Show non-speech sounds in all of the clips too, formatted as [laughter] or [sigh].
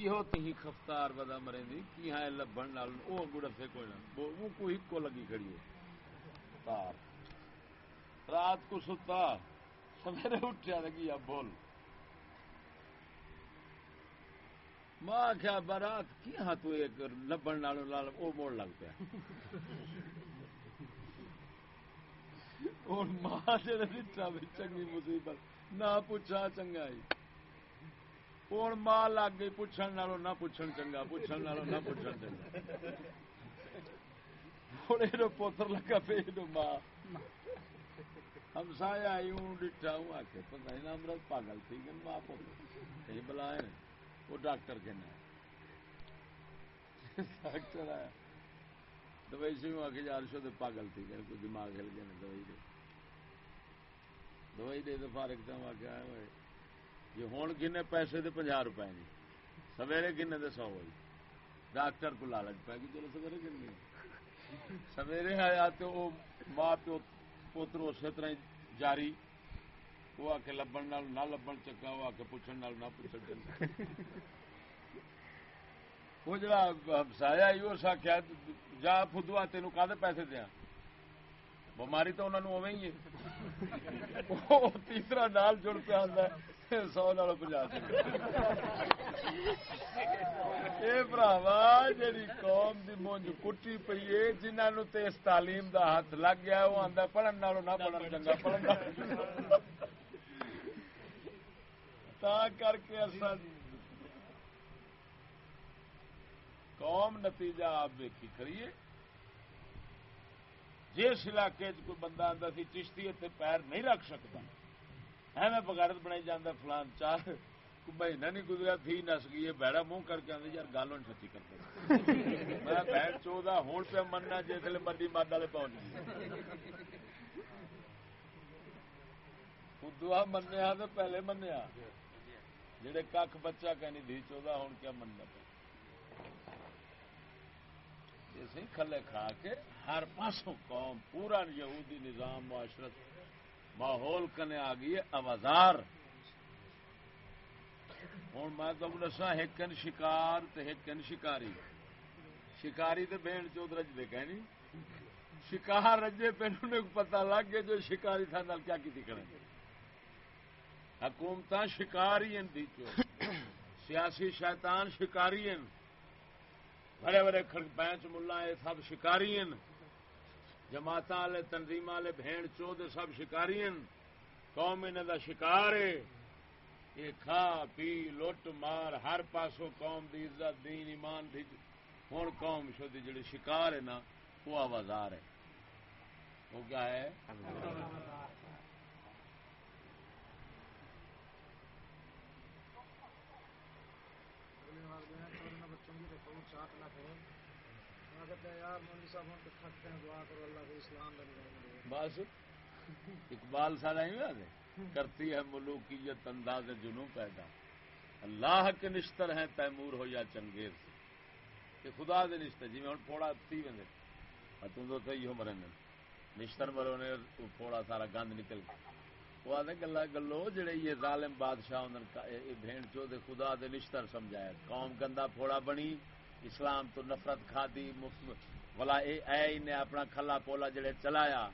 کی ہوتی ہی خفتار بدا مرے دی کی ہاں لبن نال او گڑ کوئی نہ وہ کوئی کو لگی کھڑی ہے تار رات کو ستا سویرے اٹھیا لگی اب بول ماں کیا بارات کی ہاں تو ایک لبن نال لال او موڑ لگ پیا اور ماں جڑے چنگی مصیبت نہ پوچھا چنگا ہی ہوں ماں لگ گئی پوچھن نالو نہ پوچھن چنگا پوچھن نالو نہ پوچھن چنگا ہوں یہ پوتر لگا پہ یہ ماں ہم سایا آئی ہوں ڈٹا ہوں آ کے پتا نہیں امرت پاگل تھی کہ ماں پوتر یہ بلا وہ ڈاکٹر کہنا ڈاکٹر آیا دوائی سے آ کے یار شو پاگل تھی کہ کوئی دماغ ہل گیا دوائی دے دوائی دے تو فارغ تھا آ کے آئے ہوئے جی ہوں گنے پیسے تو پناہ روپے نہیں سویرے گنے تو سو ہوئی جی۔ ڈاکٹر کو لالچ پی گی چلو سویرے گن سویرے آیا تو وہ ماں پیو پوتر اسی طرح جاری۔ وہ آ کے لبن نال نہ لبن چکا، وہ آ کے پوچھن نال نہ پوچھن چکا۔ وہ جڑا ہمسایا اس آخیا جا فدوا تین کا پیسے دیا؟ بماری تو انہوں نے اوے ہی ہے۔ [laughs] تیسرا نال جڑ پہ آتا ہے۔ سو نال پنجا براوا جی قوم دی مونج کٹی پی ہے جنہوں تے اس تعلیم دا ہاتھ لگ گیا وہ آتا پڑھن نالوں نہ پڑھن چنگا پڑھن تا کر کے اصل قوم نتیجہ آپ ویکھی کریے جس علاقے کوئی بندہ آتا سی، چشتی اتنے پیر نہیں رکھ سکتا۔ میں بغیرت بنائی جانا فلان چار مہینہ نہیں گزرا تھی نس گئی بہڑا منہ کر کے آدھے یار گل ہوں سچی کرتے میں بہن چودہ ہوں پہ مننا جسے مرضی مد والے پہنچ گئی خدوا منیا تو پہلے منیا جڑے کھ بچہ کہنی تھی چودہ ہوں کیا مننا پہ کھلے کھا کے ہر پاسوں قوم پورا یہودی نظام معاشرت ماحول کنے آ گئی اوزار ہوں میں تم دسا ایکن شکار ایکن شکاری۔ شکاری تو بہن چوت رج دے کہ شکار رجے پہ پتا لگ گیا جو شکاری تھا، نال کیا کی کریں حکومت شکاری سیاسی شیطان شکاری بڑے بڑے بینچ ملا یہ سب شکاری جماعت والے تنظیم والے بھین چو سب شکاری قوم ان کا شکار ہے۔ یہ کھا، پی، لٹ، مار، ہر پاسو قوم دی عزت، دین، ایمان دی ہوں قوم شو دی جڑی شکار ہے نا، وہ آوازار ہے۔ وہ کیا ہے؟ بس۔ اقبال سارا ہی کرتی ہے ملوکیت انداز جنو پیدا۔ اللہ کے نشتر ہیں، تیمور ہو یا چنگیز۔ کہ خدا دے نشتر جی میں ہوں پوڑا تھی وے تم تو تھی ہو مرے نشتر مرو نے پوڑا سارا گند نکل گیا وہ آدھے گلا گلو، جڑے یہ ظالم بادشاہ بھین چو دے خدا دے نشتر سمجھایا قوم گندا پھوڑا بنی۔ اسلام تو نفرت کھا دی بلا اے نے اپنا کھلا پولا جڑے چلایا۔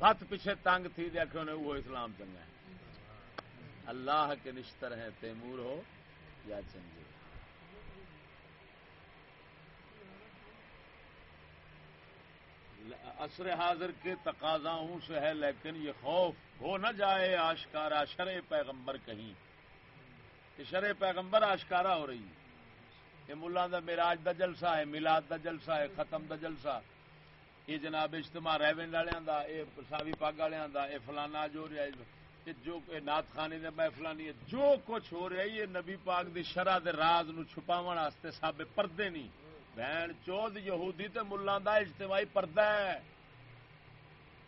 ہاتھ پیچھے تنگ تھی دیکھو نے وہ اسلام چنگا ہے۔ اللہ کے نشتر ہیں، تیمور ہو یا چنگے۔ عصر حاضر کے تقاضاؤں سے ہے، لیکن یہ خوف ہو نہ جائے آشکارا، شرع پیغمبر کہیں۔ کہ شرع پیغمبر آشکارا ہو رہی۔ ہے یہ ملا دا میراج دا جلسہ ہے، میلاد دا جلسہ ہے، ختم دا جلسہ یہ جناب اجتماع ریونڈ والوں کا یہ پرساوی پگ والوں کا یہ فلانا جو رہا ہے جو نات خانی نے محفلانی جو کچھ ہو رہا ہے، یہ نبی پاک دی شرح دے راز نو چھپاون واسطے سب پردے نہیں۔ بہن چود یہودی تے ملان دا اجتماعی پردہ ہے۔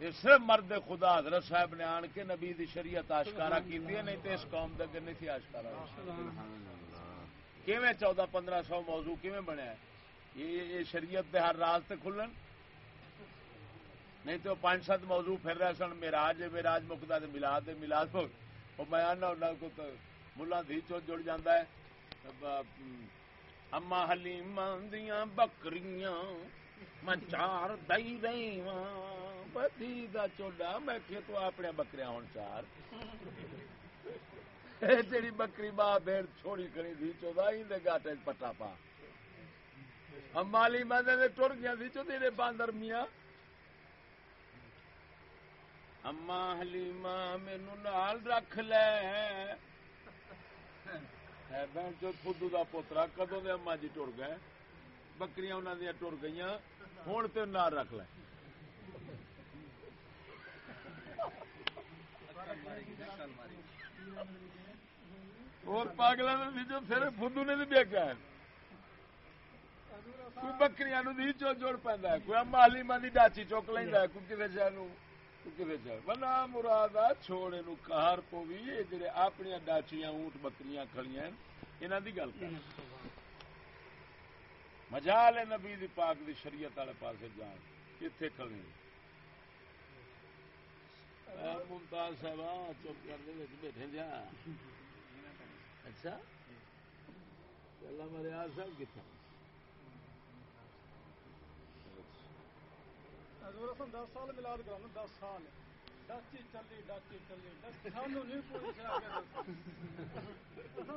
یہ صرف مرد خدا حضرت صاحب نے آن کے نبی دی شریعت آشکارا کی نہیں تو اس قوم دے نہیں تھی آشکارا۔ کیویں چودہ پندرہ سو موضوع کیویں بنیا یہ شریعت دے ہر راز تے کھلن؟ نہیں تو پانچ سات موضوع پھر رہے سن، میراج میراج مکتا تے ملاد ملاد میں آنا کو تو ملا دھی چو جڑ جانا ہے۔ اما حلیم دیا بکریاں، میں چار دئی دئی بدی دا چوڈا میں کہ تو اپنے بکریاں ہوں چار۔ جیڑی بکری ماں بھیڑ چھوڑی کری تھی، چودہ ہی دے گاٹے پٹا پا۔ امالی مدد ٹر گیا تھی، چودہ باندر میاں۔ اما حلیما مینو نال رکھ لے۔ بہن چو فدو کا پوترا کدو دے اما جی ٹر گئے؟ بکریاں انہوں دیا ٹر گئی ہوں تو نال رکھ لے۔ Thank you. اور پاگل پھر فدو نے بھی کیا کوئی بکری نو چو جوڑ پہ کوئی اما حلیما کی ڈاچی چک لینا کوئی کسی شہر بنا مراد آ چھوڑ نو کار پو بھی جڑے اپنی ڈاچیاں، اونٹ بکریاں کھڑیاں انہاں دی گل کر۔ مجال نبی دی پاک دی شریعت والے پاسے جان کتنے کھڑی ممتاز صاحب چپ کر دے، بیٹھے جا۔ اچھا؟ میرے آ صاحب کتنا دس سال ملاد کرا دس سال۔ ڈاچی چلی ڈاچی چلی سانو نہیں پوچھا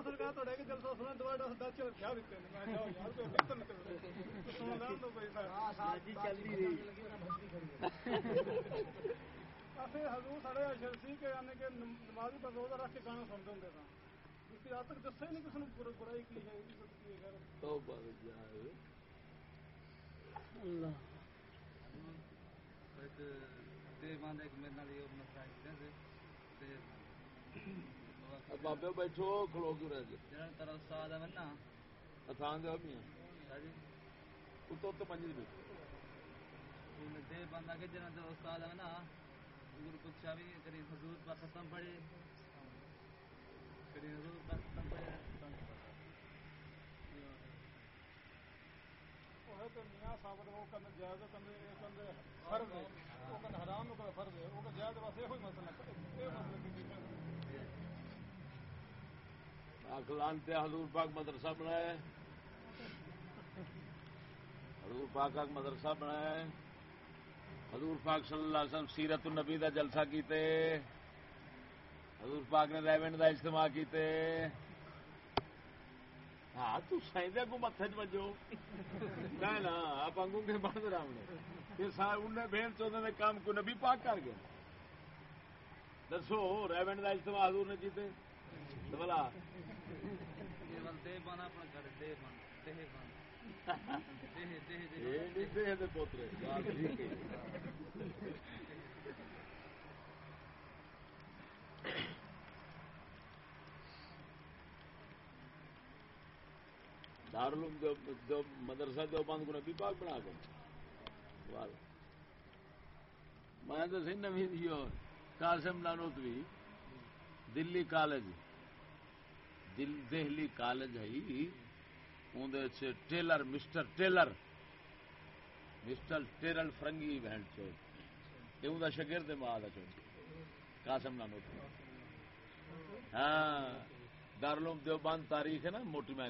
سرکار تھوڑے کہ جلسہ سنا دو ڈاچی اور کیا دیتے ہزور سارے اشر سی کہ یعنی کہ نمازی پر روزہ رکھ کے گانا سنتے ہوں سن بابے بیٹھو کھلو کیوں رہ اتو تو بیٹھو۔ جنا تو استاد ہے نا گرو پوچھا بھی کری حضور پر ختم پڑے کری حضور پر ختم پڑے میاں صاحب وہ جائز فرض ہے حرام فرض ہے جائز بس مسئلہ مسئلہ حضور پاک مدرسہ بنایا حضور پاک کا مدرسہ بنایا حضور پاک صلی اللہ علیہ وسلم سیرت النبی دا جلسہ کیتے حضور پاک نے ریونڈ دا اجتماع کیتے۔ ہاں تو سائیں کو مت بجو۔ نا آپ انگوں کے بند رہا انہیں بہن چودہ نے کام کو نبی پاک کر گیا دسو ریونڈ کا اجتماع حضور نے کیتے۔ بلا پوترے۔ دارالعلوم مدرسہ دیوبند کو نبی پاک بنا کر میں تو سی نوی قاسم نانوتوی دلی کالج۔ دل دہلی کالج ہے۔ اندر Taylor, mister Taylor. Mister Taylor فرنگی بہن چوک یہ شگرد ماں کا چوک قاسم نانوتوی ہاں۔ دارالعلوم دیوبند تاریخ ہے نا، موٹی میں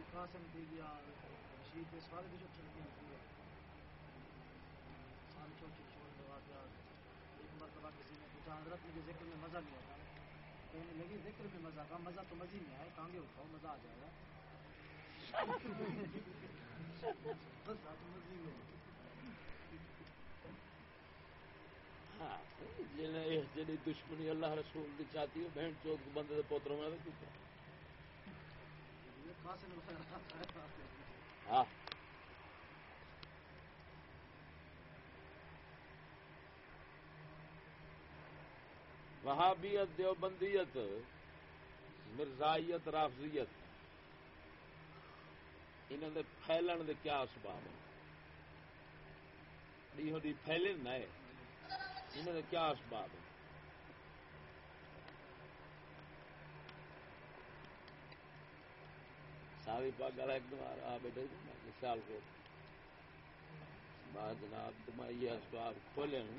ذکر میں مزہ کا، مزہ تو مزے نہیں آئے ٹانگے اٹھاؤ، مزہ آ جائے گا۔ جی دشمنی اللہ رسول کی چاہتی ہے، بہن چوک بندے پوتروں ہاں۔ وہابیت، دیوبندیت، مرزائیت، رافضیت۔ انہوں نے پھیلن دے کیا اسباب ہیں ڈیہو ڈی پھیلن نئے۔ انہوں نے کیا اسباب ہیں ساری پاگ والا ایک دم آ بیٹھے جی، سیال کو۔ بعد جناب تم یہ اسباب کھولے ہوں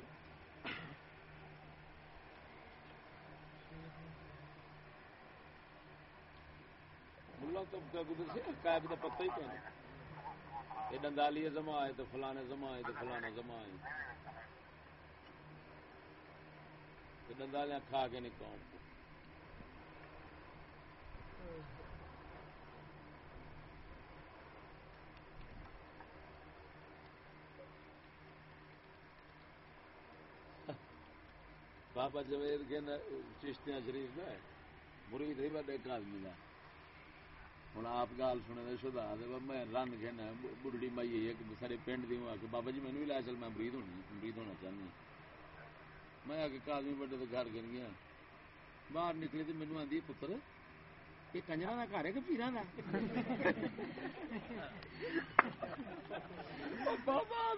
ملا تو قائب کا پتہ ہی کہنا یہ ڈنگالی جمع آئے تو فلانے جمع آئے تو فلانا جمع آئے ڈنگالیاں کھا کے نہیں قوم۔ کو بابا جوید کے چشتیاں شریف میں مرید ہی بڑے آدمی کا ہوں آپ گال سنے شدا میں رن گھنا بڑھڑی مائی ایک سارے پنڈ دی آ کے بابا جی مینو بھی لایا چل میں مرید ہونی مرید ہونا چاہنی میں آ کے کالمی بڑے تو گھر گن گیا باہر نکلے تو مینو آدھی پتر یہ کنجرا کا گھر ہے کہ پیران کا بابا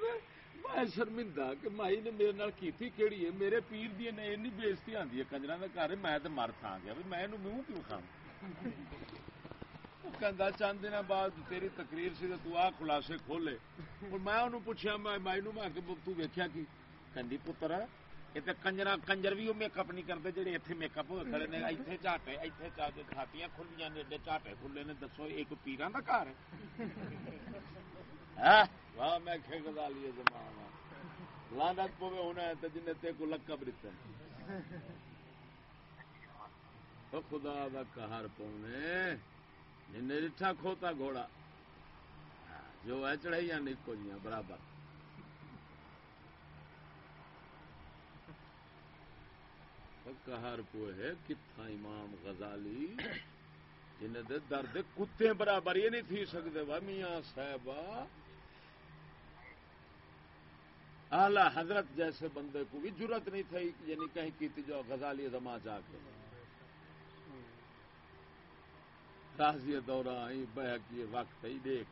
میں شرمندہ کہ مائی نے میرے نال کیتی کیڑی ہے میرے پیر دی نے اینی بےزتی آندی ہے کنجرا کا گھر ہے میں تے مر تھا گیا میں منہ کیوں کھاؤں کہندا چند دن بعد تیری تقریر سی تو آ خلاصے کھولے اور میں انہوں پوچھا میں مائی نو میں کہ تو ویکھیا کی کہندی پتر یہ تے کنجرا کنجر بھی وہ میک اپ نہیں کرتے جڑے ایتھے میک اپ کھڑے نے ایتھے چاٹے ایتھے چاٹے چھاتیاں کھلیاں نے ایڈے چاٹے کھلے نے دسو ایک پیراں دا گھر ہے ہاں واہ میں کہ گزالی لانت پوے ہونا ہے تے جن تے کو لقب دتا ہے او خدا دا قہر پونے جن رٹھا کھوتا گھوڑا جو ہے چڑھائیاں نکو جیاں برابر کہار پوئے ہے کتھا امام غزالی جنہیں دے درد کتے برابر یہ نہیں تھی سکتے وا میاں صاحبہ، اعلی حضرت جیسے بندے کو بھی ضرورت نہیں تھی یعنی کہیں کی جو غزالی زما جا کے۔ تازی دورہ آئی بہ کی وقت ہی دیکھ۔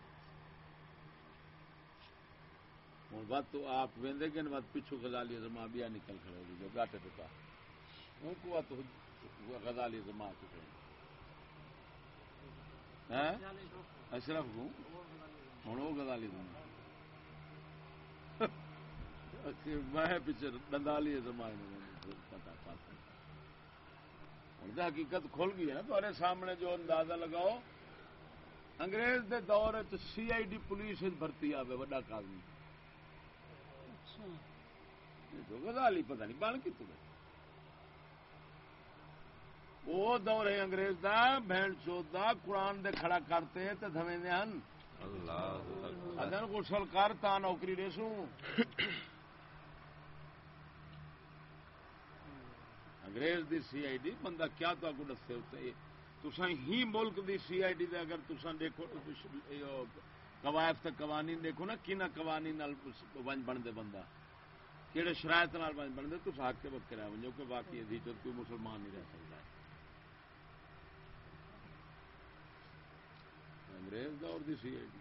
ہوں بات تو آپ ویندے گے نا پیچھو غزالی زما بیا نکل کھڑے ہوگی جو گاٹے پہ پا تو غزالی زما چکے اشرف ہوں؟ ہوں وہ غزالی زما میں پیچھے ڈنڈالی زمانے پتا پاتا۔ ہوں حقیقت کھل گئی ہے نا تھوڑے سامنے جو اندازہ لگاؤ۔ انگریز دے دور سی آئی ڈی پولیس بھرتی آئے وڈا کادمی گزالی پتہ نہیں بن کتوں وہ دور ہے انگریز دا بہن چوت دا قرآن دے کھڑا کرتے تو دھویں ہیں اللہ گسل کر تا نوکری ریسوں انگریز دی سی آئی ڈی بندہ کیا تو کو دسے ہوتے تسا ہی ملک دی سی آئی ڈی دے اگر تسا دیکھو قوائف تے قوانین دیکھو نا کنا قوانین ونج بن دے بندہ کہڑے شرائط نال ونج بن دے تو حق کے وقت رہ ونجو کہ باقی ادھی تو کوئی مسلمان نہیں رہ سکتا انگریز دور دی سی آئی ڈی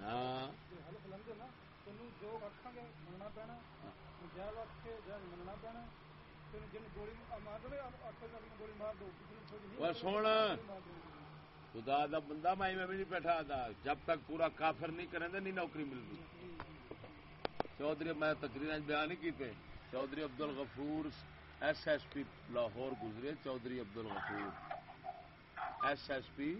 ہاں۔ گے سونا خدا دا بندہ مائی میں بھی نہیں بیٹھا تھا جب تک پورا کافر نہیں کریں نہیں نوکری ملتی چودھری میں تقریر بیان نہیں کیتے۔ چودھری عبد الغفور ایس ایس پی لاہور گزرے، Chaudhry Abdul Ghafoor S S P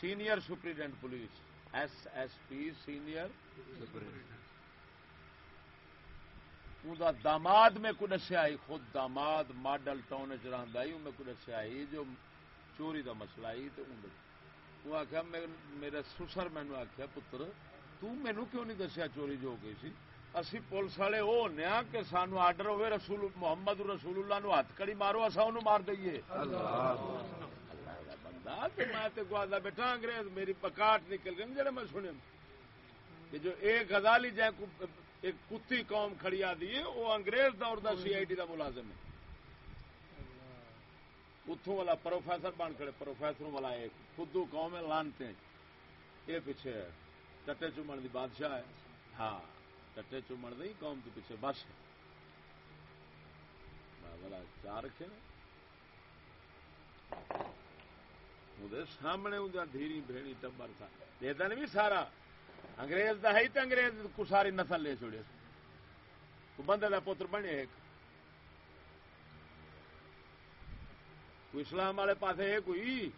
senior superintendent police S S P senior داماد میں کو دسیا خود داماد ماڈل ٹاؤن چاہیے میں کو دسیا جو چوری دا مسئلہ آئی تو وہ آخیا میرا سسر مینو آخیا پتر تینو کیوں نہیں دسیا چوری جو ہو گئی سی؟ اسی پولیس والے وہ ہونے کہ سانو آرڈر ہوئے، رسول محمد رسول اللہ نو ہاتھ کڑی مارو اصا ان مار دئیے۔ بندہ میں تے گوادا بیٹھا انگریز، میری پکاٹ نکل گئی، جڑے میں سنے کہ جو ایک غزالی جائے ایک کتی قوم کھڑی آدھی ہے وہ انگریز دور دا سی آئی ڈی دا ملازم ہے۔ اتوں والا پروفیسر بن کھڑے، پروفیسروں والا ایک۔ خدو قوم لانتے ہیں۔ یہ پیچھے ٹٹے چومن دی بادشاہ ہے۔ ہاں۔ ٹٹے چومن دی قوم کے پیچھے بس ہے۔ والا چار رکھے نا سامنے اندر دھیری بھیڑی ٹبر تھا۔ دیتا نہیں سارا۔ انگریز دا ہے تو انگریز کو ساری نسل لے چھوڑے وہ بندے دا پتر بنے ایک۔ کوئی اسلام والے پاسے ہے، کوئی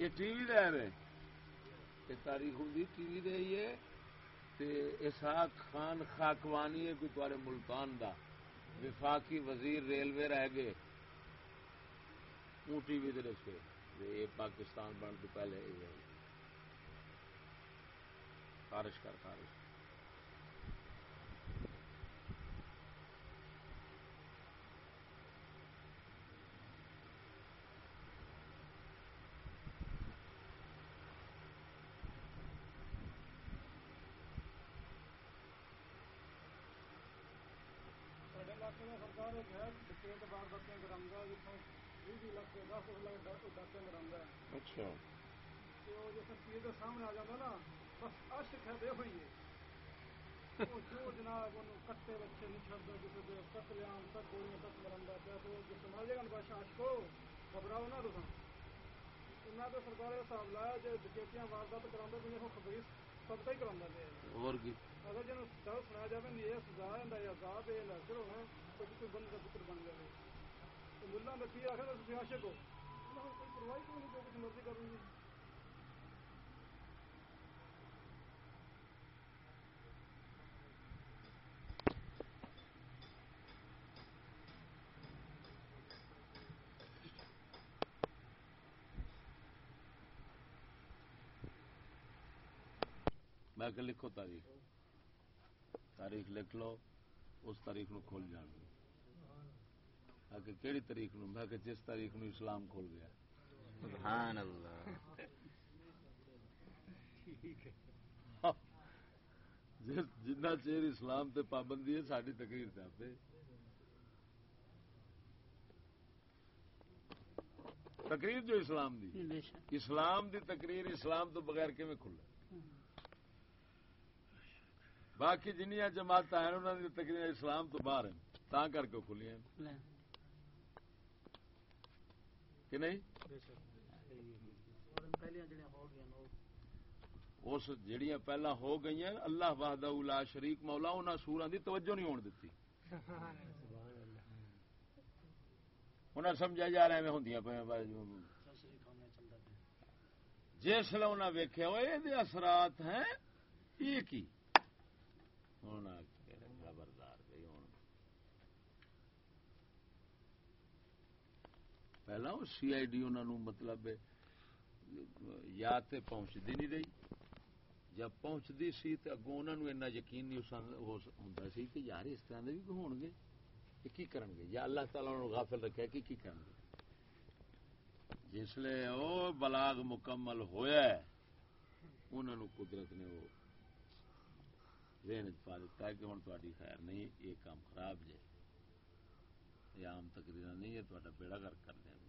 یہ ٹی وی لے رہے یہ تاریخ ہوں ٹی وی دے یہ ہے۔ تے اسحاق خان خاکوانی ہے، کوئی تارے ملتان دا۔ وفاقی وزیر ریلوے رہ گئے۔ وہ ٹی وی دے رسے یہ پاکستان بن تو پہلے یہ۔ ہے۔ خارش کر، خارش۔ اچھا۔ گھبراؤ سب کا ہی اگر جن سب سنا جائے یہ سزا ہے عذاب ہے لاکر ہونا تو کسی بند کا فکر بن جائے تو ملا نقی آخر تھی عاشق ہو کوئی پرواہی کیوں نہیں جو کچھ مرضی کروں گی میں لکھو تاریخ تاریخ لکھ لو اس تاریخ نو کھول جان میں کہ کیڑی تاریخ نو؟ میں کہ جس تاریخ نو اسلام کھول گیا۔ سبحان اللہ۔ جس جنہ چیر اسلام تے پابندی ہے ساری تقریر تے آپے۔ تقریر جو اسلام دی۔ اسلام دی تقریر اسلام تو بغیر کیویں کھلے؟ باقی جنیاں جماعت ہیں انہوں دی تقریر اسلام تو باہر ہیں تاں کر کے کھلی ہیں۔ کہ نہیں؟ پہلے جڑے ہو گئے نا اس جڑیاں پہلا ہو گئی ہیں اللہ وحدہ لا شریک مولا انہاں سوراں دی توجہ نہیں ہون دتی۔ انہاں سمجھا جا رہے میں ہوندیاں پے جس لے انہاں ویکھیا او اے دے اثرات ہیں یہ کی؟ ہن خبردار بھئی ہن پہلا وہ سی آئی ڈی انہوں مطلب یا تے پہنچتی نہیں رہی۔ جب پہنچتی سی تو اگوں انہوں نے اتنا یقین نہیں ہوں سی کہ یار اس طرح کے بھی ہون گے یہ کی کرن گے؟ یا اللہ تعالیٰ انہوں نے غافل رکھا کہ کی کرن گے؟ جس لیے او بلاغ مکمل ہویا ہے انہوں نے قدرت نے وہ ذہن چ پا دیتا ہے کہ ہوں تاری خیر نہیں، یہ کام خراب جائے یہ عام تقریر نہیں ہے تا بیڑا گرک کر دیں گے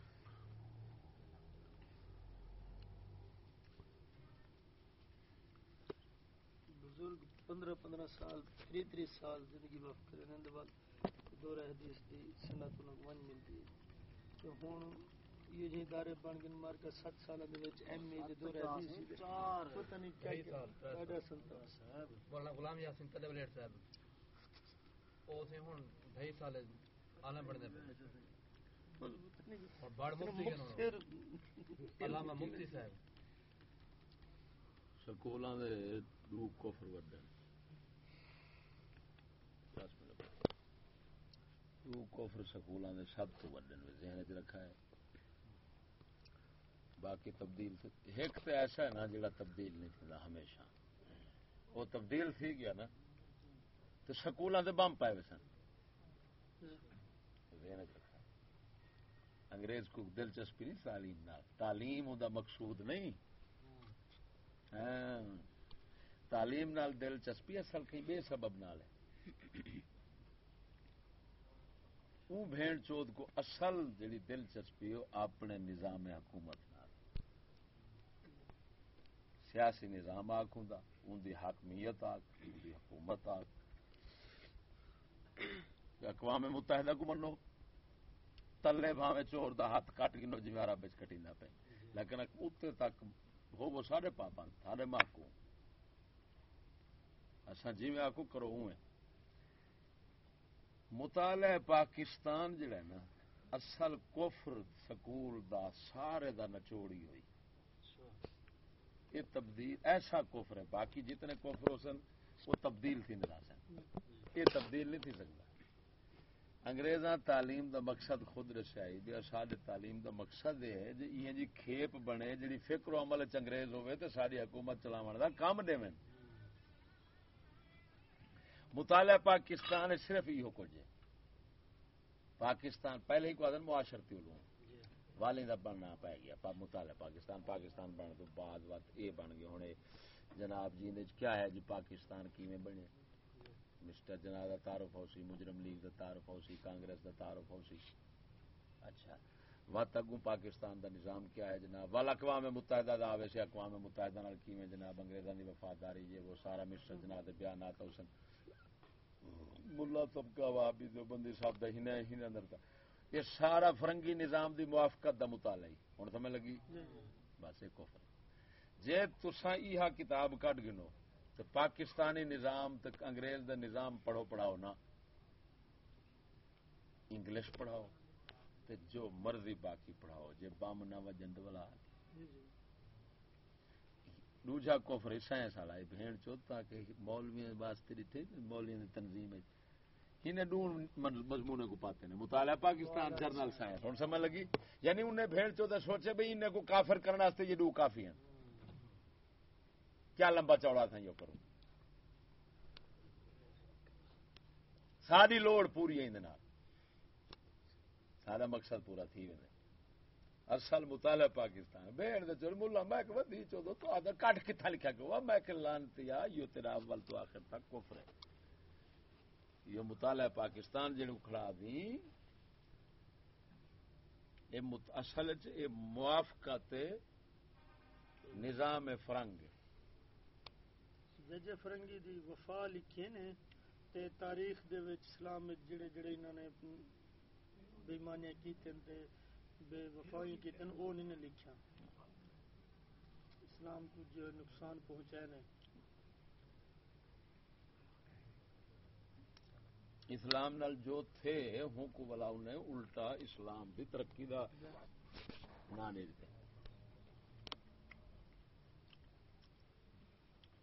بزرگ پندرہ پندرہ سال تری تری سال زندگی وقت کرے نے بعد دورہ حدیث دی سنت انہوں ون ملتی ہے۔ تو ہوں یہ جی دارے بن گن مار کے سات سال دے وچ ایم اے دے دورہ حدیث دی۔ چار۔ پتہ نہیں کیا کیا سنتا مولانا غلام یاسین تلے ولیٹ صاحب او سے ہن ڈھائی سال عالم بڑھنے پہ اور بڑ مفتی کے علامہ مفتی صاحب۔ سکولاں دے دو کفر وڈن دس منٹ دو کفر سکولاں دے سب تو وڈن وچ ذہن وچ رکھا ہے. باقی تبدیل ایک تو ایسا ہے نا جڑا تبدیل نہیں تھا ہمیشہ. وہ تبدیل تھی گیا نا، تو سکولاں دے بم پائے سن. ذہن وچ رکھا انگریز کو دلچسپی نہیں، تعلیم نال. تعلیم اوندا مقصود نہیں. ہاں. تعلیم نال دلچسپی اصل کہیں بے سبب نال ہے۔ اون بھین چود کو اصل جڑی دلچسپی ہو اپنے نظام حکومت نال۔ سیاسی نظام آخ ہوں ان دی حاکمیت آخ ان دی حکومت آخ اقوام متحدہ کو منو، تلے بھاوے چور دا ہاتھ کٹ گنو جی میرا بچ کٹی نہ پے لیکن اتنے تک ہو وہ سارے پابند، سارے ماکو اچھا جی میں آکو کرو ہوں مطالعہ پاکستان جڑا ہے نا اصل کفر سکول دا سارے دا نچوڑی ہوئی۔ یہ تبدیل ایسا کفر ہے باقی جتنے کفر ہو سن وہ تبدیل تھی نہ سن۔ یہ تبدیل نہیں تھی سکتا۔ انگریزاں تعلیم دا مقصد خود رسائی بھی سارے تعلیم دا مقصد یہ ہے جی یہ جی کھیپ بنے جی فکر و عمل چ انگریز ہوئے تو ساری حکومت چلاو دا کام دے مطالعہ پاکستان صرف یہ کچھ ہے پاکستان، پہلے ہی کو آدھن معاشرتی علوم۔ والی کا بننا پی گیا، پا مطالعہ پاکستان۔ پاکستان بننے تو بعد وقت یہ بن گیا۔ ہوں جناب جی اندر کیا ہے جی پاکستان کیویں بنے؟ مسٹر جناب کا تعارف ہو سی، مجرم لیگ کا تعارف ہو سی، کانگریس کا تعارف ہو سی۔ اچھا وت اگوں پاکستان دا نظام کیا ہے جناب؟ وال اقوام متحدہ دا آوے سے اقوام متحدہ نال کیویں جناب انگریزاں دی وفاداری یہ وہ سارا مسٹر جناب دے بیانات حسن ملا طبقہ وہابی جو بندی صاحب دا ہنے ہنے اندر دا یہ سارا فرنگی نظام دی موافقت دا مطالعہ ہن سمجھ لگی؟ بس ایک کفر۔ جے تساں ایہا کتاب کڈ گنو تو پاکستانی نظام تک انگریز دا نظام پڑھو پڑھاؤ نا۔ انگلش پڑھاؤ تے جو مرضی باقی پڑھاؤ جے بم نہ وجن والا دوجا کفر سائنس والا بھین چوتا کہ مولوی واسطے ڈٹھے مولوی دی تنظیم ہے۔ انہیں ڈون کو پاتے ہیں۔ مطالعہ پاکستان جرنل سائنس ہوں سمجھ لگی؟ یعنی انہیں بھیڑ چوتا سوچے بھائی انہیں کو کافر کرنے واسطے یہ ڈو کافی ہیں۔ کیا لمبا چوڑا تھا یہ کروں ساری لوڑ پوری ہے اندر سارا مقصد پورا تھی وے اصل مطالعہ پاکستان۔ بھیڑ دے چل ملا میں کہ ودی چودو تو آدھا کٹ کتھا لکھا کہ وہ میں کہ لانتی آ یہ تیرا اول تو آخر تک کفر ہے۔ یہ مطالعہ پاکستان جنو کھڑا دی یہ اصل یہ موافقت نظام فرنگ وجہ فرنگی دی وفا لکھے نے تے تاریخ دے وچ اسلام وچ جڑے جڑے انہوں نے بےمانیاں کیتے تے بے وفائی کیتے وہ نہیں نے لکھا اسلام کو جو نقصان پہنچائے نے۔ اسلام نال جو تھے، ہوں کو بلا انہیں الٹا اسلام دی ترقی دا نہ دیتے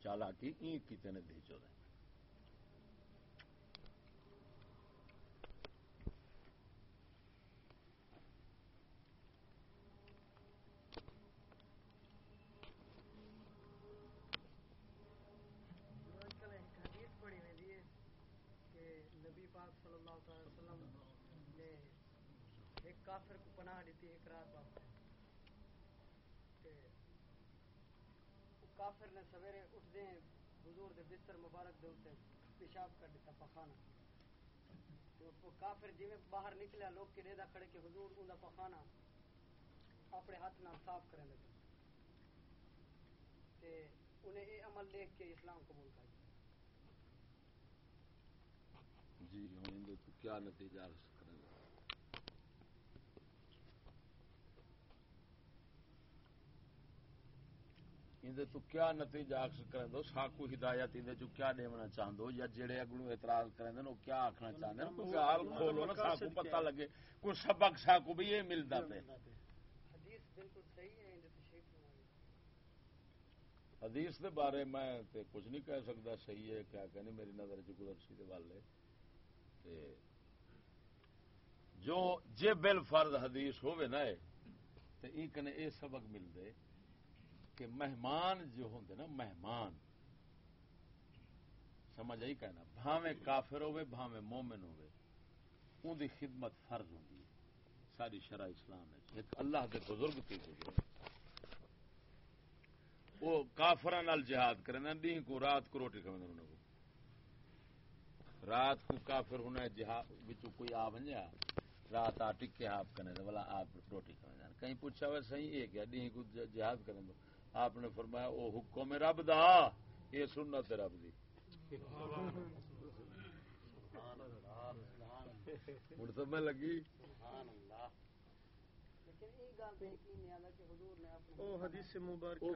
چالاکی این کیتے نے بھیجو دیں صلی اللہ تعالی وسلم نے ایک کافر کو پناہ دیتی ایک رات واسطے کافر نے سویرے اٹھدے حضور دے بستر مبارک دے اوتے پیشاب کر دیتا پخانا تو کافر جی باہر نکلیا لوگ کے ریدا کھڑے کہ حضور اوندا پخانا اپنے ہاتھ نال صاف کرنے لگے۔ تے انہیں یہ عمل دیکھ کے اسلام قبول کر جی ہوں کیا نتیجہ اندے تو کیا نتیجہ حاصل کریں دو ساکو ہدایت اندے جو کیا دیونا چاہندو یا جڑے اگلو اعتراض کریں دے نو کیا آکھنا چاہندے ہیں کوئی حال کھولو نا ساکو پتہ لگے کوئی سبق ساکو بھی یہ ملدا پہ حدیث ہے دے بارے میں تے کچھ نہیں کہہ سکتا صحیح ہے کیا کہنے میری نظر چ گزر سی دے والے۔ تے جو جے بل فرض حدیث ہوے نا اے تے ای کنے اے سبق مل دے۔ کہ مہمان جو ہوندے نا، مہمان۔ سمجھ آئی کہنا؟ بھاویں کافر ہوے بھاویں مومن ہوے اون دی خدمت فرض ہوندی ہے۔ ساری شرع اسلام ہے۔ ایک اللہ دے بزرگ تھی گزرے وہ کافر جہاد کرنا دین کو رات کو روٹی کھانا انہوں کو۔ رات کو کافر ہونا جہاد بچو کوئی آ بنیا رات آ ٹکے آپ کرنے والا آپ روٹی کھانا جانا کہیں پوچھا ہوا صحیح ہے کیا؟ دین کو جہاد کرنے دو آپ نے فرمایا او حکم رب دا یہ سنت رب دی۔ ہوں تو میں لگی۔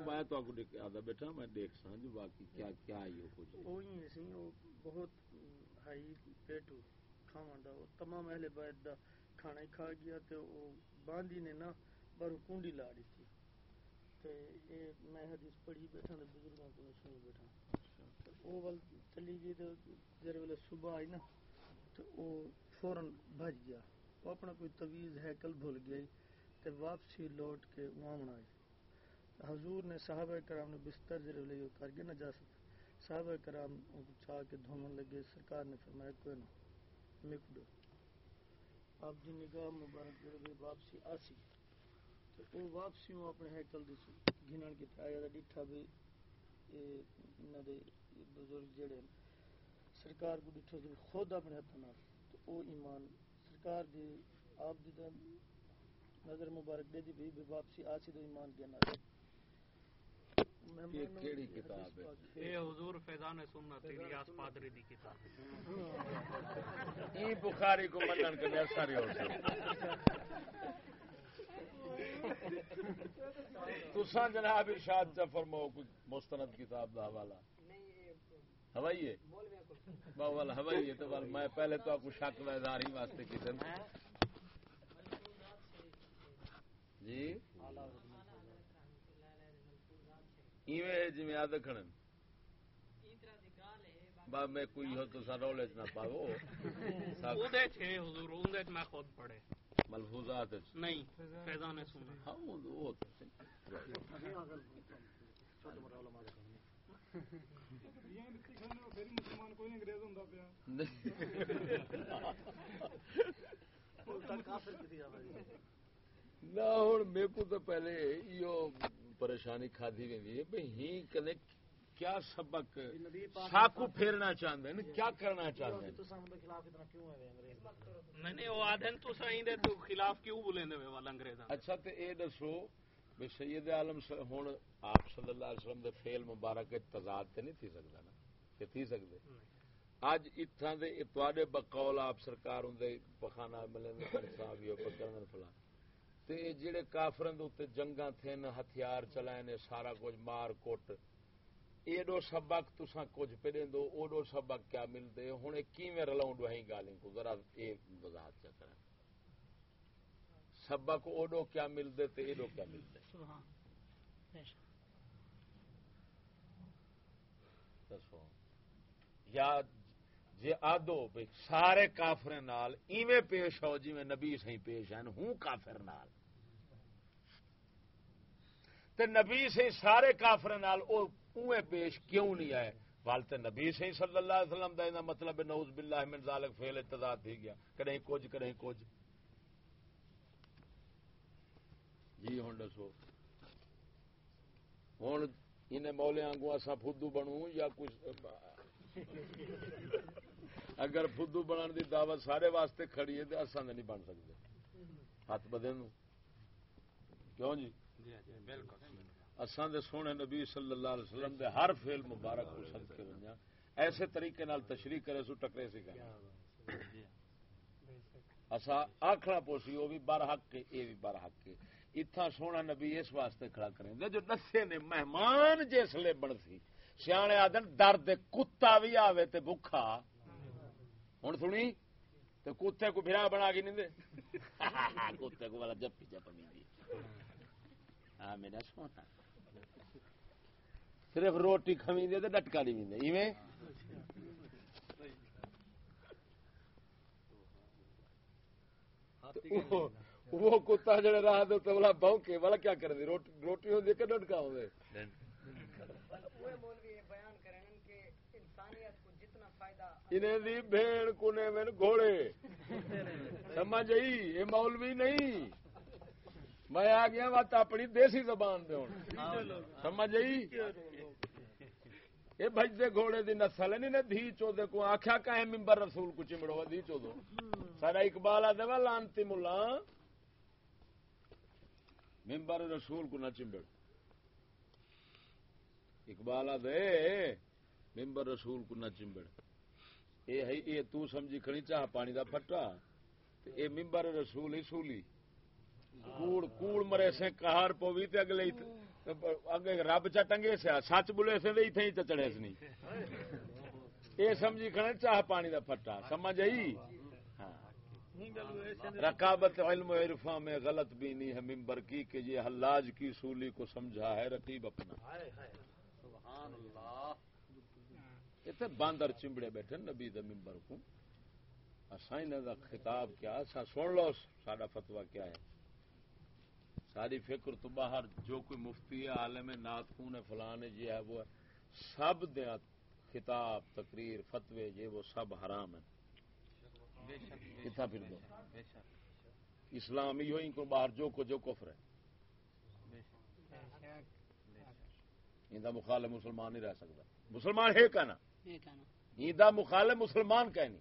میں تو آگے آدھا بیٹھا میں دیکھ سا جو باقی کیا کیا یہ کچھ۔ وہی ہے سی وہ بہت ہائی پیٹو کھاون دا تمام اہل بیت دا کھانا ہی کھا گیا تے وہ باندی نے نا بر کنڈی لا دیتی میں حدیث پڑھی بیٹھا تے بزرگاں کو سنی بیٹھا تے او ول چلی گئی ویلے صبح آئی نا او فورن بھج گیا۔ وہ اپنا کوئی تویز ہیکل بھول گیا تے واپسی لوٹ کے وہاں آئی۔ حضور نے صحابہ کرام نے بستر جڑے ویلے یہ کر گئے نجاست صحابہ کرام چاہ کے دھومن لگے سرکار نے فرمایا کوئی نہ مک دو۔ آپ دی نگاہ مبارک ویلے واپسی آسی۔ تو وہ واپسی وہ اپنے ہیکل دی گھنن کے آیا دا ڈٹھا بھی یہ انہاں دے یہ بزرگ جڑے سرکار کو ڈٹھو تے خود اپنے ہاتھ نال۔ تو او ایمان سرکار دی آپ دی دا نظر مبارک دے دی بھی بھی واپسی آسی تو ایمان گنا یہ کیڑی کتاب ہے؟ یہ حضور فیضان سنت الیاس پادری دی کتاب ای بخاری کو منن کے لیے سارے ہو [laughs] سکتے تساں جناب ارشاد چا فرماؤ، کوئی مستند کتاب دا حوالہ؟ باول تو میں پہلے تو آپ کو شک ویدار ہی واسطے کی سن جی؟ ایویں جی میں آدھ میں کوئی ہو تو سا رولے چ نہ پاو میں خود پڑھے۔ ملفوظات۔ نہیں فیضان ہاں وہ [laughs] نہ ہوں میرے کو تو پہلے یہ پریشانی کھادی وی ہے بھئی ہی کنے کیا سبق ساکو پھیرنا چاہتے ہیں؟ کیا کرنا چاہتے ہیں؟ تو سام کے خلاف اتنا کیوں ہے انگریز؟ نہیں نہیں وہ آدھن تو سائیں دے تو خلاف کیوں بولیں دے والا انگریزاں؟ اچھا تے اے دسو بھی سید عالم ہوں آپ صلی اللہ علیہ وسلم دے فیل مبارک وچ تضاد تے نہیں تھی سکتا نا؟ کہ تھی سکتے اج اتھاں دے تواڈے بقول آپ سرکار ہوندے پخانا ملے صاحب یہ پکڑن فلا تے جڑے کافرن دے اوتے جنگاں تھن ہتھیار چلائے نے سارا کچھ مار کوٹ ایڈو سبق تساں کچھ پہ دیں دو اوڈو سبق کیا ملتے ہوں کیویں رلاؤں ڈوہیں گالیں کو؟ ذرا اے وضاحت چا کریں۔ سبق اوڈو کیا ملتے تے ایڈو کیا ملتے؟ دسو۔ یا جے آدو بھی سارے کافر نال ایویں پیش ہو جی میں نبی سی پیش ہیں ہوں کافر نال۔ تے نبی سی سارے کافر نال او اوے پیش کیوں نہیں آئے؟ والتے نبی سی صلی اللہ علیہ وسلم دا اینا مطلب ہے، نعوذ باللہ من ذالک، فعل اتضاد تھی گیا۔ کہیں کچھ کہیں کچھ۔ جی ہوں دسو۔ ہوں انہیں مولے آنگو اصا فدو بنوں یا کچھ؟ اگر فدو بنان دی دعوت سارے واسطے کھڑی ہے، تو اصا نہیں بن سکتے ہاتھ بدے کیوں جی, جی،, ہاں جی، بالکل۔ اساں دے سونے نبی صلی اللہ علیہ وسلم دے ہر فعل مبارک کو سد کے ونجا ایسے طریقے نال تشریح کرے سو ٹکرے سی گا اسا آکھنا پوسی وہ بھی بر حق کے، اے بھی بر حق کے۔ اتھا سونا نبی اس واسطے کھڑا کریں دے جو دسے نے مہمان جس لے بن سی۔ سیانے آدن درد کتا بھی آوے تے بکھا ہن سنی؟ تے کتے کو بھرا بنا کے نہیں دے [laughs] کتے کو والا جب پیچھے پمی دی۔ ہاں میرا سونا صرف روٹی کھویں دے تے ڈٹکا نہیں ویندے ایویں؟ وہ- کتا جڑے راہ دے تے والا بھونکے والا کیا کرے دی؟ روٹی روٹی ہوندی کہ ڈٹکا ہوندے وہ مولوی یہ بیان کریں کہ انسانیت کو جتنا فائدہ انہیں دی بھیڑ کنے میں گھوڑے۔ سمجھ آئی؟ یہ مولوی نہیں۔ میں آ گیا بات اپنی دیسی زبان دے ہوں سمجھ آئی؟ یہ بجتے گھوڑے دی نسل ہے، نہیں دھی چودے کو آخیا کہ ممبر رسول کو چمڑو دھی چودو۔ سارا اقبال آدھے وا، لانتی ملا۔ ممبر رسول کو نہ چمبڑ اقبال آدھے ممبر رسول کو نہ چمبڑ اے ہے، اے تو سمجھی کھڑی، چاہ پانی دا پھٹا۔ تے اے ممبر رسول ہی سولی۔ کوڑ کوڑ مرے سے کہار پوی تے اگلے ہی- اگے رب چا ٹنگے سے سچ بولے سے تے ایتھے ہی سے نہیں اے سمجھی کھڑے چاہ پانی دا پھٹا سمجھ آئی؟ ہاں۔ رقابت علم و عرفاں میں غلط بھی نہیں ہے ممبر کی کہ یہ حلاج کی سولی کو سمجھا ہے رقیب اپنا۔ اتنے باندر چمبڑے بیٹھے نبی دے ممبر کو۔ اسائیں دا خطاب کیا سن لو ساڈا فتوا کیا ہے؟ ساری فکر تو باہر جو کوئی مفتی ہے عالم ہے نعت خون ہے فلان ہے یہ ہے وہ ہے سب دیا خطاب تقریر فتوے یہ وہ سب حرام بے کتنا پھر دو۔ شک بے شک اسلام ہی ہوئی کو باہر جو کو جو کفر ہے۔ ان مخالف مسلمان نہیں رہ سکتا۔ مسلمان ہے کہنا ایندا مخالف مسلمان کہنی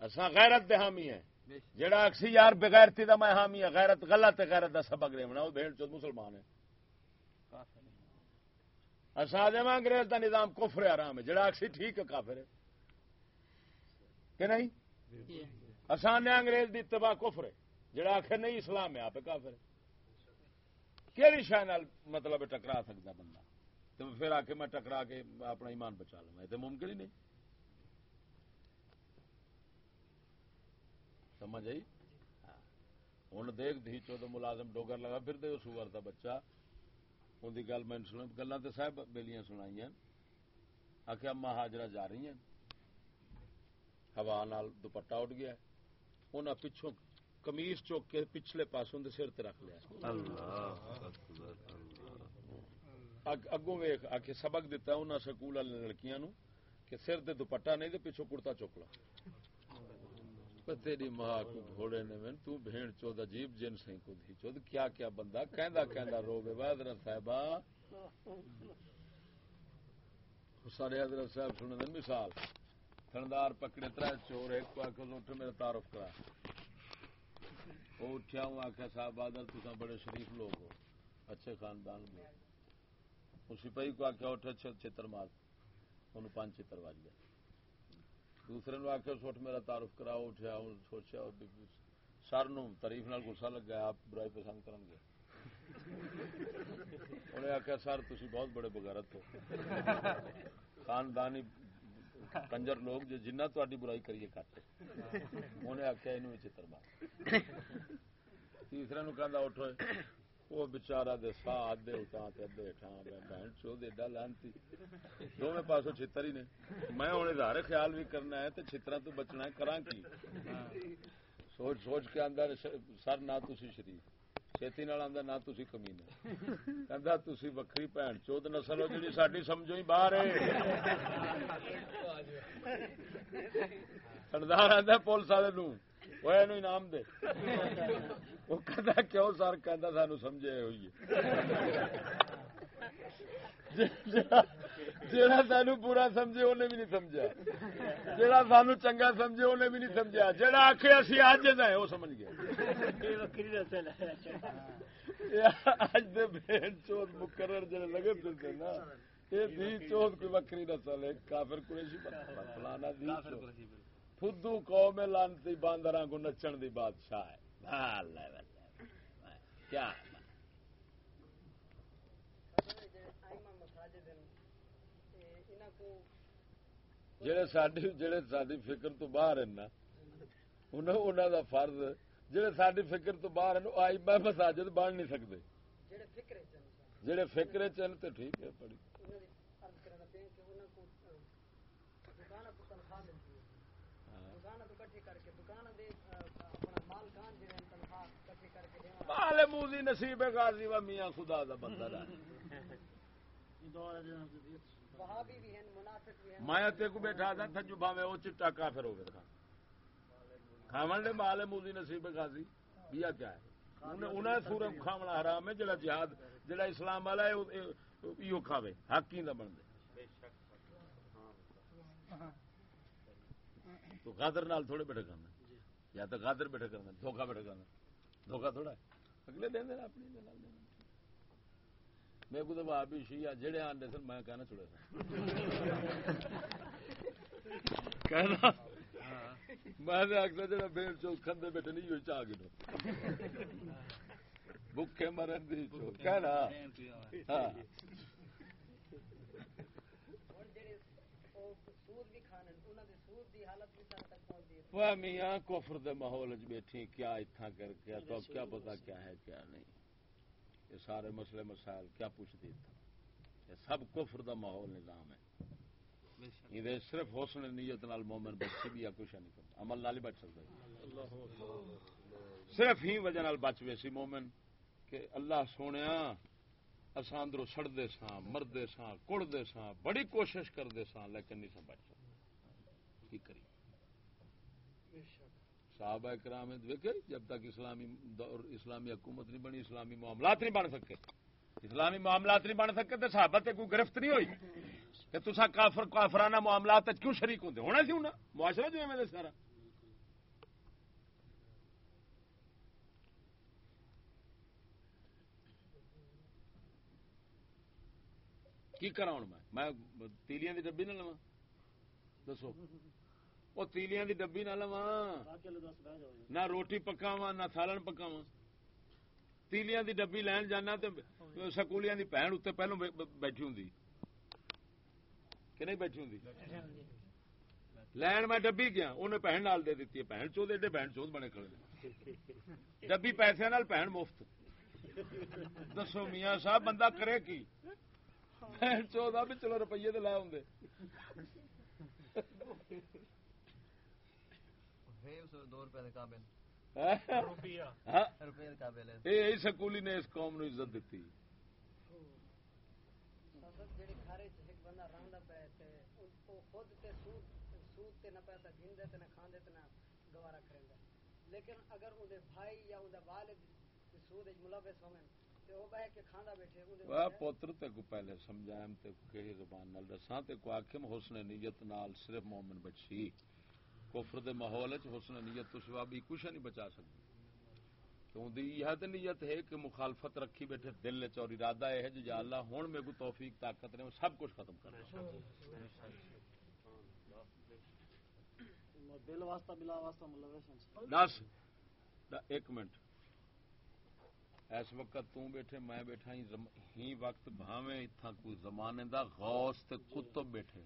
اساں غیرت دے حامی ہیں۔ جڑا اکسی یار بغیرتی دا میں حامی ہے غیرت غلط غیرت دا سبق دے وہ بھیڑ چود مسلمان ہے کافر ہے اساں دے انگریز دا نظام کفر حرام ہے۔ جڑا اکسی ٹھیک ہے کافر ہے۔ کہ نہیں؟ اساں نے انگریز دی اتباع کفر ہے۔ جڑا آخر نہیں اسلام ہے آپ کافر ہے کیڑی شے نال مطلب ٹکرا سکدا بندہ؟ تو پھر آ کے میں ٹکرا کے اپنا ایمان بچا لوں یہ تو ممکن ہی نہیں۔ سمجھ آئی؟ ہوں دیکھ دھی چودہ ملازم ڈوگر لگا پھر دے سور دا بچہ۔ ان کی گل میں گلا تو صاحب بیلیاں سنائی آخیا اما ہاجرہ جا رہی ہیں۔ ہوا نال دوپٹا اٹھ گیا۔ انہیں پچھوں کمیز چوک کے پچھلے پاسوں دے سر تے رکھ لیا۔ اگوں ویخ آ کے سبق دتا انہاں سکول والے لڑکیاں نو کہ سر تے دوپٹا نہیں تے پیچھوں کرتا چک لو۔ تیری ماں کو گھوڑے نے میں تو بھیڑ چود عجیب جن سے کو دی چود کیا کیا بندہ کہندا کہندا رو بے حضرت صاحبہ سارے حضرت صاحب سنن دے مثال تھندار پکڑے ترے چور ایک کو آکھو اٹھ میرا تعارف کرا وہ اٹھیا ہوں آخیا صاحب بادل تسا بڑے شریف لوگ ہو، اچھے خاندان میں وہ سپاہی کو آخیا اٹھ اچھے چتر مار انہوں پانچ چتر واج گیا دوسرے نو آخیا سوٹ میرا تعارف کراؤ اٹھیا ہوں سوچیا سر نو تعریف نال غصہ لگ گیا آپ برائی پسند کریں گے۔ انہیں آخیا سر تھی بہت بڑے بغیرت ہو۔ خاندانی کنجر لوگ جو جنہ تاری برائی کریے کٹ۔ انہیں آخیا یہ چتر مار۔ تیسرے نو کہ اٹھو۔ وہ بچارا دے سا ادے اتاں تے ادے ٹھاں بہن چو دے ڈا لانتی۔ دونوں پاسوں چھتر ہی نے۔ میں ہوں اظہار خیال بھی کرنا ہے تے چھتراں تو بچنا ہے، کراں کی؟ سوچ سوچ کے اندر سر نہ تسی شریف۔ چھتی نال آندا نہ تسی کمینے کہندا تسی وکری بھن چود نسل ہو جڑی ساڈی سمجھو ہی باہر ہے۔ سردار آندا پولیس والے نو وہ اینو انعام دے۔ وہ کہندا کیوں سر کہندا سانو سمجھے ہوئی ہے۔ جہاں سانو برا سمجھے انہیں بھی نہیں سمجھا۔ جہاں سانو چنگا سمجھے انہیں بھی نہیں سمجھا۔ جہاں آخے اسی اج ہے وہ سمجھ گیا۔ اج دے بہن چوت مقرر جڑے لگے پھرتے نا۔ یہ دی چوت کوئی وکری نسل ہے کافر قریشی فلانا دی چوت۔ فدو قوم لانتی باندراں کو نچن دی بادشاہ ہے۔ کیا جڑے ساڈی فکر تو باہر ہیں نا انہاں انہاں دا فرض جڑے ساڈی فکر تو باہر ہیں آئی میں مساجد بن نہیں سکتے۔ جڑے فکر چن تے ٹھیک ہے پڑھی انہاں دی عرض کرنا پے کہ انہاں کو دکاناں کو تنخواہ ملتی ہے دکاناں تو کٹھی کر کے دکاناں دے اپنا مالکان جڑے ہیں تنخواہ کٹھی کر کے دیواں مال موزی نصیب غازی و میاں خدا دا بندہ دا میں تے کو بیٹھا تھا تھجو بھاوے او چٹا کافر ہو گیا کھاون دے مال موزی نصیب غازی۔ بیا کیا ہے؟ انہیں کھاونا حرام ہے جڑا جہاد جڑا اسلام والا ہے ایو کھاوے۔ حق ہی نہ بن دے تو غادر نال تھوڑے بیٹھے کرنا۔ یا تو غادر بیٹھے کرنا دھوکا بیٹھے کرنا۔ دھوکا تھوڑا ہے۔ اگلے دن دینا اپنی میرے کو تو آپ بھی شیعہ جڑے آنڈے سن میں کہنا چھوڑے کہنا؟ میں آخر جڑا بین چوک کھندے بیٹھے نہیں ہوئی چاہ گنو بکھے مرن دی کہنا؟ ہاں۔ وہ میاں کفر دے ماحول بیٹھی کیا اتھا کر کے تو اب کیا پتا کیا ہے کیا نہیں۔ یہ سارے مسئلے مسائل کیا پوچھتی تھا یہ سب کفر دا ماحول نظام ہے۔ یہ صرف حسن نیت نال مومن بچی بھی یا کچھ نہیں کرتا۔ عمل نال ہی بچ سکتا ہے۔ صرف ہی وجہ نال بچ ویسی مومن کہ اللہ سونیا اساں اندروں سڑدے ساں مردے ساں کڑدے ساں بڑی کوشش کردے ساں لیکن نہیں ساں بچ سکتے کی کری صحابہ کرام دیکھے جب تک اسلامی دور اسلامی حکومت نہیں بنی، اسلامی معاملات نہیں بن سکے۔ اسلامی معاملات نہیں بن سکے تو صحابہ تے کوئی گرفت نہیں ہوئی۔ کہ تسا کافر کافرانہ معاملات کیوں شریک ہوتے ہونا سی ہونا معاشرہ جو ہے میرے سارا۔ کی کرا ہوں میں؟ میں تیلیاں دی ڈبی نہ لوا دسو۔ وہ تیلیاں دی ڈبی نہ لوا نہ روٹی پکاوا نہ سالن پکاوا تیلیاں دی ڈبی لین جانا تے سکولیاں دی بہن اتنے پہلو بیٹھی ہوں کہ نہیں بیٹھی ہوں لین میں ڈبی گیا انہیں بہن نال دے دیتی ہے بہن چوت ایڈے بہن چوت بنے کھڑے ڈبی پیسے نال بہن مفت دسو میاں صاحب بندہ کرے کی بہن چوت بھی چلو روپیے تو لے آدھے دو روپے قابل روپیہ روپے قابل ہے یہ سکولی نے اس قوم نو عزت دیتی۔ سبب جڑے گھرے چ ایک بندہ رہندا پے تے او خود تے سود سود تے نہ پیسہ گھندے تے نہ کھاندے تے نہ گوارا کریندا لیکن اگر اون دے بھائی یا اون دا والد سود وچ ملوث ہوون تے او بہ کے کھاندا بیٹھے اون دے واہ پوتر تے کو پہلے تے کہی زبان نال دساں تے کو آکھم حسن نیت نال صرف مومن بچی۔ کفر دے ماحول حسن نیت تو سوا بھی کچھ نہیں بچا سکتی۔ کیوں دی یہ تے نیت ہے کہ مخالفت رکھی بیٹھے دل وچ اور ارادہ ہے جو یا اللہ ہن میرے کو توفیق طاقت نے سب کچھ ختم کر دے۔ دل واسطہ بلا واسطہ دس ایک منٹ۔ اس وقت تو بیٹھے میں بیٹھا ہی وقت بھاویں اتھا کوئی زمانے دا غوث تے کتب بیٹھے۔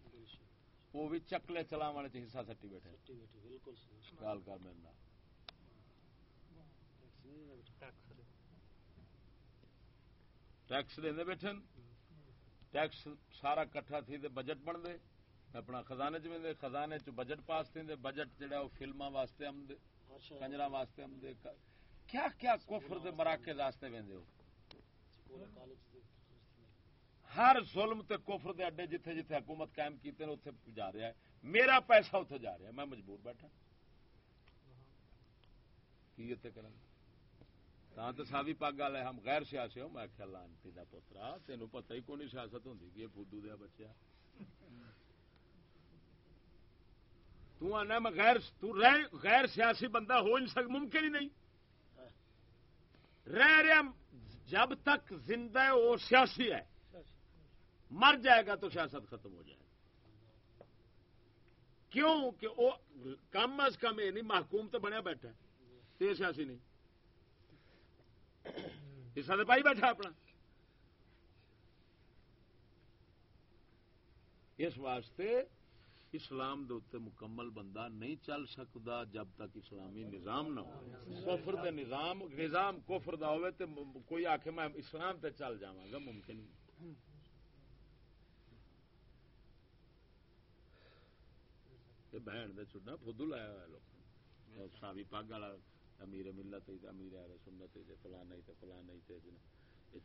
وہ بھی چکلے چلاون وچ حصہ سٹی بیٹھے گال کر میرے نال۔ ٹیکس دیندے بیٹھے ٹیکس سارا کٹھا تھی تے بجٹ بن دے۔ اپنا خزانے چ ویندے خزانے چ بجٹ پاس تھیندے۔ بجٹ جڑا وہ فلماں واسطے آمدے ہر شے کنجراں واسطے آمدے کیا کیا کفر دے مراکز واسطے ویندے ہو؟ دے۔ ہر ظلم تے کفر دے اڈے جتھے جتھے حکومت قائم کیتے ہیں اتھے جا رہا ہے۔ میرا پیسہ اتھے جا رہا ہے۔ میں مجبور بیٹھا۔ کی اتنے کریں تاں تے ساوی پگ والے ہم غیر سیاسی ہوں۔ میں آخیا لانتی کا پوترا تین پتہ ہی کون سیاست ہوں کہ یہ فوڈو دیا بچہ تو میں غیر تو رہ، غیر سیاسی بندہ ہو نہیں سک ممکن ہی نہیں۔ رہ رہا جب تک زندہ ہے، وہ سیاسی ہے۔ مر جائے گا تو سیاست ختم ہو جائے گا کیوں کہ وہ کم از کم یہ نہیں، محکوم تو بنیا بیٹھا تو یہ سیاسی نہیں۔ حصہ تو پائی بیٹھا اپنا۔ اس واسطے اسلام دے اتنے مکمل بندہ نہیں چل سکتا جب تک اسلامی نظام نہ ہو۔ کفر دے نظام نظام کفر دا ہوئے تے کوئی آخے میں اسلام تے چل جاواں گا، ممکن نہیں۔ بہن دے چھڈنا فدو لایا ہوا لوگ ساوی پگ والا امیر ملت ہی تے امیر اہل سنت فلانا ہی تے فلانا ہی تے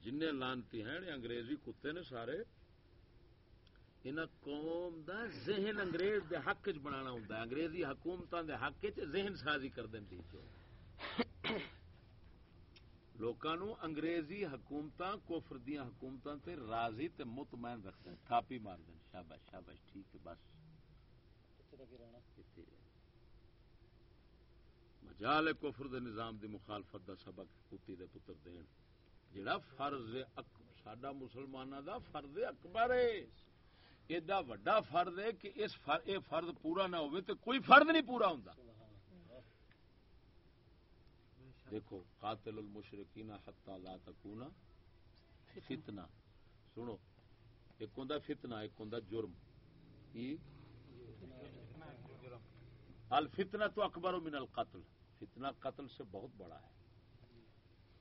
جن- لانتی ہیں انگریزی کتے نے سارے ان قوم دا ذہن انگریز دے حق چ بنانا ہوندا ہے انگریزی حکومتاں دے حق چ ذہن سازی کر دندی چو لوکاں نو انگریزی حکومتاں کفر دیاں حکومتاں تے راضی تے مطمئن رکھدے تھاپی مار دین شاباش شاباش ٹھیک ہے بس مجال کفر دے نظام دی مخالفت دا سبق کتی دے پتر دین۔ جڑا فرض ساڈا مسلماناں دا فرض اکبر ہے۔ ایڈا وڈا فرد ہے کہ اس فر، اے فرد پورا نہ ہوئے تو کوئی فرد نہیں پورا ہوں دیکھو، قاتل المشرکین حتی لا تکونا فتنہ۔ سنو، ایک ہوں فتنہ، ایک ہوں جرم۔ کی الفتنہ تو اکبر من القتل. فتنہ قتل سے بہت بڑا ہے.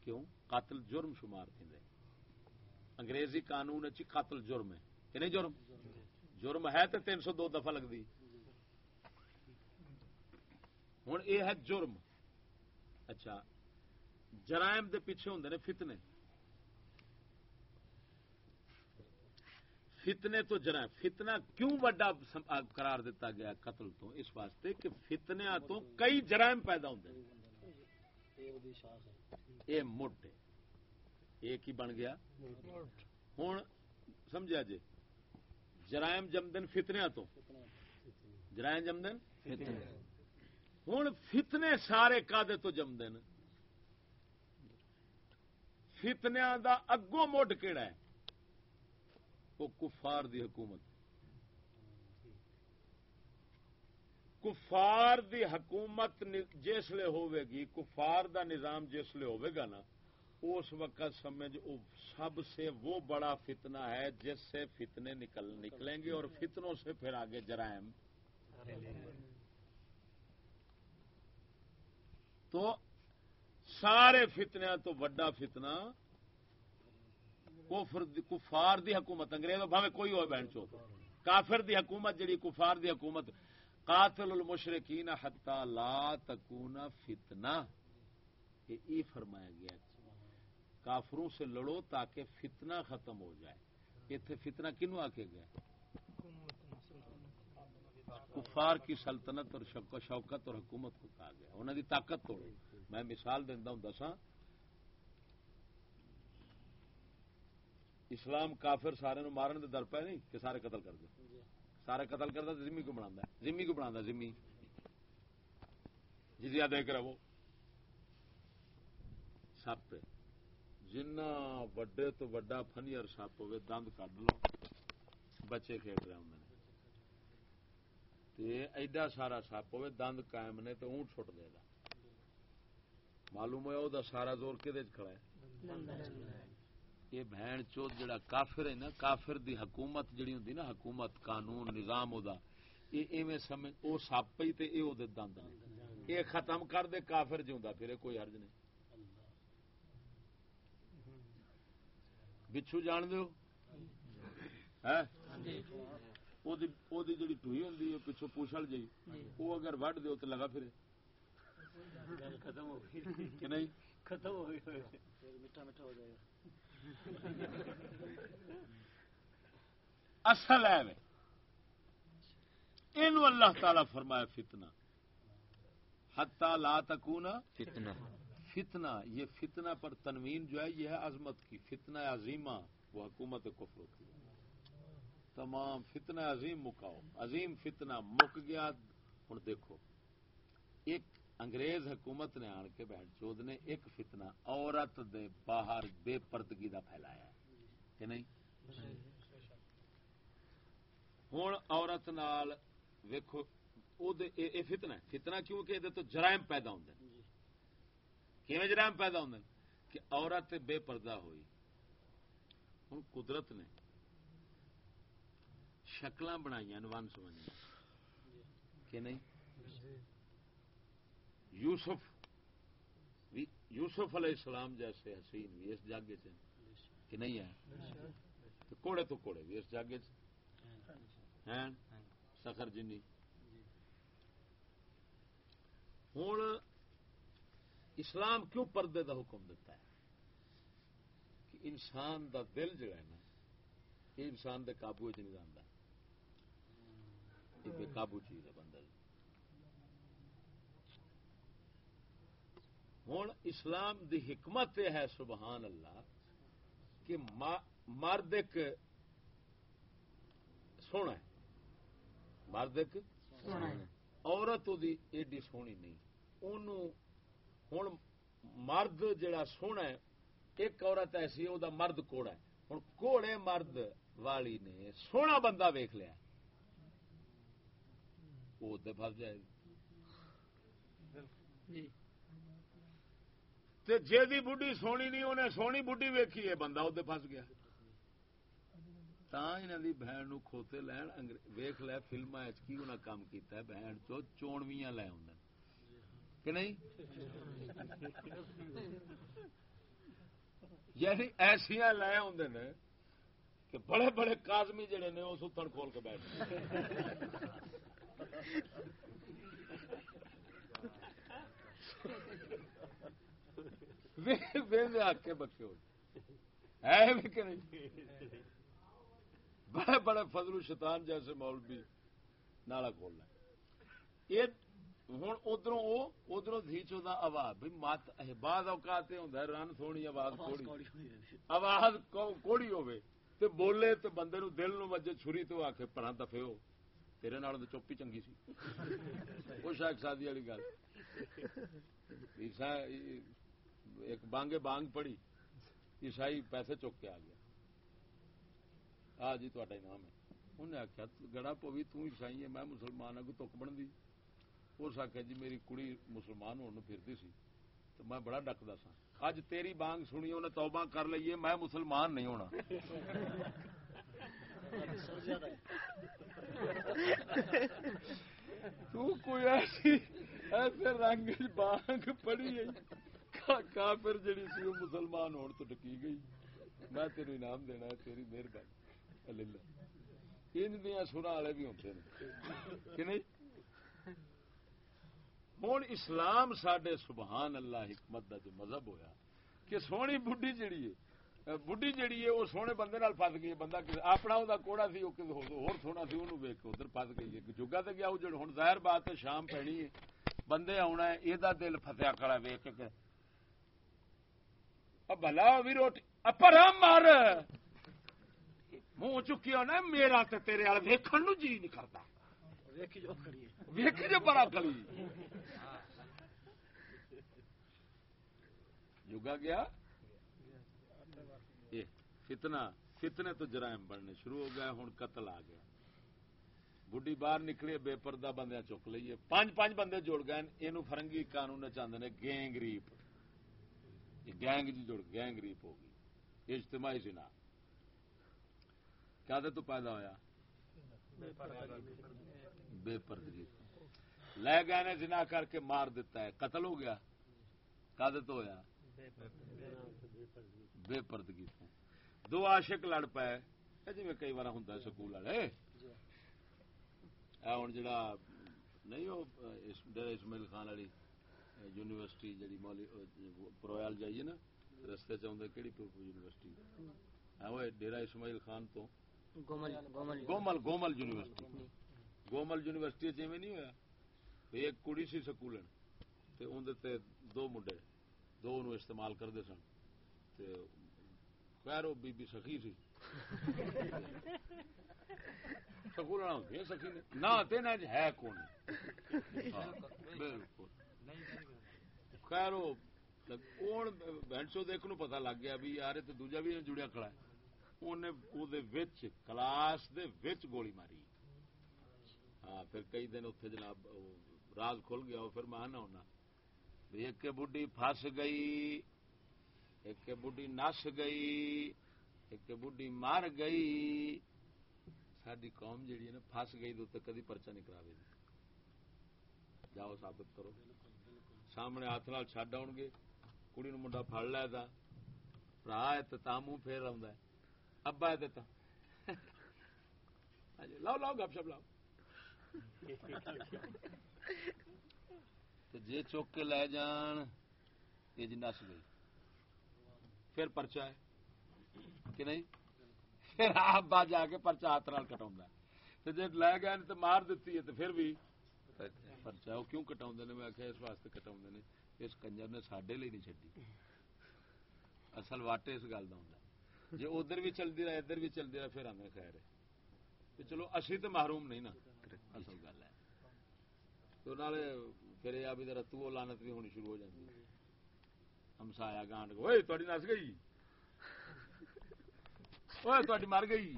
کیوں؟ قاتل جرم شمار تھے انگریزی قانون چ جی، قاتل جرم ہے. کہ نہیں جرم؟ جرم ہے تو تین سو دو دفعہ لگتی ہوں یہ ہے جرم. اچھا جرائم دے پیچھے ہوں نے فتنے. فتنے تو جرائم فتنہ کیوں آ- قرار دیتا گیا قتل تو؟ اس واسطے کہ فتنیا تو کئی جرائم پیدا ہوتے ہیں۔ یہ مٹ ایک ہی بن گیا۔ ہوں سمجھا جی۔ جرائم جمدن فتنیا تو۔ جرائم جمدن؟ ہوں فتنے سارے کادے تو جمدن۔ فتنیا دا اگوں مڈ کیڑا ہے؟ وہ کفار دی حکومت کفار دی حکومت جسلے ہوے گی، کفار دا نظام جسلے ہوے گا نا، اس وقت سمجھ سب سے وہ بڑا فتنہ ہے جس سے فتنے نکل نکلیں گے اور فتنوں سے پھر آگے جرائم۔ تو سارے فتنیا تو وڈا فتنہ کفر دی- کفار دی حکومت انگریز بھاوے کوئی ہو بہن چو کافر دی حکومت جڑی، کفار دی حکومت۔ قاتل المشرکین حتی لا تکون فتنہ۔ یہ ای فرمایا گیا۔ کافروں سے لڑو تاکہ فتنہ ختم ہو جائے۔ اتنے فتنہ کنو آ کے گیا کفار کی سلطنت اور شوکت اور حکومت کو کہا گیا۔ انہوں دی طاقت توڑو۔ میں مثال دینا ہوں، دساں۔ اسلام کافر سارے نو مارن دے در پہ نہیں کہ سارے قتل کر دے۔ سارے قتل کرتا تو کو بنا زمی کو بنا زمی جزیا دے کے رہو سپ جنہ وڈے تو وڈا فنیئر سپ ہوے دند کڈ لو۔ بچے کھیڈ رہے ہوں تے ایڈا سارا سپ ہوے دند قائم نے تو اونٹ چھٹ دے گا معلوم ہوا وہ سارا زور کہ کھڑا ہے؟ یہ بہن چوت جڑا کافر ہے نا کافر دی حکومت جڑی ہوں نا حکومت قانون نظام دا یہ ایویں سمجھ او سپ ہی تے اے او دے دند یہ ختم کر دے کافر جوندا پھر کوئی حرج نہیں۔ بچھو جان دیو؟ ہے او دی او دی جڑی ٹوئی ہوندی ہے پچھو پوچھل جئی او اگر وڈ دیو تے لگا پھر ختم ہو گئی۔ کہ نہیں؟ ختم ہو گئی۔ میٹھا میٹھا ہو جائے گا۔ اصل ہے اینو اللہ تعالی فرمایا فتنہ۔ حتا لا تکونا فتنہ۔ فتنہ۔ یہ فتنہ پر تنوین جو ہے یہ ہے عظمت کی۔ فتنہ عظیمہ۔ وہ حکومت کفر ہوتی ہے۔ تمام فتنہ عظیم مکاؤ۔ عظیم فتنہ مک گیا۔ ہوں دیکھو۔ ایک انگریز حکومت نے آن کے بیٹھ چود نے ایک فتنہ عورت دے باہر بے پردگی دا پھیلایا ہے، کہ نہیں؟ ہوں عورت نال ویکھو، او فتنہ ہے۔ فتنہ کیوں کہ تو جرائم پیدا ہوندے کیویں جرائم پیدا ہوندے کہ عورت بے پردہ ہوئی۔ ہوں قدرت نے شکل بنائی ون سمجھ کہ نہیں؟ یوسف یوسف علیہ السلام جیسے حسین بھی اس جاگے سے کہ نہیں ہے؟ تو کوڑے تو کوڑے بھی اس جاگے ہیں؟ سخر جنی۔ ہوں اسلام کیوں پردے دا حکم دیتا ہے؟ کہ انسان دا دل جڑا ہے نا، یہ انسان دے قابو چ نہیں رہتا یہ بے قابو چیز ہے بندہ۔ ہوں اسلام دی حکمت یہ ہے سبحان اللہ کہ مرد ایک سونا ہے۔ مرد ایک عورت ایڈی سونی نہیں۔ ہوں مرد جڑا سونا ہے ایک عورت ایسی ہے مرد کوڑا ہے۔ ہوں کوڑے مرد والی نے سونا بندہ ویخ لیا۔ وہ فس جائے۔ جی بڈی سونی نہیں، انہیں سونی بڈی ویکھی ہے، بندہ ادے فس گیا۔ دی بہن نو کھوتے لین ویخ لے فلم کی انہیں کام کیتا ہے، بہن چو چونویاں لے آدھے نہیں؟ یعنی ایسیا لے آدھے کہ بڑے بڑے کازمی جڑے نے وہ ستن کھول کے [laughs] بیٹھ کے بکے ہو ہے بھی کہ نہیں؟ بڑے بڑے فضل شیطان جیسے مولوی نالا کھولنا یہ ہوں ادھر ادھر دھیچو دا آواز۔ بھائی مت بعد اوقات ہوں رن سونی آواز کوڑی۔ آواز کوڑی ہوے تے بولے تے بندے نو دل نو وجے چھری تو آ کے پڑا دفے ہو۔ تیرے نال تو چوپی چنگی سی۔ [laughs] وہ شاید شادی والی گل۔ ایک بانگے بانگ پڑی، عیسائی پیسے چک کے آ گیا۔ آ جی تا نام ہے۔ انہیں آخیا گڑا پوی تیسائی ہے، میں مسلمان ہوں تک بنتی اس آخیا جی میری کڑی مسلمان ہونے پھرتی سی۔ تو میں بڑا ڈکتا سا اج تیری بانگ سنی انہیں توبہ کر لیے میں مسلمان نہیں ہونا۔ تو کوئی ایسی، ایسے رنگ بانگ پڑی ہے۔ کافر جڑی سی، وہ مسلمان ہونے تو ڈکی گئی۔ میں تیرے انعام دینا ہے، تیری مہربانی۔ ان دیا سرا والے بھی ہوتے ہیں کہ نہیں؟ ہوں اسلام سڈے سبحان اللہ حکمت کا جو مذہب ہویا، کہ سونی بڈی جڑی ہے بڈی جڑی ہے، وہ سونے بندے نال فس گئی بندہ اپنا وہ کوڑا سی ہور سونا سی وہ ویک ادھر فس گئی ہے۔ جگہ تے گیا ہوں ظاہر بات ہے، شام پینی ہے، بندے آنا ہے یہ دل فتیا کڑا ویک کے بلا بھی روٹی پر مار۔ منہ چکی ہونا میرا تے تیرے والے ویکن نو جی نہیں کرتا۔ ویک جو بڑا کلی جگا گیا؟ فتنا فتنے تو جرائم بننے شروع ہو گئے ہوں قتل آ گیا بڈی باہر نکلی بے پردہ بندے چک لیے پانچ پانچ بندے جڑ گئے یہ فرنگی قانون چاہتے ہیں گینگ ریپ۔ گینگ جی جڑ گینگ ریپ ہو گئی اجتماعی سنا کیا تو پیدا ہوا بے پردگی۔ لے گئے نے جنا کر کے مار دیتا ہے، قتل ہو گیا۔ کد تو ہوا بے پردگی۔ دو عاشق لڑ پائے جی میں کئی بار ہوں سکول والے۔ ہوں جڑا، نہیں، وہ ڈیرا اسماعیل خان والی۔ یونیورسٹی جی پرویال جائیے نا رستے چاہتے کہڑی یونیورسٹی؟ وہ ڈیرا اسماعیل خان تو۔ گومل گومل۔ یونیورسٹی۔ گومل یونیورسٹی جی نہیں ہوا ایک کڑی سی سکول دو منڈے دو نو استعمال کرتے سن۔ تے خیر وہ بی بی سخی سی۔ سکول سخی نے۔ نہ تین ہے کون؟ ہاں، بالکل۔ خیر وہ کون بینچو دیکھ نو پتا لگ گیا بھی یار تو دوجا بھی جڑیا کھڑا ہے انہیں کلاس دے وچ گولی ماری ہاں پھر کئی دن اتنے جناب راز کھل گیا پھر میں نہ ہونا بھی ایک بڈی پھس گئی ایک بڈی نس گئی ایک بڈی مر گئی ساری قوم جیڑی ہے نا پھس گئی تو کدی پرچہ نہیں کرا جاؤ ثابت کرو سامنے ہاتھ نال چڈ آؤ گے کڑی نو منڈا پھڑ لے دا۔ برا ہے تو تا منہ پھیر آ ابا ہے تو ہاں جی، لاؤ لاؤ، گپ شپ لاؤ۔ تو جے چوک کے لے جان، یہ جی نس گئی۔ پھر پرچا ہے، کہ نہیں؟ پھر ابا جا کے پرچا ہاتھ نال کٹا جی لے گئے تو مار دیتی ہے تو پھر بھی پرچا وہ کیوں کٹا نے؟ میں آخیا اس واسطے کٹا نے، اس کنجر نے سڈے لی نہیں چڈی اصل واٹے اس گل کا ہوں جی ادھر بھی چلتی رہے، ادھر بھی چلتی رہے، پھر آدھے خیر ہے۔ چلو، اسی تو محروم نہیں نا، اصل گل ہے۔ تو نالے پھر یہ بھی رتو لانت بھی ہونی شروع ہو جاتی ہمسایا گانڈ کو تاری نس گئی؟ [laughs] تاری مر گئی؟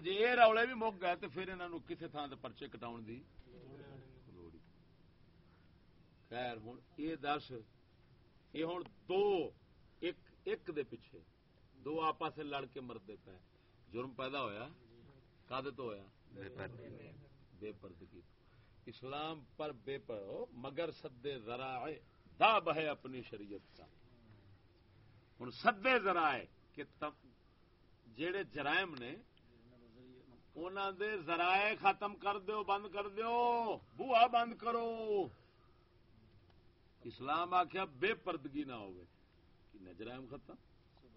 جی یہ روڑے بھی مک گئے تو پھر انہوں کسی تھان سے پرچے کٹاؤ خیر ہوں یہ دس یہ ہوں دو ایک ایک دے پیچھے دو آپس لڑ کے مرد پے جرم پیدا ہویا کد تو ہوا بے پردگی اسلام پر بے پر مگر سدے ذرائع دا بہے اپنی شریعت کا ہوں سدے ذرائع کہ جڑے جرائم نے انہوں دے ذرائع ختم کر دیو، بند کر دیو بوا بند کرو۔ اسلام آخیا بے پردگی نہ ہوگی کن جرائم ختم؟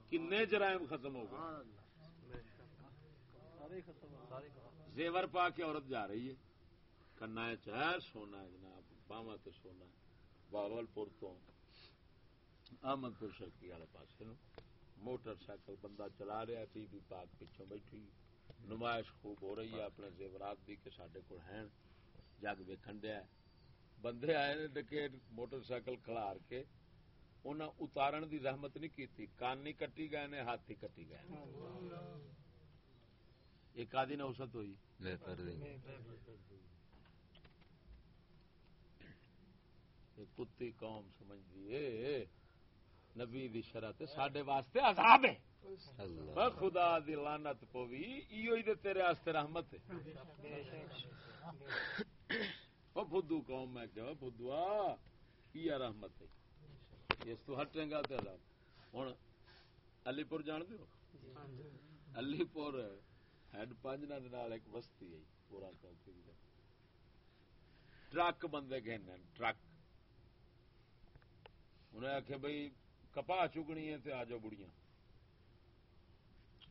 کن جرائم ختم ہو گئے؟ زیور پا کے عورت جا رہی ہے۔ کنا چاہ سونا ہے جناب باوا تو سونا باول پور تو احمد پور شرکی والے پاس موٹر سائیکل بندہ چلا رہا بی بی پاک پیچھوں بیٹھی۔ نمائش خوب ہو رہی ہے اپنے زیورات دی کہ سڈے کو ہیں۔ جگ ویکن دیا بندے آئے نے ڈکے موٹر سائیکل کھلار کے انہیں اتارن دی رحمت نہیں کی کان نہیں کٹی گئے نے ہاتھ ہی کٹی گئے ایک آدھی نوسط ہوئی۔ کتی قوم سمجھ دیے نبی دی شرط سڈے واسطے عذاب ہے۔ خدا دی لانت پوی ایو ہی تیرے واسطے رحمت ہے۔ او بدھو قوم میں کہ بدھوا یہ رحمت ہے؟ اس تو ہٹیں گا تے عذاب۔ ہن علی پور جان دیو؟ علی پور ہیڈ پنج نال ایک بستی ہے۔ پورا ٹرک بندے گئے ٹرک۔ انہیں آخیا بھائی کپا چگنی ہے تو آ جاؤ بڑیاں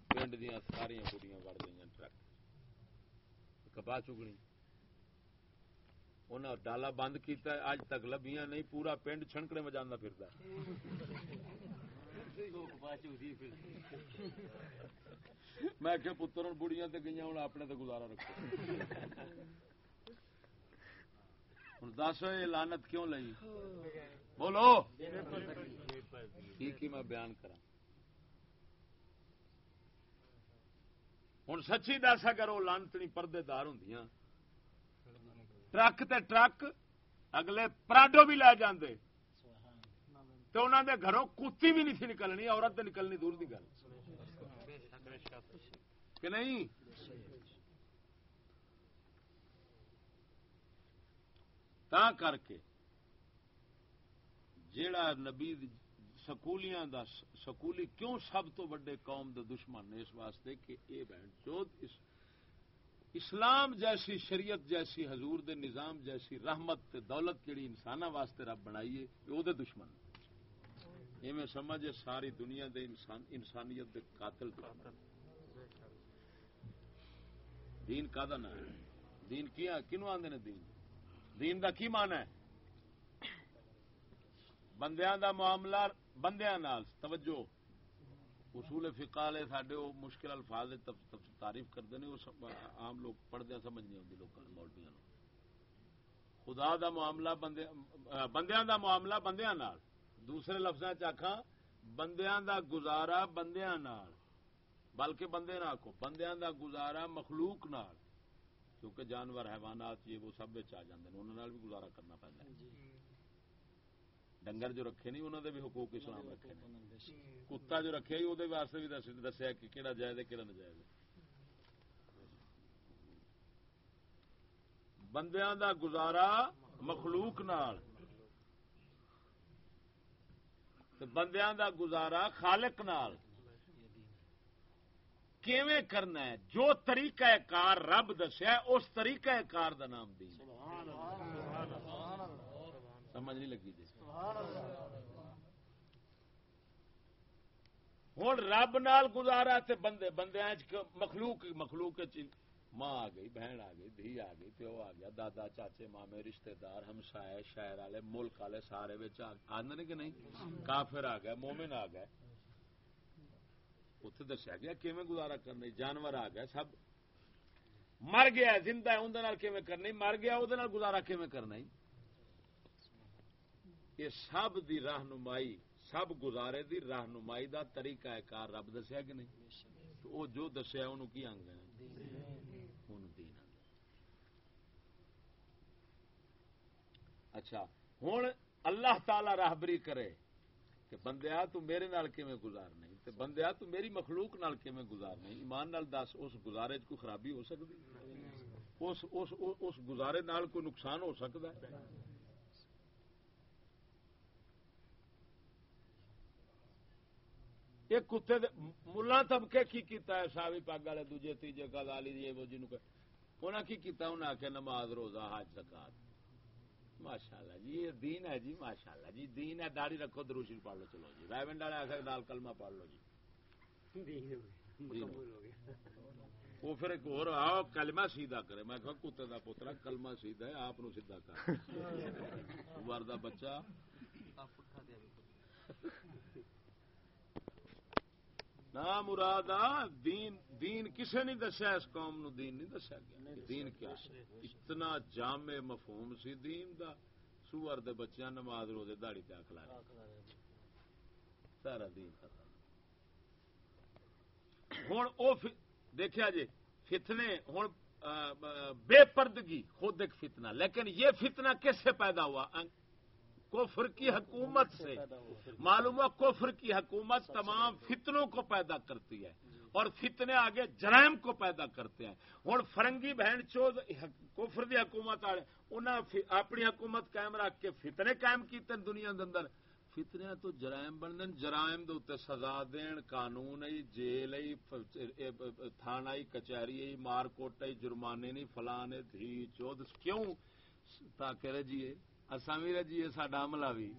پنڈ دیا ساری بڑیاں وڑ گئی ٹرک۔ کپا چگنی۔ انہیں ڈالا بند کیتا ہے اج تک لبیاں نہیں پورا پنڈ چھنکنے میں جانا پھرتا میں کہ پتر بڑیاں تے گئی ہوں اپنے تے گزارا رکھو۔ ہوں دس یہ لانت کیوں لئی؟ بولو۔ کی کی میں بیان کرا ہوں سچی دس اگر وہ لانتنی پردے دار ہوں ٹرک تے ٹرک اگلے پراڈو بھی لے جاندے۔ تو انہوں دے گھروں کتی بھی نہیں تھی نکلنی، عورت تے نکلنی دور دی گل۔ کہ نہیں؟ تا کر کے جیڑا نبی سکولیاں دا سکولی کیوں سب تو بڑے قوم دے دشمن نے؟ اس واسطے کہ اے بہن چوت اس اسلام جیسی شریعت، جیسی حضور دے نظام، جیسی رحمت تے دولت جڑی انسان واسطے رب بنائی ہے وہ دے دشمن۔ یہ میں سمجھ ساری دنیا دے انسان انسانیت دے قاتل دشمن دین کا نا ہے؟ دین کیا کنو آدھے نے دین؟ دین دا کی مان ہے؟ بندیاں دا معاملہ بندیاں نال، توجہ۔ اصول فقہ والے ساڈے وہ مشکل الفاظ تعریف کرتے ہیں وہ سب عام لوگ پڑھدے سمجھ نہیں آتی لوگوں کو مولویاں نوں خدا دا معاملہ بندے بندیاں دا معاملہ بندیاں نال۔ دوسرے لفظاں چ آکھاں، بندیاں دا گزارا بندیاں نال۔ بلکہ بندے نہ آکھو، بندیاں دا گزارا مخلوق نال۔ کیونکہ جانور، حیوانات یہ وہ سب آ جاندے نے، انہاں نال بھی گزارا کرنا پیندا ہے۔ جی۔ ڈنگر جو رکھے نہیں انہوں دے بھی حقوق اسلام رکھے نے کتا جو رکھے وہ واسطے بھی دس- دسیا کہ کہڑا جائز ہے کہڑا نجائز ہے بندیاں دا گزارا مخلوق نال تے بندیاں دا گزارا خالق نال کیویں کرنا ہے جو طریقہ کار رب دسیا اس طریقہ کار دا نام ہے۔ سمجھ نہیں لگی جی ہوں رب نال گزارا تے بندے بندے مخلوق مخلوق ماں آ گئی، بہن آ گئی، دھی آ گئی، پیو آ گیا، دادا، چاچے، مامے رشتے دار ہمسائے، شہر والے، ملک والے سارے آدھے کہ نہیں؟ کافر آ گئے، مومن آ گئے۔ اتنے دسیا گیا کیویں گزارا کرنا جانور آ گئے، سب مر گیا، زندہ ہے اندر کرنی؟ مر گیا وہ گزارا کیویں کرنا یہ سب دی رہنمائی، سب گزارے دی رہنمائی دا طریقہ ہے، کار رب دسیا کہ نہیں؟ تو وہ جو دسیا انہوں کی آنگ ہے اچھا ہوں اللہ تعالی راہبری کرے کہ بندیا تو میرے نال کیویں گزار نہیں؟ تے بندیا تو میری مخلوق نال کیویں گزار نہیں؟ ایمان نال دس، اس گزارے چ کوئی خرابی ہو سکتی اس اس اس گزارے نال کوئی نقصان ہو سکتا ہے؟ یہ کتے ملا طبقے کی کیتا ہے؟ ساوی پگ والے دوجے تیجے گالی یہ وہ جنوں انہاں کی کیتا انہاں آخیا نماز روزہ حج زکات۔ ماشاء اللہ جی یہ دین ہے جی ماشاء اللہ جی دین ہے داڑھی رکھو دروشی پڑھ لو چلو جی۔ رائبنڈ والے آخر نال کلمہ پڑھ لو جی۔ وہ پھر ایک اور آؤ کلمہ سیدھا کرے۔ میں کہا کتے دا پترا کلمہ سیدھا ہے آپ نو سیدھا کر۔ [laughs] دا بچہ۔ نہ مراد دین دین کسے نہیں دسیا اس قوم نو دین نہیں دسیا گیا۔ دین کیا اتنا جامع مفہوم سی دین دا۔ سور دے بچیاں نماز روزے داڑی تے اکھلا سارا دین ہوں او فی- دیکھیا جی فتنے ہوں بے پردگی خود ایک فتنہ۔ لیکن یہ فتنہ کس سے پیدا ہوا؟ کفر کی حکومت سے۔ معلوم ہوا کفر کی حکومت تمام فتنوں کو پیدا کرتی ہے اور فتنے آگے جرائم کو پیدا کرتے ہیں۔ ہوں فرنگی بہن چوز، کفر دی حکومت آ انہاں فی- اپنی حکومت قائم رکھ کے فتنے قائم کیتے ہیں دنیا دے اندر۔ فتنے تو جرائم بن دین جرائم دے اوتے سزا دین، قانون ای، جیل ای تھانہ ای، کچہری ای، مار کوٹ ای، جرمانے نہیں فلان ای دھی چود کیوں؟ تاکہ رجیے اساں بھی رجیے ساڈا عملہ بھی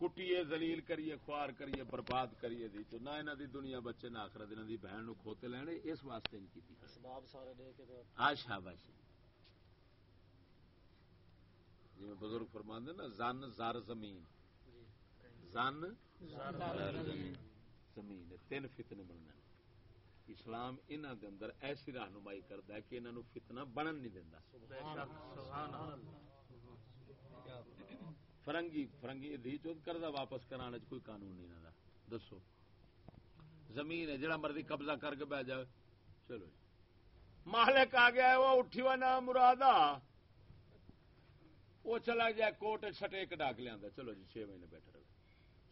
کٹیے زلیل کریے خوار کریے برباد کریے دی۔ تو نہ انہاں دی دنیا بچے نہ آخرت انہاں دی بہن نو کھوتے لینے اس واسطے نہیں کیتی اسباب سارے دے کے تو آ شاباش جی میں بزرگ فرماندے نا زن زر زمین۔ زن زمین۔ تین فتنے بننے اسلام انہاں دے اندر ایسی رہنمائی کردا ہے کہ انہاں نو فتنہ بنن نہیں دیندا۔ فرنگی فرنگی دھی چوت کردا واپس کرانے کوئی قانون نہیں انہاں دا دسو۔ زمین ہے، جڑا مرضی قبضہ کر کے بیٹھ جائے۔ چلو جی۔ مالک آ گیا ہے، وہ اٹھی ہوا نام مرادا۔ وہ چلا گیا، کوٹ سٹے کڈاک لیا چلو جی چھ مہینے بیٹھے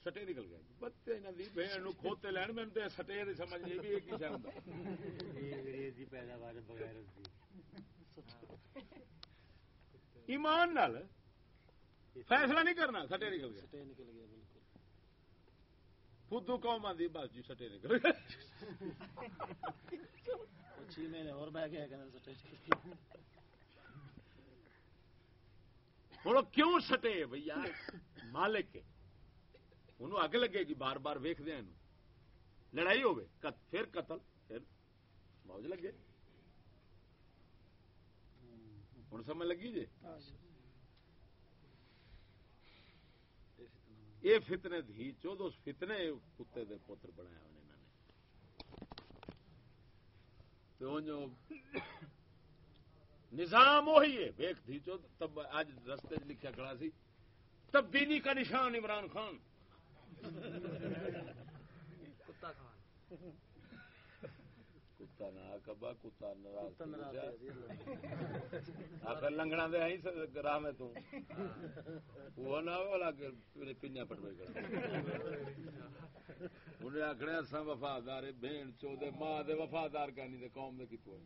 سٹے نکل گیا انہاں دی بہن نو کھوتے لین میں سٹے سمجھ نہیں بھی ایک پیداوار بغیر ایمان نال فیصلہ نہیں کرنا سٹے نکل گیا سٹے نکل گیا بالکل فدو قوم آندی بس جی سٹے نکل گیا وہ چھ مہینے اور بہ گیا کہ سٹے بولو کیوں سٹے بھیا مالک انہوں اگ لگے گی بار بار ویخ دیا لڑائی ہوے پھر قتل، پھر موج لگے۔ ہوں۔ سمجھ لگی جی؟ یہ فتنے دھی چود اس فتنے کتے دے پتر بنایا انہوں نے۔ تو جو نظام وہی ہے۔ ویک دھی چود تب اج رستے لکھا کھڑا سی، تبدیلی کا نشان عمران خان۔ کتا کھان کتا نہ کبا کتا ناراض آخر لنگنا دے آئی راہ میں تو۔ وہ نہ والا پنیا کر۔ انہیں اصا وفادار بہن چو دے ماں دے وفادار کرنی دے قوم دے کتوں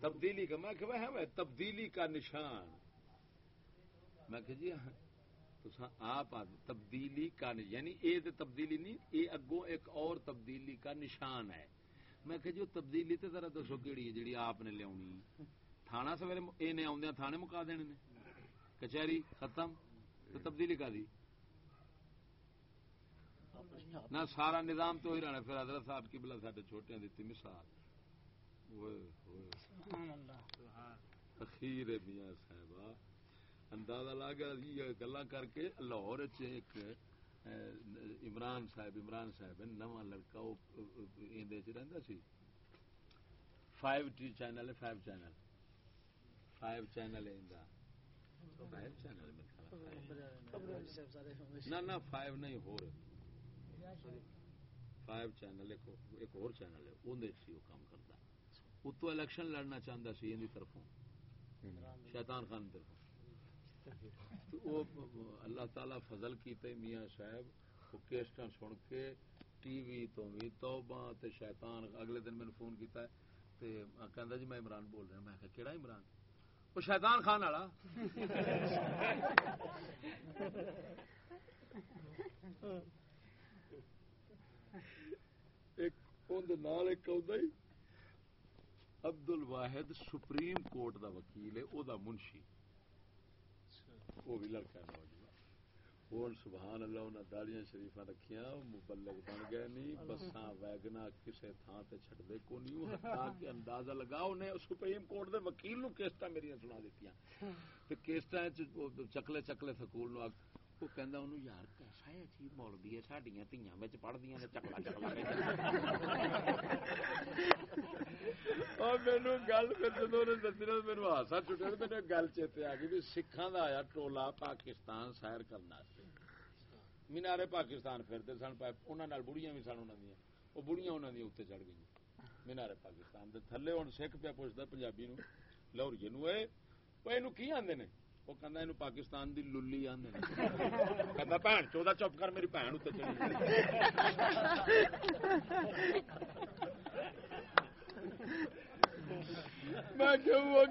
تبدیلی کا میں کہ ہے تبدیلی کا نشان۔ میں کہ جی تساں آپ تبدیلی کا یعنی اے تے تبدیلی نہیں اے اگوں ایک اور تبدیلی کا نشان ہے۔ میں کہ جو تبدیلی تے ذرا دسو کیڑی ہے جیڑی آپ نے لیاونی تھانا سویرے اے نے آوندیاں تھانے مکا دینے نے۔ کچہری ختم تو تبدیلی کا دی۔ نہ سارا نظام تو ہی رہنا پھر حضرت صاحب کی بلا ساڈے چھوٹیاں دیتی مثال۔ اوئے ہوئے۔ اخیر میاں صاحبہ۔ اندازہ لا گیا یہ گلا کر کے لاہور ایک عمران صاحب عمران صاحب نواں لڑکا وہ چ رہندا سی۔ فائیو ٹی چینل ہے فائیو چینل فائیو چینل ہے ایندا فائیو چینل نہ نہ فائیو نہیں ہو رہے فائیو چینل ایک اور چینل ہے۔ اندر سی وہ کام کرتا اتو الیکشن لڑنا چاہتا سی ان طرفوں۔ شیطان خان طرفوں۔ تو اللہ تعالی فضل کیتے میاں صاحب، وہ کیسٹاں سن کے ٹی وی تو بھی توبہ تے شیطان اگلے دن میں فون کیتا ہے تے کہندا جی میں عمران بول رہا میں کہا کیڑا عمران؟ وہ شیطان خان والا۔ ایک اون دے نال ایک اوندا ہی عبد الواحد سپریم کورٹ دا وکیل ہے، او دا منشی۔ وہ بھی لڑکا نوجوان۔ ہوں سبحان اللہ انہیں داڑیاں شریفاں رکھیاں مبلغ بن گئے نہیں بساں ویگنا کسے تھان تے دے کو نہیں حتیٰ کہ اندازہ لگا سپریم کورٹ دے وکیل نو میریاں سنا تے کیسٹاں وچ وہ چکلے چکلے سکول نو وہ کہندا انہوں یار کیسا ہے عجیب مولوی ہے ساڈیاں تیاں وچ پڑھدیاں نے چکلا چکلا اور مینو گل پھر جدو نے دسی نا مینو ہاسا چھٹیا تو مینو گل چیتے آ گئی بھی سکھان دا آیا ٹولا پاکستان سیر کرنا مینارے پاکستان پھرتے سن پائے انہوں نے بڑیاں بھی سن انہوں دیا وہ بڑیاں انہوں دیا اتنے چڑھ گئی مینارے پاکستان دے تھلے ہوں سکھ پیا پوچھتا پنجابی نو لاہوریے نو اے وہ اینو کی آندے نے وہ کہندا اینو پاکستان دی للی آندے نے بھن چودا چپ کر میری بھن اتنے میں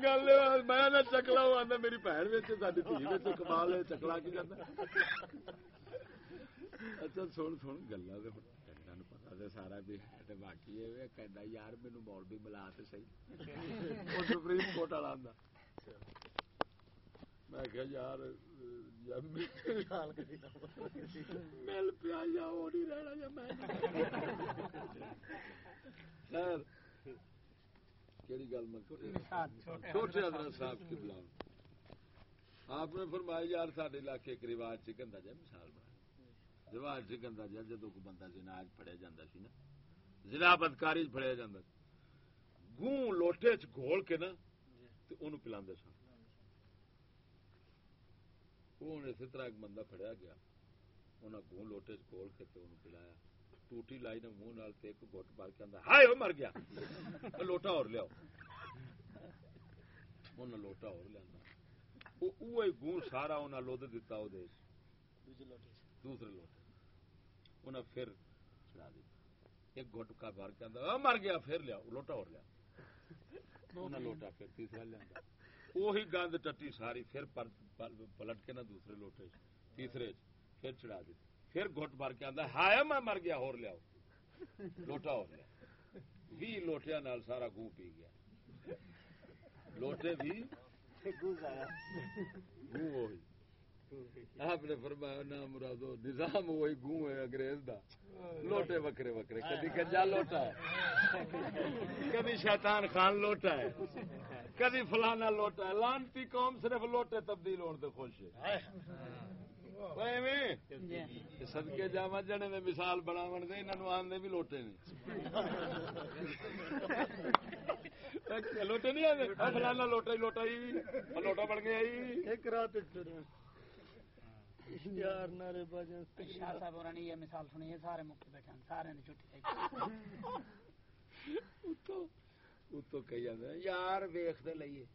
گل میں نہ چکلا وہ میری بھن دھی کمال چکلا کی جاندا اچھا سن سن گلا پتا سارا بھی ہے باقی یار مینوں مولوی ملا تے صحیح وہ سپریم کورٹ والا آندا میں کہ یار یا مل پیا یا وہ نہیں رہنا یا میں خیر کیڑی گل میں چھوٹے حضرت صاحب کی بلا آپ نے فرمایا یار سارے علاقے ایک رواج سے گندا جا مثال بنا رواج سے گندا جا جدو کوئی بندہ جناج پڑیا جاتا سی نا۔ ضلع بدکاری پڑیا جاتا گوں لوٹے چ گھول کے نا تے اونوں پلاندے سن۔ ہوں اسی طرح ایک بندہ پڑیا گیا انہیں گوں لوٹے چ گھول کے پلایا ٹوٹی لائی نے منہ نال تے ایک گٹ بھر کے آندا ہائے مر گیا لوٹا اور انہیں لوٹا اور لیا وہ گوں سارا انہیں وہ دے دوسرے لوٹے انہیں پھر چڑھا دیتا ایک گٹ کا بھر کے آندا مر گیا پھر لیا لوٹا اور لیا انہیں لوٹا پھر تیسرا لیا وہی گند ٹٹی ساری پھر پلٹ کے نہ دوسرے لوٹے تیسرے پھر چڑھا دی۔ پھر گھٹ بھر کے آندا ہائے میں مر گیا ہور لیاؤ لوٹا ہو لیا۔ بھی لوٹیا نال سارا گوں پی گیا۔ لوٹے بھی گوں وہی۔ آپ نے فرمایا نا مرادو، نظام وہی گوں ہے انگریز دا۔ لوٹے وکرے وکرے کدی گجا لوٹا ہے، کدی شیطان خان لوٹا ہے، کدی فلانا لوٹا ہے۔ لانتی قوم صرف لوٹے تبدیل ہونے تے خوش ہے۔ سدکے جا جنے نے مثال بناو دے انہوں آدھے بھی لوٹے نے۔ لوٹے نہیں آدھے فلانا لوٹا ہی لوٹا ہی لوٹا بن گیا ایک رات یار نارے باجن شاہ صاحب اور نے یہ مثال سنی ہے سارے مکے بیٹھے ہیں سارے نے چھٹی کھائی اتو کہی جاندے ہیں، یار ویکھتے لئیے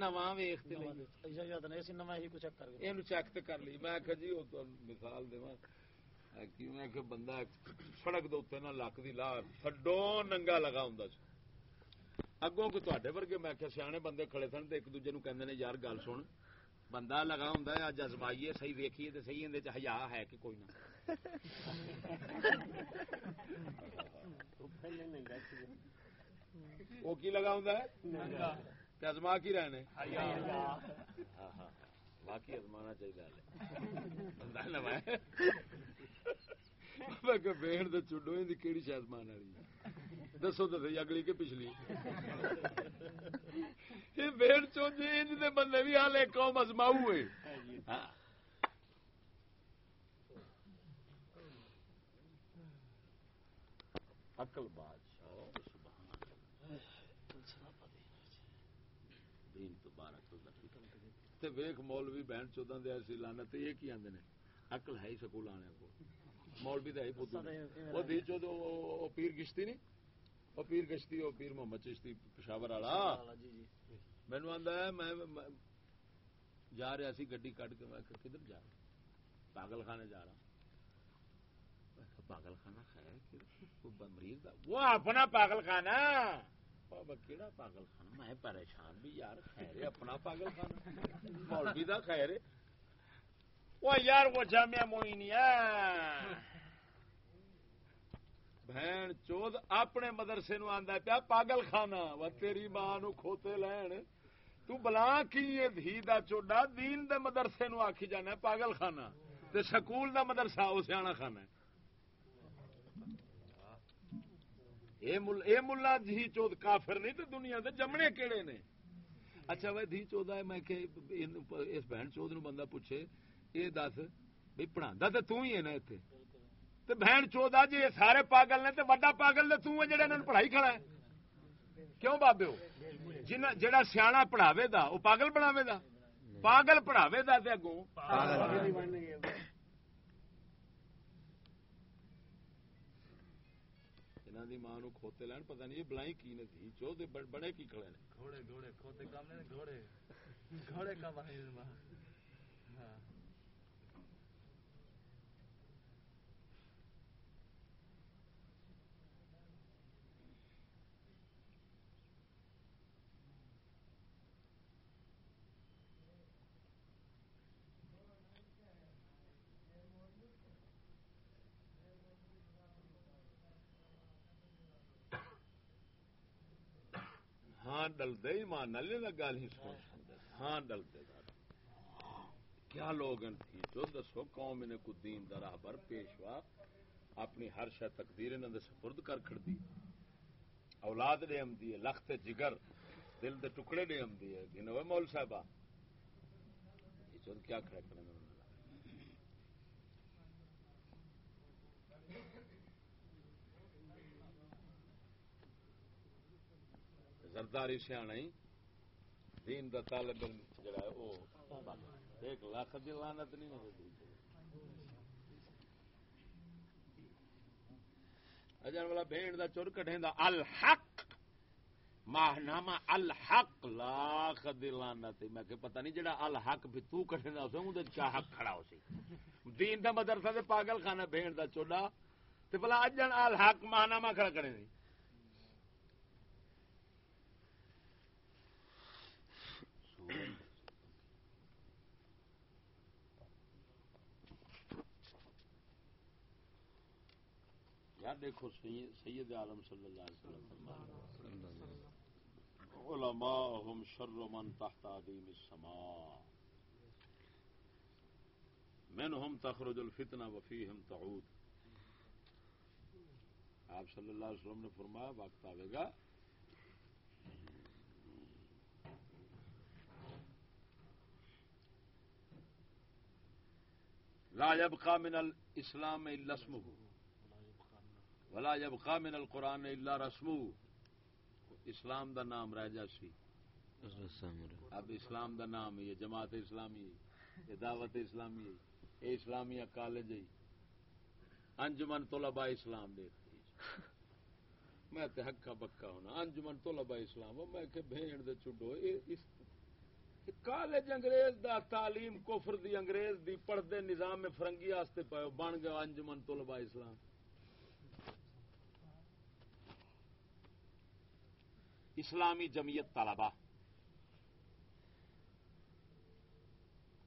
نواں ویکھتے لئیے۔ ایسا یاد نہیں اسی نواں ہی کو چیک کر کے۔ یہ چیک تو کر لی میں آخیا جی وہ تو مثال دوا کی میں کہ بندہ سڑک دے اتنے نہ لک دی لا تھڈو ننگا لگا ہوں سی اگوں کو تے ورگے میں آخیا سیانے بندے کھڑے سن تو ایک دوجے نو کہندے نے یار گل سن۔ بندہ لگا ہوں اج ازمائیے صحیح ویکھیے تو صحیح اندر ہیا ہے کہ کوئی نہ۔ وہ کی لگا ہوں ازما کی رہنے؟ باقی ازمانا چاہیے بہن تو چڈو یہ کہڑی شاید مان والی دسو تو سی اگلی کہ پچھلی یہ بہن چو جی بندے بھی حال ایک قوم ازماؤ ہوئے عقل بادشاہ تو ویخ مولوی بہن چودہ دے ایسی لانت یہ کی آندے نے عقل ہے ہی سکول آنے کو مولوی تے ہے دی چود وہ پیر گشتی نہیں وہ پیر گشتی وہ پیر محمد چشتی پشاور والا مینو ہے میں جا رہا سی گڈی کڈ کے میں کدھر جا رہا پاگل خانے جا رہا پاگل خانہ خیر مریض وہ اپنا پاگل خانہ کیڑا پاگل خانہ میں پریشان بھی یار خیر اپنا پاگل خانہ مولوی دا خیر وہ یار وہ جامعہ موئنی ہے بہن چود اپنے مدرسے نو آندا پیا، پاگل خانہ وہ تیری ماں نو کھوتے لین۔ تو بلا کی یہ دھی دا چوڈا، دین دے مدرسے نو آکھی جانا ہے، پاگل خانہ۔ تے سکول دا مدرسہ، او سیاح خانہ ہے۔ اے مل، اے ملا دھی چود کافر نہیں، تے دنیا دے جمنے کیڑے نے۔ اچھا وہ دھی چودا ہے میں کہ اس بہن چود نو بندہ پوچھے یہ دس، بھئی پڑھاندا تے تو ہی ہے نا ایتھے۔ تے بہن چودا جی سارے پاگل نے تے وڈا پاگل تے تو ہے جڑا انہاں پڑھائی کھڑا ہے۔ کیوں بابے ہو؟ جنہ جڑا سیاح پڑھاوے دا وہ پاگل بناوے دا۔ پاگل پڑھاوے دا تے اگوں۔ انہاں دی ماں نو کھوتے لین پتہ نہیں، یہ بلائی کی نے تھی؟ چو بڑے کی کھڑے نے؟ گھوڑے گھوڑے، کھوتے کام نہیں گھوڑے۔ گھوڑے کا بھائی ہاں ہاں ڈلدے ہی مان نہ لینا گل ہی سن ہاں ڈلدے کیا لوگ تھی جو دسو، قوم نے کو دین دا راہبر پیشوا، اپنی ہر شے تقدیر انہاں دے سپرد کر کھڑدی اولاد دے ہم دی لخت جگر، دل دے ٹکڑے دے ہم دی گنوے مول صاحبہ۔ یہ چود کیا کھڑے کرنے زرداری سیاح دین دا طالب جڑا ہے، وہ ایک لاکھ دی لعنت نہیں ہوتی اجن والا بھیڑ دا چور کٹے دا الحق، ماہنامہ الحق، لاکھ دی لعنت میں کہ پتہ نہیں جڑا الحق بھی تو کٹے دا اسے اون دے کیا حق کھڑا ہو سی دین دا مدرسہ دے پاگل خانہ بھیڑ دا چوڑا تے بلا اجن الحق ماہنامہ کھڑا کرے۔ دی یار دیکھو سید عالم صلی اللہ علیہ وسلم علماء شر من تحت عدیم السماء۔ منهم تخرج الفتنہ وفیہم تعود۔ آپ صلی اللہ علیہ وسلم نے فرمایا، وقت آئے گا۔ لا يبقى من الاسلام الا اسمه ولا يبقى من القران الا رسمه. اسلام دا نام رہ جا سی. اب اسلام دا نام ہے، یہ جماعت اسلامی ہے، یہ دعوت اسلامی ہے، یہ اسلامیہ کالج ہے۔ انجمن طلباء اسلام دیکھتی میں تے ہکا بکا ہونا، انجمن طلباء اسلام میں کہ بھین دے چڈو۔ اس کالج انگریز دا، تعلیم کفر دی انگریز دی پڑھدے نظام فرنگی واسطے پاؤ بن گیا انجمن طلباء اسلام۔ اسلامی جمعیت طلبا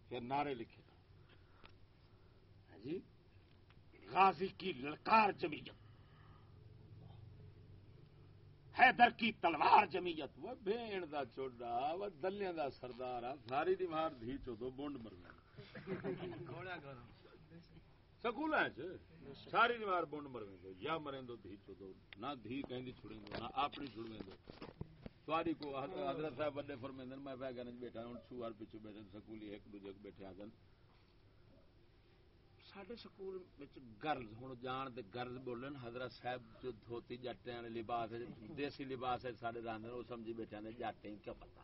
پھر نعرے لکھے۔ ہاں جی۔ غازی کی للکار جمعیت۔ حیدر کی تلوار جمعیت۔ وہ بھین دا چوڈا وہ دلیاں دا سردار۔ آ ساری دیوار دھی چودو بونڈ مر گیا سکول ساری دیوار بونڈ مر گئے یا مریں دو دھی چودو نہ دھی کہیں دی چھڑیں دو نہ اپنی چھڑیں دو سواری کو حضرت صاحب بڑے فرمیندن میں بیگن بیٹھا ہوں چھوار پیچھے بیٹھے سکولی ایک دوجے کو بیٹھے آدن سڈے سکول گرلز ہوں جان دے گرلز بولن حضرت صاحب جو دھوتی جٹے والے لباس دیسی لباس ہے سارے رنگ وہ سمجھی بیٹھے نے جاٹے کیا پتا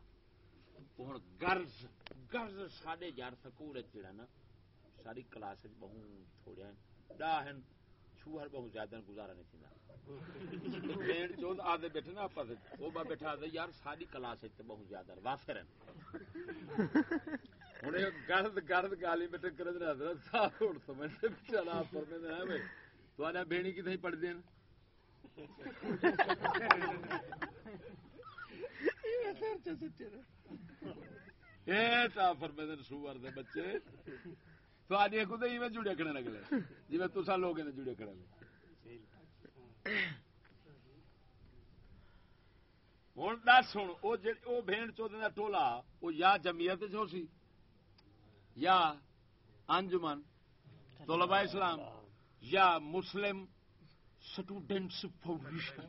ہوں گرلز گرلز سڈے یار سکول جڑا نا ساری کلاس بہت تھوڑے ڈاہ چھوہر بہت زیادہ گزارا نہیں تھا چود آدھے بیٹھے نا وہ بیٹھا آدھے یار ساری کلاس بہت زیادہ وافر ہیں ہوں گرد گرد گالی بیٹے کر حضرت صاحب بھائی۔ تو بہنی پڑھ دین فرمے دن سور دے بچے۔ تو آج میں جڑے کھڑے لگے جی میں تسا لوگ جڑے کھڑے لگے ہوں، دس ہوں وہ بہن چودہ ٹولا وہ یا جمعیت جو سی، یا انجمن، طلباء اسلام، یا مسلم اسٹوڈینٹس فاؤنڈیشن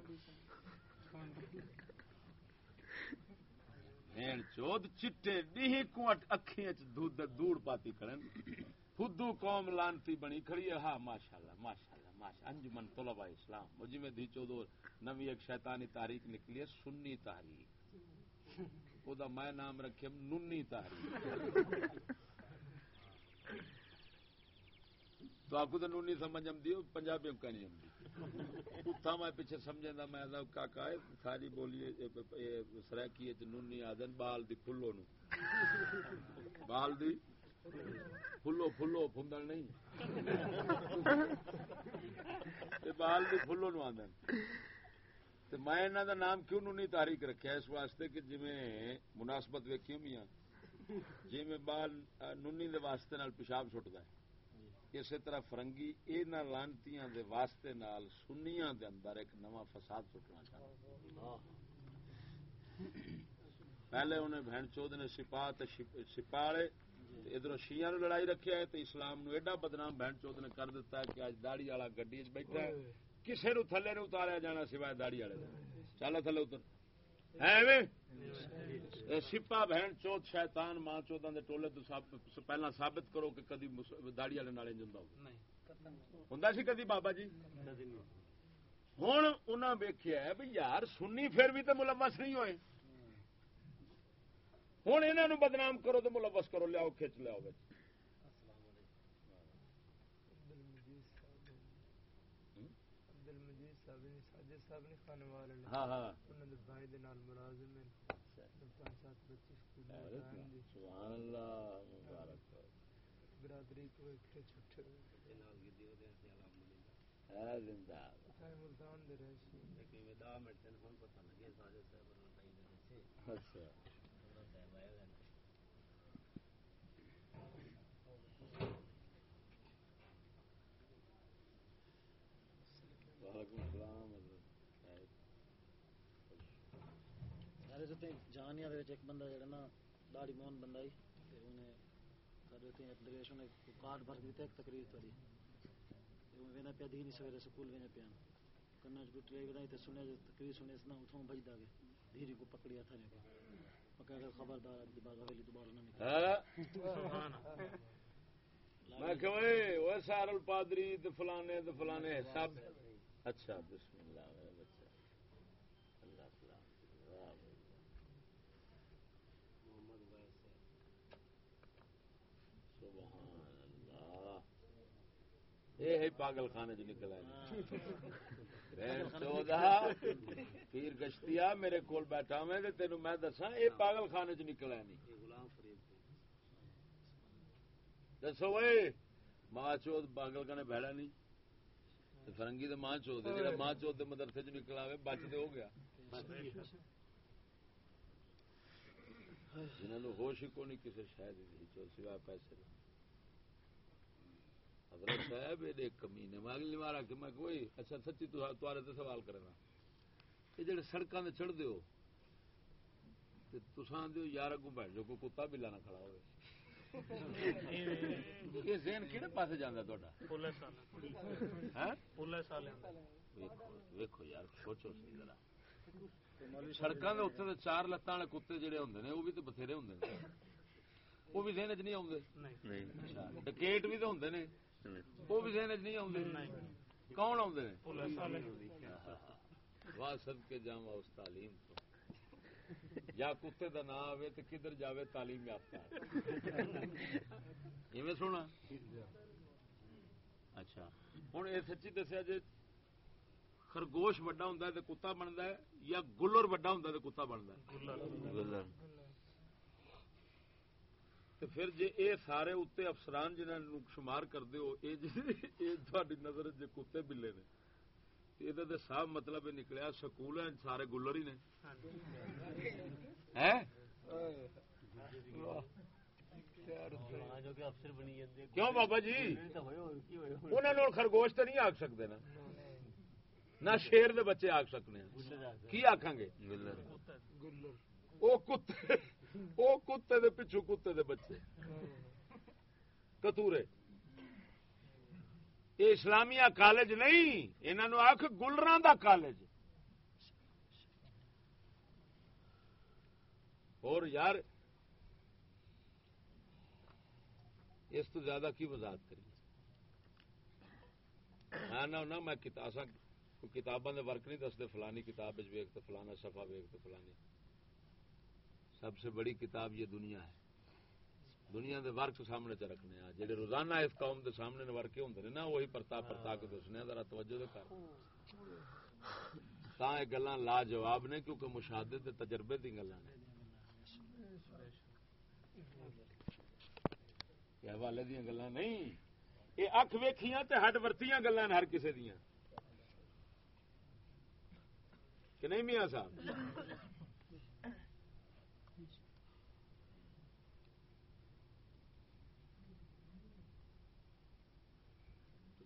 چود، چٹے ڈی کو اکھی دور پاتی کرن خدو قوم لانتی بنی کھڑی ہے۔ ہاں ماشاء اللہ ماشاء اللہ ماشاء انجمن طلباء اسلام۔ وہ جی میں دی چودو نوی ایک شیطانی تاریخ نکلی ہے، سنی تاریخ۔ وہ میں نام رکھے ننی تاریخ۔ تو آپ کو تو نونی سمجھ آمدی پنجابی کا نہیں آمدی اتھا میں پیچھے سمجھے دا میں کاکا ہے، ساری بولی سریکی ہے نونی آدن، بال دی پھلو نو۔ بال دی۔ پھلو پھلو پھندن نہیں بال دی پھلو نو آدن میں انہوں دا نام کیوں نونی تاریخ رکھا اس واسطے کہ جی مناسبت ویکھی میاں جی میں بال نونی دے واسطے نال پیشاب چھٹتا ہے اسی طرح فرنگی ان لانتیاں دے واسطے نال سنیاں دے اندر ایک نواں فساد سٹنا چاہتا پہلے انہیں بہن چود نے سپاہ سپاڑے ادھر شیعہ نو لڑائی رکھیا ہے تو اسلام نو ایڈا بدنام بہن چود نے کر دیتا ہے کہ اج داڑی والا گڈی بیٹھا ہے۔ کسے نو تھلے نے اتاریا جانا سوائے داڑی والے چل تھلے اتر۔ سپا بہن چوت شیطان ماں چودہ دے ٹولے تو پہلا ثابت کرو کہ کدی داڑی والے نالے جا ہوں سی کدی بابا جی؟ ہوں انہیں ویکیا ہے بھائی یار سنی پھر بھی تو ملوث نہیں ہوئے۔ ہوں انہوں بدنام کرو تو ملوث کرو لیاؤ کھچ لیاؤ ہاں ہاں۔ مبارک۔ برادری کو ملتان دے رہے اچھا وعلیکم السلام جہانیہ ایک بندہ جڑا نا داڑی مون بندہ ہی اپلیکیشن کارڈ بھر دیتے ایک تقریر وینا پیا سویرے سکول وینا پیا۔ کنا تے سنے تقریر سنے اس نا اتھوں بھج دا گے دھیری کو پکڑیا تھا نے پکڑ خبردار دوبارہ نہ نکل میں کہ اوئے اوئے سار الپادری تے فلانے تے فلانے سب اچھا بسم اللہ میرا بچہ اللہ سلام واہ بھائی سبحان اللہ یہ ہے پاگل خانے جو نکل آئے پیر گشتیا میرے کول بیٹھا میں تینوں میں دساں یہ پاگل خانے چ نکل آئے دسو ماں چوت پاگل کنے بہڑا نہیں۔ فرنگی تے ماں چوت ہے ماں چوت مدرسے چ نکل آوے بچ ہو گیا۔ جنہوں نے ہوش ہی کو نہیں کسی شاید سوائے پیسے۔ حضرت صاحب یہ کمینے میں اگلی بار آ کے میں کوئی اچھا سچی تارے تے سوال کرنا یہ جڑے سڑکاں تے چڑھ دیو تے تساں دیو یار اگوں بیٹھ جو کوئی کتا بلا نہ کھڑا ہوئے۔ یہ ذہن کہڑے پاسے جاندا تہاڈا؟ پولیس والے۔ ہیں پولیس والے ویکھو ویکھو یار سوچو سی ذرا۔ سڑکاں دے اوتے تے چار لتاں والے کتے جڑے ہوندے نے بھی تے بتھیرے ہوندے نے۔ وہ بھی ذہن وچ نہیں نہیں۔ اچھا۔ ڈکیٹ بھی ہوندے نے؟ وہ بھی ذہن نہیں اوندے کون واہ سد کے جاواں اس تعلیم تو۔ یا کتے دا نام آوے تے کدھر جاوے تعلیم یافتہ۔ سونا اچھا۔ ہن اے سچی دسیا جے خرگوش وڈا ہے تے کتا بندا ہے یا گلر وڈا ہے تے کتا بندا ہے؟ پھر جے اے سارے اتنے افسران جنہاں نو شمار کردے ہو اے جے اے تہاڈی نظر جے کتے بلے نے تے صاف مطلب یہ نکلیا سکول ہیں سارے گلر ہی نے کیوں بابا جی انہوں خرگوش تو نہیں آخ سکتے نا نہ شیر دے بچے آخ سکنے کی آخان گے گلر وہ کتے وہ کتے دے پچھو کتے دے بچے۔ کتورے۔ یہ اسلامیہ کالج نہیں انہوں آخ گلراں دا کالج۔ اور یار، اس تو زیادہ کی وضاحت کریے ہاں نہ نہ، میں کتاساں کتاباں دے ورک نہیں دستے فلانی کتاب وچ ویکھ تے، فلانا صفحہ ویکھ تے، فلانی۔ سب سے بڑی کتاب یہ دنیا ہے۔ دنیا دے ورک سامنے چ رکھنے آ۔ جڑے روزانہ اس قوم دے سامنے نے ورکے ہوندے نے نا، وہی پرتا پرتا کے دسنے ذرا توجہ دے کر۔ تاں یہ گلاں لاجواب نے، کیونکہ مشاہدے تے تجربے دی گلاں نے۔ یہ حوالے دیا گلا نہیں۔ یہ اکھ ویکھیاں تے ہڈ ورتیاں گلا ہر کسے دیاں۔ کہ نہیں میاں صاحب؟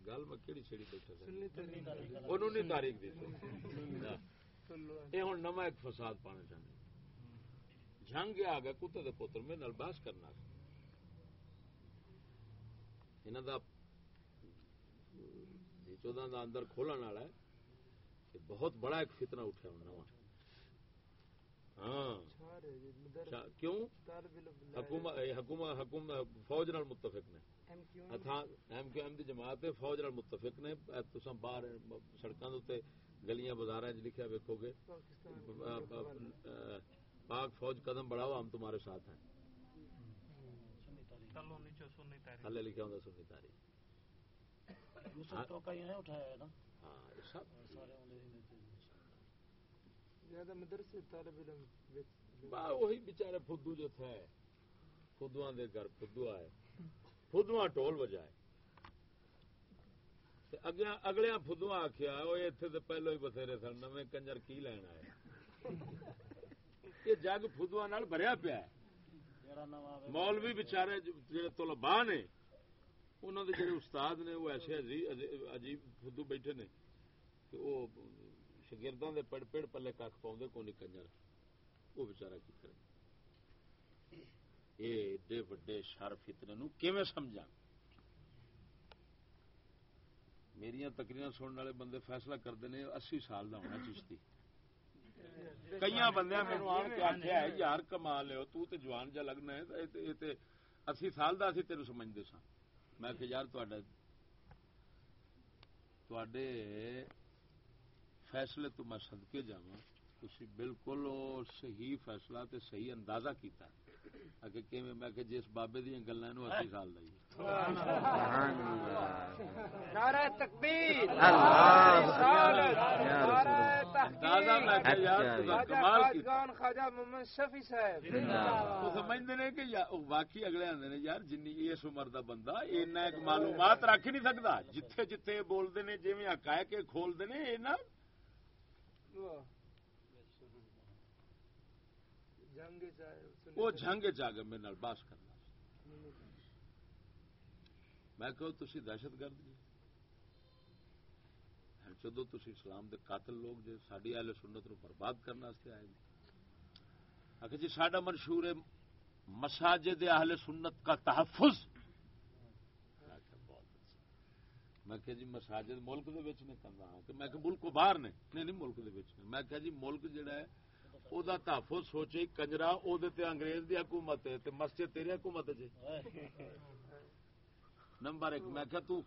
گل میں کہڑی چھڑی بیٹھا انہوں نے تاریخ دیتی یہ ہوں نواں ایک فساد پانا چاہتے جنگ آ گیا کتے دے پتر میرے بحث کرنا۔ انہوں چودہ دا اندر کھولن والا ہے بہت بڑا ایک فتنہ اٹھا ہوں نواں۔ ہاں۔ کیوں؟ حکومت حکومت حکومت فوج نال متفق نے۔ M Q M. دی جماعت ہے فوج نال متفق نے۔ تساں باہر سڑکاں دے اوتے گلیاں بازاراں وچ لکھیا ویکھو گے۔ پاک فوج قدم بڑھاؤ ہم تمہارے ساتھ ہیں۔ تھلے لکھا ہوندا سنی تاریخ۔ یوسف تو کا یہاں اٹھایا ہے نا؟ ہاں یہ سب۔ سارے ہوندے ہی نے زیادہ مدرسے طالب علم با وہی بیچارے فدو جو تھے فدواں دے گھر فدو آئے فدواں ٹول فدواں آکھیا او ایتھے تے پہلو ہی بتھیرے سن نویں کنجر کی لین آئے؟ یہ جگ نال بھریا پیا ہے۔ مولوی بچارے جڑے طلباء نے انہوں دے جڑے استاد نے وہ ایسے عجیب عجیب فدو بیٹھے نے۔ کہ وہ شگرداں دے پڑ پیڑ پلے کھ پاؤندے کو نہیں کنجر۔ وہ بچارا کی کرے اے ایڈے وڈے شر فتنے نو کیویں سمجھا میریاں تقریرا سننے والے بندے فیصلہ کرتے ہیں اسی سال دا ہونا چشتی۔ کئی بندے میرے آن کے آخیا ہے، یار کما لو تو تے جوان جا لگنا ہے اسی سال دا اسی تیرو سمجھتے سا میں کہ یار تواڈا تواڈے فیصلے تو میں صدقے جاواں تسی بالکل او صحیح فیصلہ تے صحیح اندازہ کیتا اگے کیویں میں کہ جس بابے دی گلاں نو 80 سال دا ہی سبحان اللہ۔ نعرہ تکبیر۔ اندازہ میں کہ یار تساں کمال کیتا خواجہ محمد شفیع صاحب۔ وہ سمجھتے نے کہ یا- او واقعی اگلے آدھے نے یار جنی اس عمر دا بندہ اینا ایک معلومات رکھ ہی نہیں سکتا جتھے جتھے بولتے نے جی حقائق کے کھولتے نے اینا جنگ وہ جنگ چ گئے میرے نال باس کرنا۔ میں کہو تسی دہشت گرد جی۔ جدو تسی اسلام دے قاتل لوگ جے ساری اہل سنت نو برباد کرنے واسطے آئے جی آخر جی ساڈا منشور ہے مساجد اہل سنت کا تحفظ میں کہا بہت اچھا۔ میں کہ جی مساجد ملک دے وچ نے کرنا ہاں کہ میں کہ ملک کو باہر نے۔ نہیں نہیں، ملک دے وچ نے۔ میں کہ جی ملک جڑا ہے، او دا تحفظ سوچے، کنجرا او دے تے انگریز دی حکومت ہے، تے مسجد تیری حکومت ہے جی۔ نمبر ایک، میں کہ تو،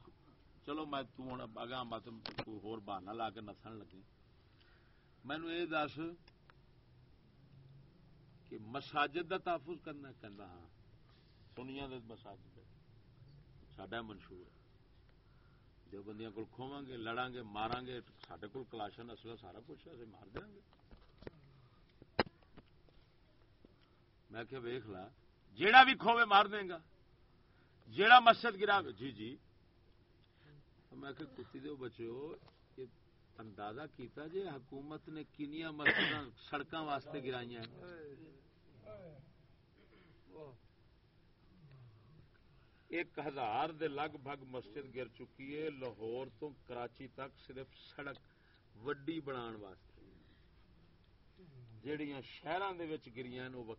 چلو میں تو ہن اگاں مت تو ہور بہانہ لا کے نسن لگی۔ مینوں اے دس کہ مساجد دا تحفظ کرنا، کہندا ہاں۔ سنیاں دے مساجد ساڈا منشور ہے۔ جو بندیاں کول کھوواں گے، لڑاں گے، ماراں گے، ساڈے کول کلاشن اسلحہ سارا کچھ ہے مار دیاں گے۔ میں کہ ویکھ لا، جیڑا بھی کھوے مار دیں گا۔ جیڑا مسجد گرا جی جی۔ میں کہ کتی دے بچو یہ اندازہ کیتا جی حکومت نے کنیاں مسجد سڑکاں واسطے گرائیاں ہیں۔ ایک ہزار دے لگ بھگ مسجد گر چکی ہے۔ لاہور تو کراچی تک صرف سڑک وڈی بنان واسطے۔ جہاں شہراں دے وچ گریاں نے وہ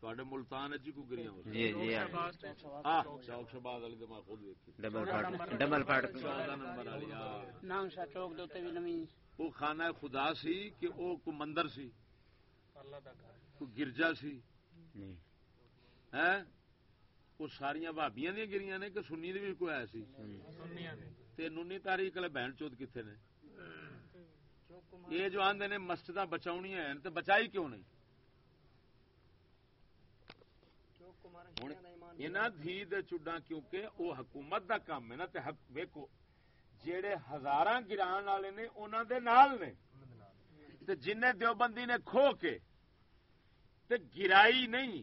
تواڈے ملتان کو جی جی ہاں۔ ہاں چوک والی تو میں خود ویکھی ڈبل چودہ نمبر والی وہ خانہ خدا سی کہ وہ کو مندر سی گرجا سی۔ جی۔ ہیں؟ وہ ساریاں بھابیاں دیا گریاں نے کہ سنی بھی کوئی آیا سی تے نونی تاریخ والے بہن چوت کتنے نے یہ جو آندے نے مسجد بچاؤنیاں ہیں تے بچائی کیوں نہیں دھی دے چڈاں کیونکہ وہ حکومت دا کام ہے نا تے ویکو جیڑے ہزاراں گران والے نے انہاں دے نال نے تے جن دیوبندی نے کھو کے تے گرائی نہیں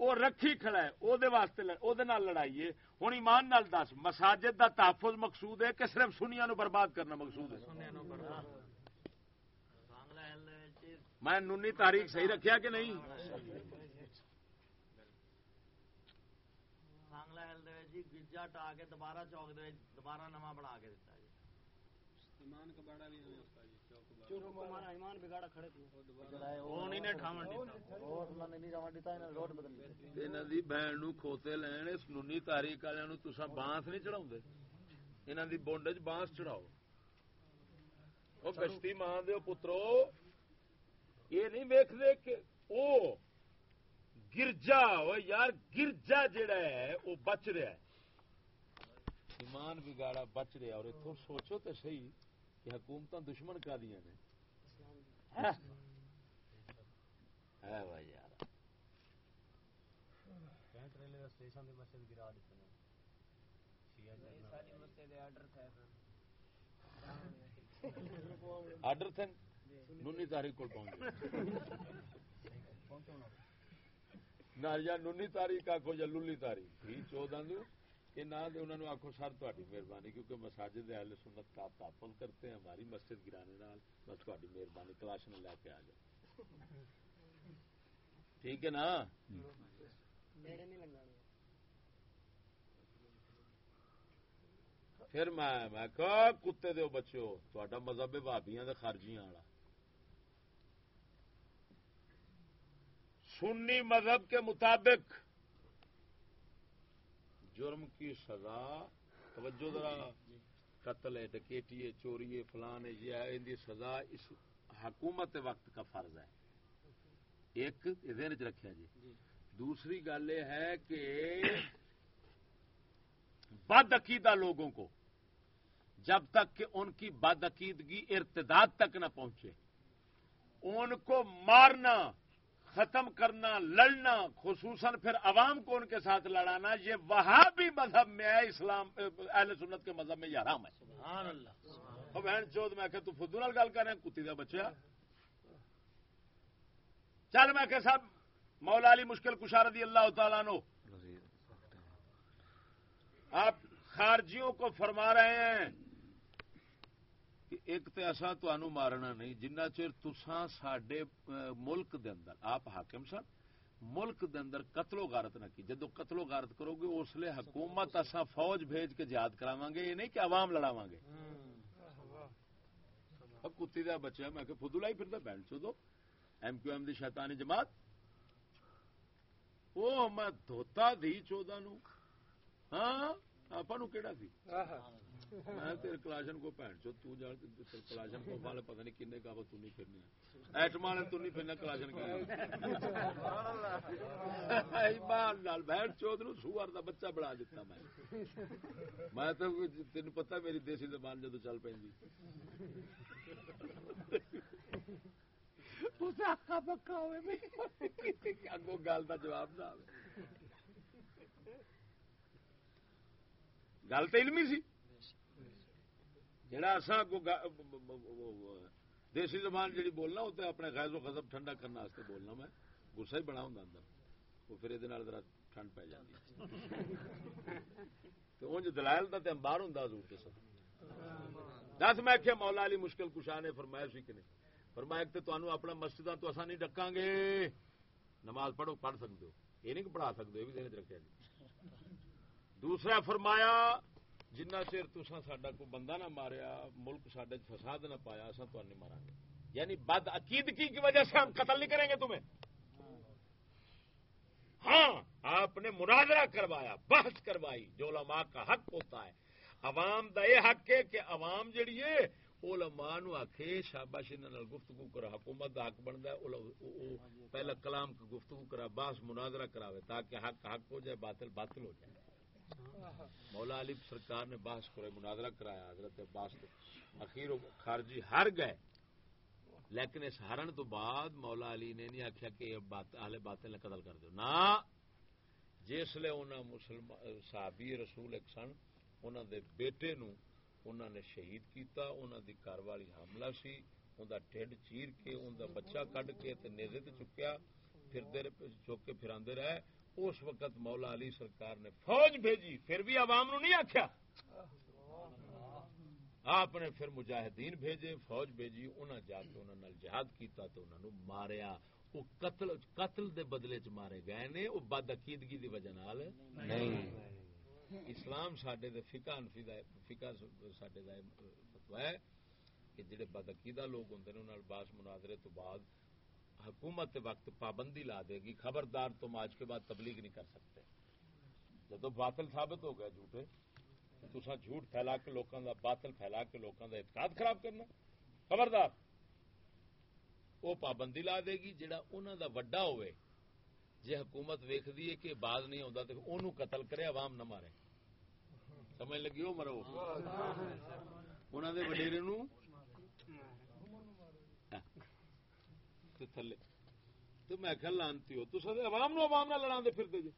وہ رکھی کھڑا ہے او دے واسطے لڑ- او دے نال لڑائی ہے۔ ہن ایمان نال دس مساجد دا تحفظ مقصود ہے کہ صرف سنیاں نو برباد کرنا مقصود ہے؟ میں نونی تاریخ صحیح رکھیا کہ نہیں؟ جی گرجا ٹا کے دوبارہ چوک دوبارہ نواں بنا کے دیتا جی ہمارا ایمان بگاڑا کھڑے تھے۔ ہوں انہیں ٹھاون دیتا روڈ بدل دیتے تے انہاں دی بہن نو کھوتے لین اس نونی تاریخ والے نو تساں بانس نہیں چڑھاوندے انہاں دی بونڈ وچ بانس چڑھاؤ۔ او کشتی ماں پترو یہ نہیں ویکھدے کہ او گرجا او یار گرجا جڑا ہے او بچ رہا ہے۔ ایمان بگاڑا بچ رہا اور اتوں سوچو تے صحیح۔ کہ حکومتاں دشمن کا دیا نے۔ ہے بھائی یار۔ آرڈر تھے؟ نونی تاریخ کو پہنچ نہ یا نونی تاریخ آخو یا للی تاریخ؟ چودہ کہ نہ دے انہوں نے آخو سر تاری مہربانی کیونکہ مساجد اہل سنت کا آپ تحفظ کرتے ہیں ہماری مسجد گرانے نال بس تاری مہربانی میں لے کے آ جاؤ۔ ٹھیک ہے نا؟ پھر میں میں کہا کتے دو بچو تا مذہب بھابیاں دے خارجیاں والا۔ سنی مذہب کے مطابق جرم کی سزا توجہ ذرا قتل ہے ڈکیٹی ہے چوری ہے فلان ہے یہ ہے ان کی سزا اس حکومت وقت کا فرض ہے۔ ایک ذہن چ رکھا جی۔ دوسری گل یہ ہے کہ بد عقیدہ لوگوں کو جب تک کہ ان کی بد عقیدگی ارتداد تک نہ پہنچے ان کو مارنا ختم کرنا لڑنا خصوصاً پھر عوام کو ان کے ساتھ لڑانا یہ وہاں بھی مذہب میں ہے اسلام اہل سنت کے مذہب میں یہ حرام ہے۔ سبحان اللہ اور بہن چوت میں کہ تو فدو نال گل کر رہے ہیں کتی کا بچہ۔ چل میں کہ صاحب مولا علی مشکل کشا رضی اللہ تعالیٰ نو آپ خارجیوں کو فرما رہے ہیں کہ ایک تو ایسا تو مارنا نہیں جنہ چر تساں سڈے ملک دے اندر آپ حاکم سن ملک دے اندر قتل و غارت نہ کی۔ جدو قتل و غارت کرو گے اس لیے حکومت اساں فوج بھیج کے یاد کراواں گے یہ نہیں کہ عوام لڑاواں گے۔ اب کتی دا بچہ میں کہ فدو لائی پھردا بینڈ چو دو ایم کیو ایم دی شیطانی جماعت۔ او میں دھوتا دی چودہ نو۔ ہاں آپ نو کیڑا سی؟ میں تیرے کلاشن کو پہن چو تو جا تیرے کلاشن کو والے پتہ نہیں کنے کا تو نہیں پھرنی ایٹمان تو نہیں پھرنا کلاشن کا ایمان نال بہن چود نو سوار دا بچہ بڑھا دیتا میں۔ میں تو تین پتہ میری دیسی زبان جدو چل پیندی اسے آقا پکا ہوئے اگو گل کا جواب نہ گل تو علمی سی۔ جڑا اصا کو دیسی زبان جڑی بولنا وہ اپنے خیز و غضب ٹھنڈا کرنے واسطے بولنا، میں گسا ہی بڑا ہوں اندر۔ وہ پھر یہ ذرا ٹھنڈ پی جاتی تو انج دلائل کا تو باہر ہوں حضور کے ساتھ۔ دس، میں کہ مولا علی مشکل کشا نے فرمایا سی کہ نہیں؟ فرمایا کہ تو اپنا مسجد تو اصا نہیں ڈکاں گے نماز پڑھو، پڑھ سکتے ہو۔ یہ نہیں کہ پڑھا سکتے ہو، یہ بھی دن رکھا جی۔ دوسرا، فرمایا جنہ چر تسا سڈا کوئی بندہ نہ ماریا، ملک سڈے فساد نہ پایا اصا تو نہیں مارا گے یعنی بد عقیدگی کی وجہ سے ہم قتل نہیں کریں گے تمہیں؟ ہاں آپ نے مناظرہ کروایا، بحث کروائی، جو علماء کا حق ہوتا ہے۔ عوام دا یہ حق ہے کہ عوام جڑی ہے، علماء نو آخے شاباش انہاں گفتگو کرا حکومت دا حق بندا ہے پہلا کلام کی گفتگو کرا، باس مناظرہ کراوے، تاکہ حق حق ہو جائے، باطل باطل ہو جائے۔ مولا علی سرکار نے باس کرے، مناظرہ کرایا، حضرت عباس اخیر خارجی ہر گئے۔ لیکن اس ہرن تو بعد مولا علی نے نہیں آخیا کہ اہل باطل قتل کر دو نہ جسے انہاں مسلمان صحابی رسول ایک سن انہوں دے بیٹے نو انہوں نے شہید کیتا انہوں دی کار والی حاملہ سی، ان دا ٹھڈ چیر کے، ان دا بچہ کڈ کے تے نیزے تے چکیا، پھر دے چک کے پھراندے رہے۔ اس وقت مولا علی سرکار نے فوج بھیجی پھر بھی عوام نو نہیں آخیا آپ نے پھر مجاہدین بھیجے فوج بھیجی انہوں جا کے انہوں نے جہاد کیتا تو انہوں ماریا۔ وہ قتل قتل دے بدلے چ مارے گئے نے وہ بد عقیدگی دی وجہ نال نہیں۔ اسلام سڈے فکا فکا سڈے فتوا ہے کہ جڑے بدعقیدہ لوگ ہوں باس مناظرے تو بعد حکومت وقت پابندی لا دے گی خبردار تم آج کے بعد تبلیغ نہیں کر سکتے۔ جب باطل ثابت ہو گیا جھوٹے تو جھوٹ پھیلا کے لوگوں کا باطل پھیلا کے لوگوں کا اعتقاد خراب کرنا۔ خبردار۔ وہ پابندی لا دے گی جہاں انہوں کا وڈا ہوئے۔ جی حکومت ویخ ہے کہ باز نہیں آتا تو انہوں قتل کرے عوام نہ مارے۔ سمجھ لگی وہ مرو؟ انہوں نے وڈیرے تے تھلے۔ تو میں خیال لانتی ہو۔ تو عوام نو عوام نہ لڑا جی۔ دے پھر جی۔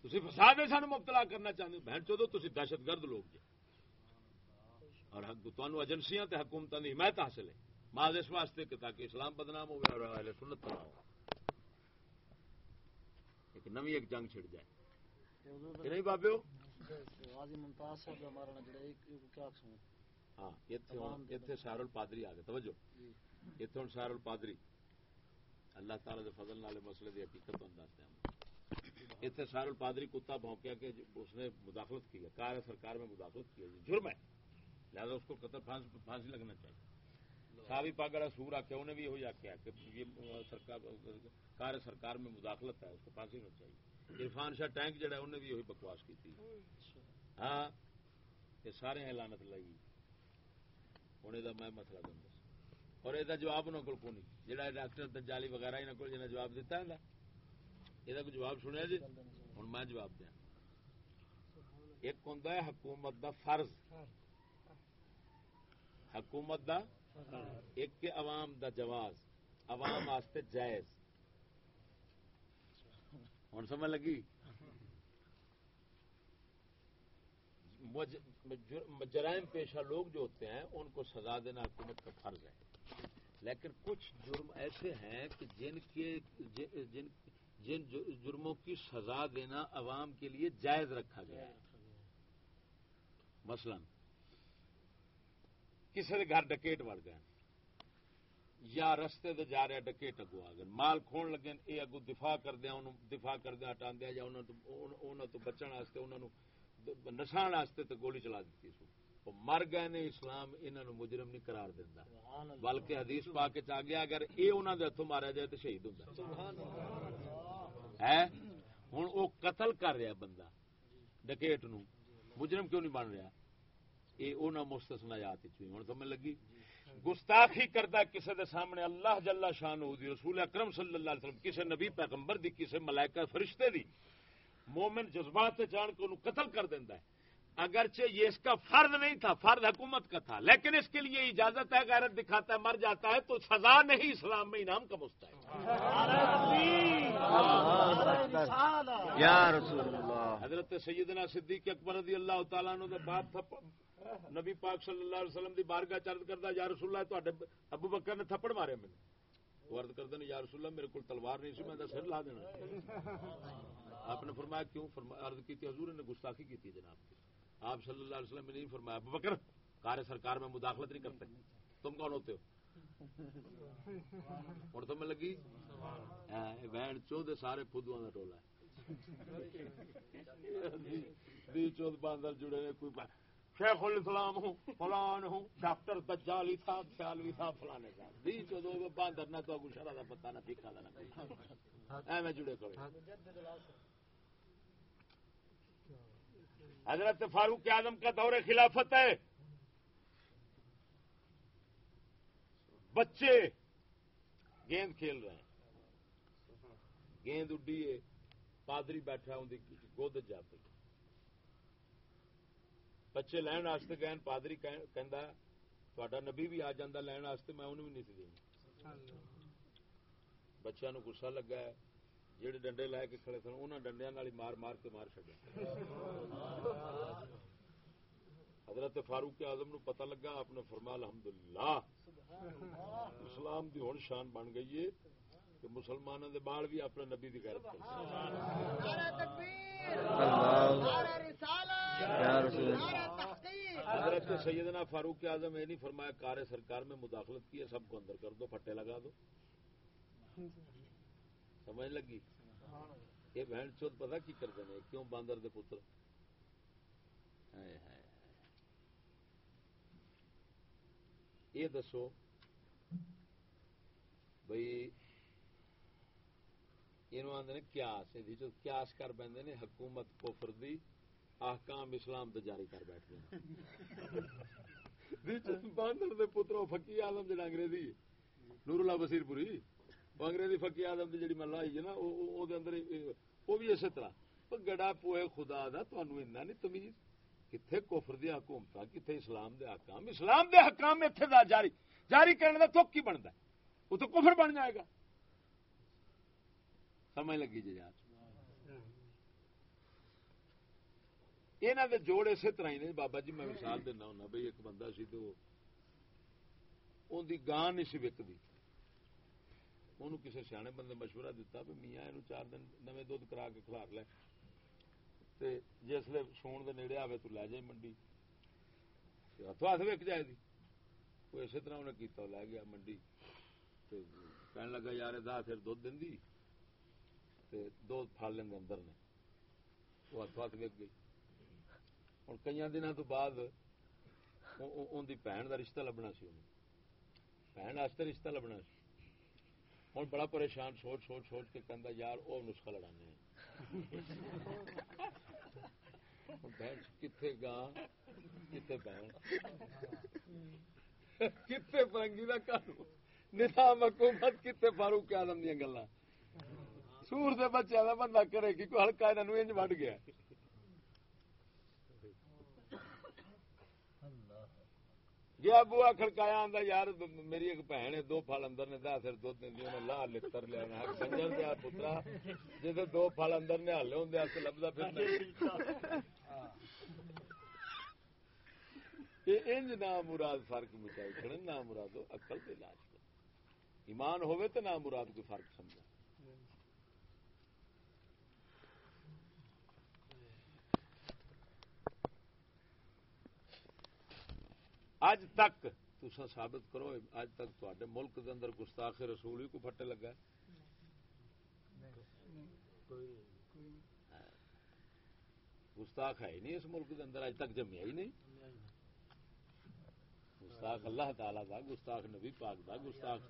تھی فساد سان مبتلا کرنا چاہتے بہن چو تھی دہشت گرد لوگ جی۔ اور تمہیں ایجنسیاں حکومتوں کی حمایت حاصل ہے۔ ماض اس واسطے کہ تاکہ اسلام بدنام ہو اور اہل سنت نہ ہو ایک نوی ایک جنگ چھڑ جائے۔ کہ نہیں بابے ہاں اتنے سارل پادری آ گئے توجہ اتنے ہوں سارل پادری۔ اللہ تعالی دے فضل نالے مسئلے دی حقیقت دستے ہیں اتنے سارل پادری کتا بھونکیا کہ اس نے مداخلت کی ہے کار سرکار میں مداخلت کی ہے۔ جرم ہے۔ لہذا اس کو قتل پھانسی لگنا چاہیے۔ ساوی پاگڑا سور آ کے انہیں بھی یہی آخیا کہ یہ سرکار سرکار میں مداخلت ہے اس کو پھانسی ہونا چاہیے۔ عرفان شاہ ٹینک جڑا انہیں بھی یہی بکواس کی تھی۔ ہاں یہ سارے اعلانت لگی ہوں یہ میں مسئلہ دوں اور یہ جواب انہوں کو نہیں جہاں ڈاکٹر دجالی وغیرہ یہاں کو جنہیں جواب دیتا ہے یہ کوئی جواب سنیا جی؟ ہوں میں جواب دیا۔ ایک ہوں حکومت دا فرض۔ حکومت دا ایک کہ عوام دا جواز۔ عوام واسطے جائز۔ ہوں سمجھ لگی مج- جر- جرائم پیشہ لوگ جو ہوتے ہیں، ان کو سزا دینا حکومت کا فرض ہے۔ لیکن کچھ جرم ایسے ہیں کہ جن کے، جن، جن- جرموں کی سزا دینا عوام کے لیے جائز رکھا گیا ہے۔ مثلا کسی کے گھر ڈکیٹ وڑ گئے، یا رستے تے جا رہا ڈکیٹ اگو آ گئے، مال کھون لگے یہ اگو دفاع کردیا دفاع کردیا ہٹا دیا، یا انہوں تو- انہوں تو بچن واسطے انہوں نے نسان واسطے تے گولی چلا دیتی سو۔ مر گئے نے اسلام انہوں مجرم نہیں قرار دینا بلکہ حدیث پا کے چاہ گیا اگر یہ انہوں دے ہاتھوں مارا جائے تو شہید ہوتا ہے؟ ہوں وہ قتل کر رہا بندہ ڈکیٹ نو۔ مجرم کیوں نہیں بن رہا؟ یہ انہوں مستثنیات وچ ہوئی۔ ہوں سمجھ لگی؟ گستاخی کرتا کسی دے سامنے اللہ جل شان دی رسول اکرم صلی اللہ علیہ وسلم کسی نبی پیغمبر دی کسی ملائکہ فرشتے دی۔ مومن جذبات جان کے انہوں قتل کر دینا ہے۔ اگرچہ یہ اس کا فرض نہیں تھا فرض حکومت کا تھا لیکن اس کے لیے اجازت ہے غیرت دکھاتا ہے مر جاتا ہے تو سزا نہیں اسلام میں انعام کا مستحق حضرت سیدنا صدیق اکبر رضی اللہ تعالیٰ باپ تھپ نبی پاک صلی اللہ علیہ وسلم دی بارگاہ چرد کردا یا رسول اللہ تواڈے ابو بکر نے تھپڑ مارے مینوں وہ عرض کردے نے یا رسول اللہ میرے کول تلوار نہیں سی میں تے سر لا دینا۔ آپ نے فرمایا کیوں عرض کی تھی، حضور نے گستاخی کی تھی جناب کی۔ آپ صلی اللہ علیہ وسلم نے نہیں فرمایا بکر کار سرکار میں مداخلت نہیں کرتے۔ تم کون ہوتے ہو؟ ہوں تو میں لگی ہاں، بہن چودہ سارے فدو کا ٹولا ہے۔ چود باندر جڑے نے کوئی شیخ الاسلام ہوں، فلان ہوں، ڈاکٹر دجالی صاحب سیالوی صاحب فلانے صاحب دی چودہ باندر نہ تو اگو شرح دا پتہ نہ پھیکا دا نہ ایویں جڑے کرے حضرت فاروق اعظم کا دور خلافت ہے۔ بچے گیند کھیل رہے ہیں۔ گیند اڈی ہے۔ پادری بیٹھا ان گود جا پی بچے لین واسطے گئے پادری تا نبی بھی آ جا لین واسطے میں انہوں بھی نہیں سی دینی۔ بچوں نو گسا لگا ہے۔ جہے ڈنڈے لے کے کھڑے سن انہوں ڈنڈیا مار مار کے مار چڈیا حضرت فاروق اعظم نو پتہ لگا آپ نے فرما الحمدللہ اسلام دی ہن شان بن گئی ہے کہ مسلمانوں دے بال بھی اپنے نبی دی غیرت کر حضرت سیدنا فاروق اعظم یہ نہیں فرمایا کار سرکار میں مداخلت کی ہے سب کو اندر کر دو پٹے لگا دو سمجھ لگی؟ یہ بہن چوت پتا کی کرتے ہیں؟ کیوں باندر دے پتر؟ یہ دسو بھائی یہ آدھے کیاس کیاس کر پہ نے، حکومت کوفر دی، احکام اسلام تے جاری کر بیٹھتے [laughs] باندر دے پترو فقی آدم جڑا انگریزی نور اللہ بصیر پوری وہ انگریزی فقی آدم دی جڑی ملا ہے نا اندر وہ بھی اسی طرح۔ گڑا پوئے خدا دا تانوں اتنا نہیں تمیز۔ کتنے کوفر دی حکومت کتنے اسلام دے حکام۔ اسلام دے حکام اتنے دا جاری۔ جاری کرنے کا تک کی بنتا ہے؟ وہ تو کفر بن جائے گا۔ سمجھ لگی جی یار؟ یہاں دے جوڑ اسی طرح ہی نے۔ بابا جی میں مثال دینا ہونا بھائی ایک بندہ سی تو ان کی گاہ نہیں سی وکتی ان کسی سیانے بندے مشورہ دیتا بھی میاں یہ چار دن نویں دھد کرا کے کھلار لے جسے سون دے نیڑے آوے تو لے جائے منڈی ہاتھوں ہاتھ وک جائے دی وہ اسی طرح انہیں کیتا لے گیا منڈی کہنے لگا یار دا پھر دھد دینی دو پھل لیں اندر نے وہ ہاتھوں ہاتھ وک گئی ہوں کئی دنوں تو بعد ان کی بھن کا رشتہ لبنا سی بہن واسطے رشتہ لبنا سی ہوں بڑا پریشان سوچ سوچ سوچ کے کہہ یار وہ نسخہ لڑانے کتنے گاں کتنے بہن کتنے فرنگی کا گھر نظام حکومت کتنے فاروق آدم دیا گلا سور دے بچے کا بندہ کرے کہ ہلکا انہوں انج وڈ گیا۔ گیا بوا کھڑکایا آندا یار میری ایک بہن ہے دو پھل اندر نے دس دودھ دینی انہیں لا لتر لیا میں دیا پترا جے دو پھل اندر نے ہلے ہوندے اس لبدا پھرنا یہ انج نام مراد فرق مٹائی کھڑے نام مراد عقل تے علاج ایمان ہوے تے نام مراد کوئی فرق سمجھا اج تک تسا ثابت کرو، اج تک تے ملک دے اندر گستاخ رسول ہی کو پھٹے لگا گستاخ ہے ہی نہیں اس ملک دے اندر، اج تک جمیا ہی نہیں۔ گستاخ اللہ تعالی دا، گستاخ نبی پاک دا، گستاخ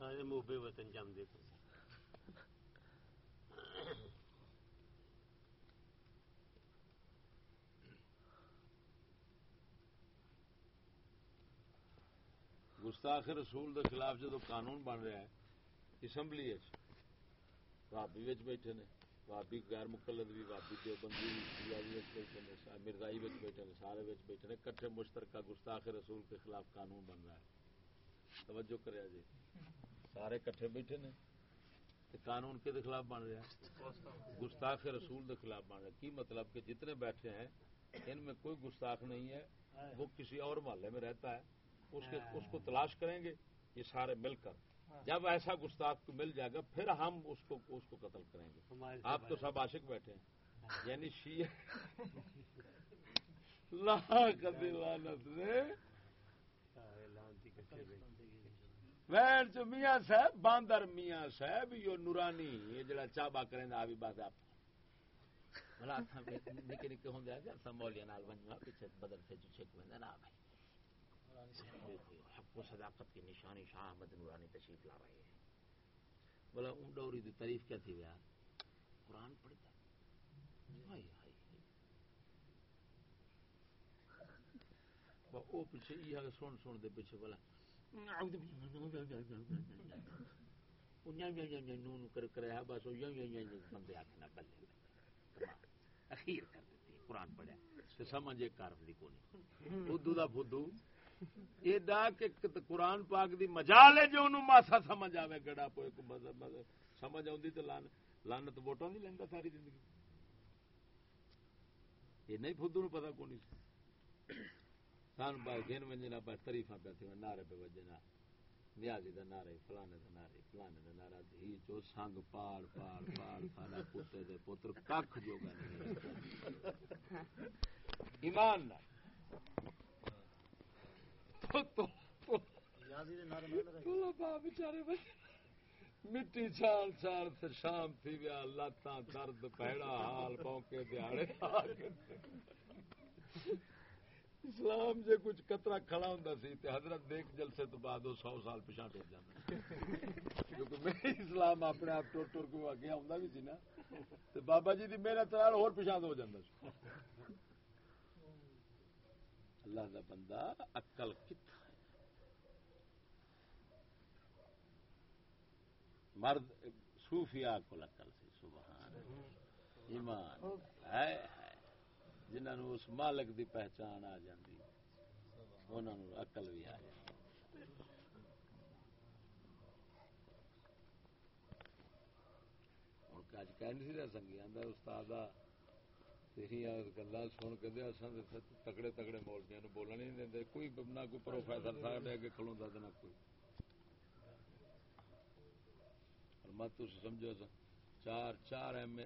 محبے وطن جم دے گستاخ رسول دے خلاف جدو قانون بن رہا ہے، اسمبلی بھابی بیٹھے نے بھابی غیر مقلد بھی بھابی دیوبندی بھی بیٹھے نے مرزائی بیٹھے نے، سارے بیٹھے نے، کٹھے مشترکہ گستاخ رسول کے خلاف قانون بن رہا ہے۔ توجہ کریا جی۔ سارے کٹھے بیٹھے نے قانون کے خلاف بن رہا ہے؟ گستاخ رسول کے خلاف بن رہا ہے۔ کی مطلب کہ جتنے بیٹھے ہیں، ان میں کوئی گستاخ نہیں ہے، وہ کسی اور محلے میں رہتا ہے۔ اس کے اس کو تلاش کریں گے یہ سارے مل کر۔ جب ایسا گستاخ کو مل جائے گا پھر ہم اس کو اس کو قتل کریں گے۔ آپ تو سب عاشق بیٹھے ہیں۔ یعنی شیعہ وین چ میاں صاحب باندر میاں صاحب یہ نورانی یہ جڑا چابا کریں آ بھی بات آپ۔ نکے نکے ہوں نال پیچھے بدل سے چھک میں نہ بھائی۔ حق و صداقت کی نشانی شاہ احمد نورانی تشریف لا رہے ہیں۔ بولا اون ڈوری دی تعریف کیا تھی یار؟ قرآن پڑھتا۔ وہ پیچھے یہ سن سن دے پیچھے بولا۔ بس بندے آخنا بلے اخیر کر دیتی قرآن پڑھیا سمجھ ایک کار کو نہیں [laughs] بدھو دا بدھو۔ ایڈا کہ قرآن پاک دی مجال ہے جو انہوں ماسا سمجھ آوے، گڑا پوئے کو مذہب سمجھ آؤں تو لان لانت ووٹوں نہیں لینا ساری زندگی۔ یہ نہیں فدو نو پتا کون سان بائی گن ونجنا پہ تریفا پہ تھی نعرے پہ وجنا نیازی دا نعرے، فلانے دا نعرے، فلانے دا نعرہ ہی جو سنگ پار پار پار سارا پوتے دے پتر کھ جو گا ایمان نہ مٹی چھال چھال سے شام تھی گیا لتاں درد پیڑا حال پونکے دیاڑے اسلام جے کچھ قطرہ کھڑا ہوں سی تے حضرت دیکھ جلسے تو بعد سو سال پچھا ٹر جانا کیونکہ میرے اسلام اپنے آپ ٹور ٹور کو اگے آؤں بھی سی نا۔ تے بابا جی دی محنت اور پچھا ہو جاتا اللہ دا بندہ اکل کتنا مرد صوفیاء کو اکل سی، سبحان ایمان ہے جنہوں اس مالک دی پہچان آ جاندی انہوں نے اکل بھی آ جاندی۔ جاتی اج کہہ نہیں رہ سنگی آدھا استاد تکڑے تکڑے مولدیا نو بولن نہیں دے کوئی نہ کوئی پروفیسر صاحب اگے کھلوا نہ کوئی۔ مت سمجھو چار چار ایم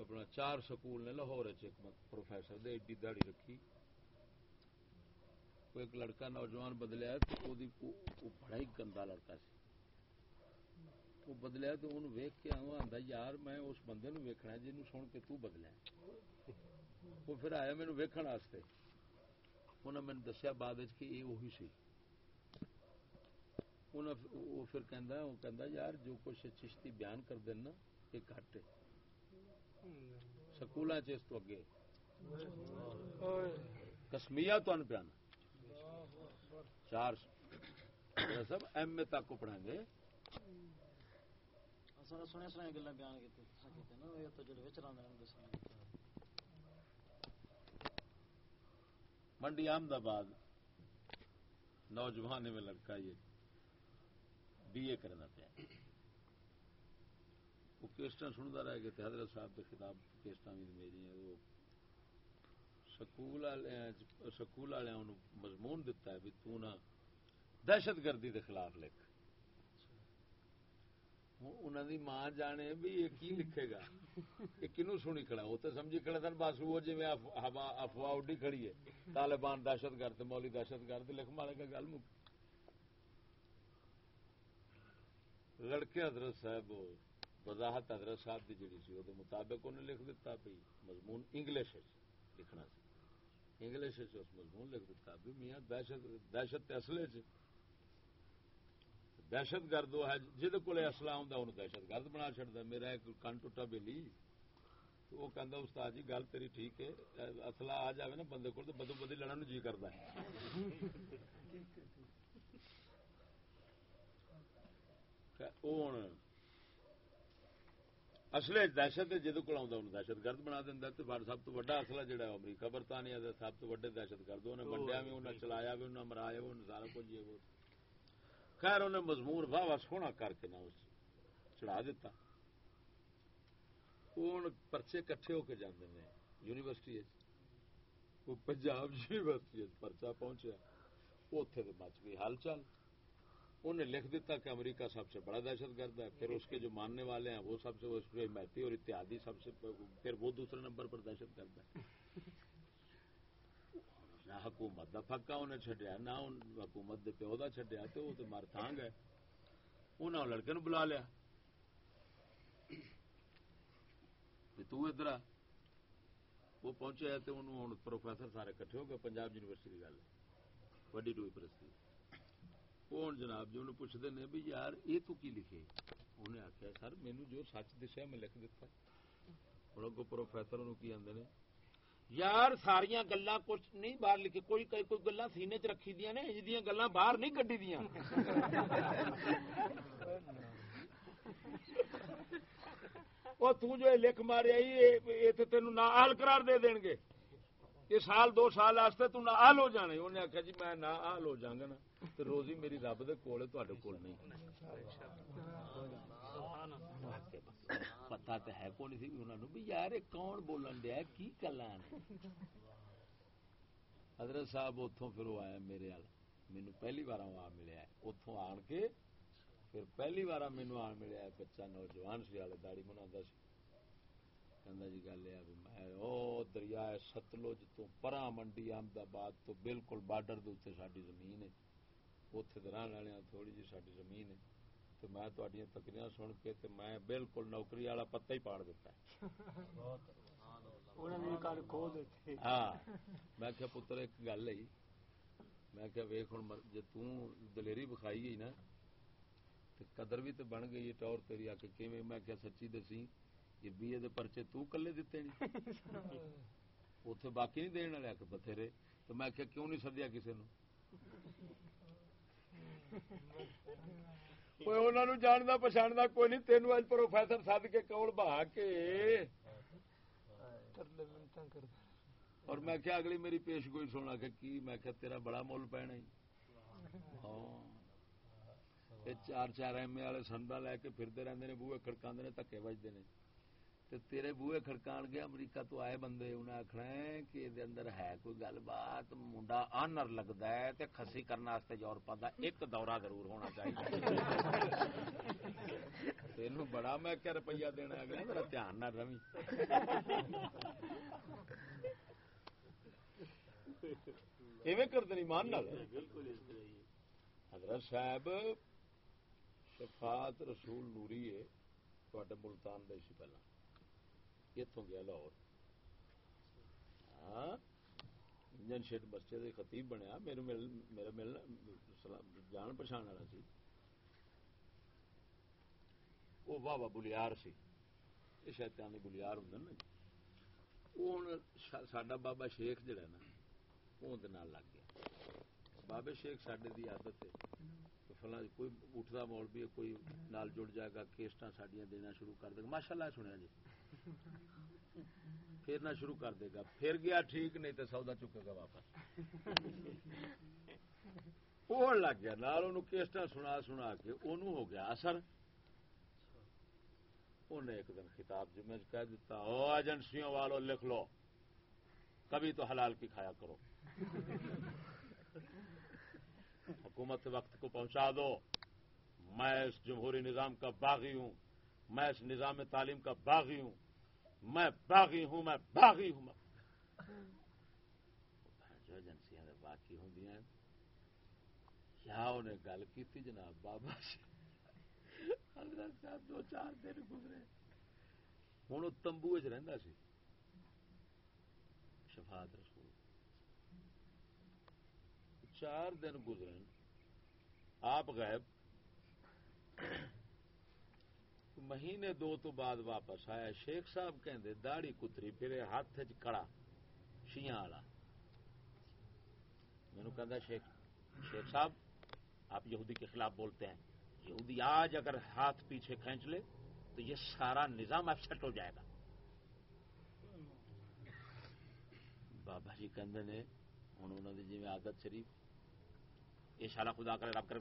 اپنا چار سکول نے لاہور پروفیسر دے ایڈی دہڑی رکھی۔ کوئی ایک لڑکا نوجوان بدلیا تو بڑا ہی گندا لڑکا سی۔ وہ بدلیا تو انہوں ویک کے آؤں آتا یار میں اس بندے نو ویکنا جن سن کے تو بدلیا وہ پھر آیا مینو ویکن واسطے۔ انہیں مین دسیا بعد کہ یہ وہی سی۔ وہ پھر کہندا یار جو کچھ چشتی بیان کر دینا، یہ گھٹ سکول اس تو اگے۔ کسمیا تو پیانا۔ چار سب ایم اے تک پڑھیں گے۔ سنے سنے گلاں بیان کیتے نا، یہ تو جڑے وچ رہندے نے دسنا منڈی احمد آباد نوجوان میں لڑکا یہ بی اے کرنا پیا۔ وہ کیسٹاں سنتا رہ گیا حضرت صاحب کے خطاب کیسٹاں بھی میری ہیں وہ سکول والے سکول والے مضمون دتا ہے بھی تو نہ دہشت گردی کے خلاف لکھ۔ انہوں دی ماں جانے بھی یہ کی لکھے گا یہ کنو سنی کھڑا وہ تو سمجھی کھڑا تھا بس وہ جی میں افواہ اڈی کھڑی ہے طالبان دہشت گرد مولی دہشت گرد لکھ مارے گا گل مک لڑکے حضرت صاحب وضاحت حضرت صاحب کی جڑی سی وہ مطابق انہیں لکھ دیتا بھی مضمون انگلش لکھنا سی انگلش اس مضمون لکھ دیتا بھی میاں دہشت دہشت اصل دہشت گرد وہ ہے جہد کو اصلا ہوں انہوں دہشت گرد بنا چڑتا میرا ایک کن ٹوٹا بےلی تو وہ کہہ استاد جی گل تیری ٹھیک ہے۔ اصلا آ جائے نا بندے کو بدو بدی لڑن جی کرتا ہے۔ اصل دہشت جہد کو دہشت گرد بنا دینا سب تو وا اصلا جہا امریکہ برطانیہ سب تو وڈے دہشت گرد۔ انہیں ونڈیا بھی انہیں چلایا بھی انہیں مرایا بھی انہیں سارا کچھ خیر انہیں مضمون واہ واہ سونا کر کے نہ چڑھا دیتا۔ ہوں پرچے کٹھے ہو کے جانے نے یونیورسٹی وہ پنجاب یونیورسٹی پرچا پہنچیا۔ اتے تو بچ گئی حال چال انہیں لکھ دیتا کہ امریکہ سب سے بڑا دہشت گرد ہے، پھر اس کے جو ماننے والے ہیں وہ سب سے اس کے حمایتی اور اتحادی سب سے پھر وہ دوسرے نمبر پر دہشت گرد ہے۔ نہ حکومت کا پکا انہیں چڈیا نہ حکومت کے پیو کا چڈیا تو وہ تو مر تھانگ ہے۔ انہوں لڑکے نو بلا لیا۔ تو ادھر وہ پہنچے تو انہوں ہوں پروفیسر سارے کٹھے ہو گئے، پنجاب یونیورسٹی کی گل وڈی ٹوئی پرستی۔ وہ ہوں جناب جی انہوں پوچھتے ہیں بھی یار یہ تو کی لکھے؟ انہیں آخیا سر مینو جو سچ دسیا میں لکھ دیتا ہوں اگو پروفیسر انہوں کی آدھے یار ساریا گلا کچھ نہیں باہر لکھی، کوئی کوئی کوئی گلا سینے چ رکھی دیا نے جی گلا باہر نہیں کڈی دیا وہ جو لکھ ماریا تین نہ آل قرار دے دین گے۔ یہ سال، دو سال واسطے تو نہ آل ہو جانے۔ انہیں آخیا جی میں نہ آل ہو جاگا نا تو روزی میری رب دے کول تے کول نہیں۔ پتا تو ہے کون سی انہوں بھی یار کون بولن دیا کی کلا حضرت صاحب اتوں پھر وہ آیا میرے وال مینو پہلی بار آ ملیا اتوں آن کے پھر پہلی بار مینو آن ملیا بچہ نوجوان سی والے داڑی منا کہ جی گل یہ میں او دریا ستلج تو پرا منڈی احمد آباد تو بالکل بارڈر دے ساری زمین ہے اتنے رہن والے تھوڑی جی ساری زمین ہے تو میں تکریاں سن کے تو میں بالکل نوکری والا پتا ہی پاڑ دیتا ہاں میں کیا پتر ایک گل ہے۔ میں کیا ویخ ہوں جی تلیری بکھائی گئی نا تو قدر بھی تو بن گئی ٹور تیری آ کے میں کیا سچی دسی یہ بی اے پرچے تو کلے دیتے نہیں اتے باقی نہیں دن والے آ بتھیرے۔ تو میں کیا کیوں نہیں سدیا کسی نو جاندا پچھاڑا کوئی نہیں تین اج پروفیسر سد کے کول بہا کے اور میں کیا اگلی میری پیش گوئی سونا کہ کی میں کیا تیرا بڑا مول پینا ہاں چار چار ایم اے والے سندا لے کے پھرتے رہتے ہیں بوے کڑکا نے دکے بجتے تیرے بوئے کھڑکان گیا امریکہ تو آئے بندے انہیں آخنا ہے کہ یہ اندر ہے کوئی گل بات منڈا آنر لگتا ہے تے خسی کرنے یورپ کا ایک دورہ ضرور ہونا چاہیے۔ تین بڑا میں کیا روپیہ دینا ہے؟ میرا دھیان نہ روی ایویں کرتے نہیں مان حضرت صاحب شفاعت رسول نوری ہے ملتان دے سی پہلے اتوں گیا لاہور۔ ہاں؟ انجن شیٹ مسجد خطیب بنیا، میرے مل میرا ملنا جان پچھان والا سی۔ وہ واہ واہ بلیار سی۔ یہ شیطان بلیار ہوں نا وہ ہوں سڈا بابا شیخ جڑا نا، وہ اندر لگ گیا۔ بابے شیخ سڈے کی عادت ہے فلاں جی، کوئی اٹھتا مول بھی کوئی نال جڑ جائے گا، کیسٹاں ساڈیاں دینا شروع کر دے گا۔ ماشاء اللہ سنیا جی۔ پھرنا شروع کر دے گا۔ پھر گیا ٹھیک، نہیں تو سودا چکے گا واپس۔ وہ لگ گیا۔ نال انہوں کیسٹاں سنا سنا کے انہوں ہو گیا اثر۔ انہیں ایک دن خطاب جمعے کہہ دیتا، او ایجنسیوں والوں لکھ لو۔ کبھی تو حلال کی کھایا کرو۔ حکومت وقت کو پہنچا دو۔ میں اس جمہوری نظام کا باغی ہوں۔ میں اس نظام تعلیم کا باغی ہوں۔ میں باغی ہوں میں باغی ہوں جو ایجنسیاں باقی ہوں کیا انہیں گل کی جناب بابا حضرت صاحب دو چار دن گزرے۔ ہوں تمبو چ سی۔ شفاعت رسول۔ چار دن گزرے۔ آپ غائب۔ مہینے دو تو بعد واپس آیا۔ شیخ صاحب کہندے داڑی کتری، پھر ہاتھ چ کڑا، شیاں والا۔ مینو کہ شیخ شیخ صاحب، آپ یہودی کے خلاف بولتے ہیں۔ یہودی آج اگر ہاتھ پیچھے کھینچ لے، تو یہ سارا نظام اپسٹ ہو جائے گا۔ بابا جی کہندے نے ہوں انہوں نے جی عادت شریف یہ شالا خدا کرے رب کرے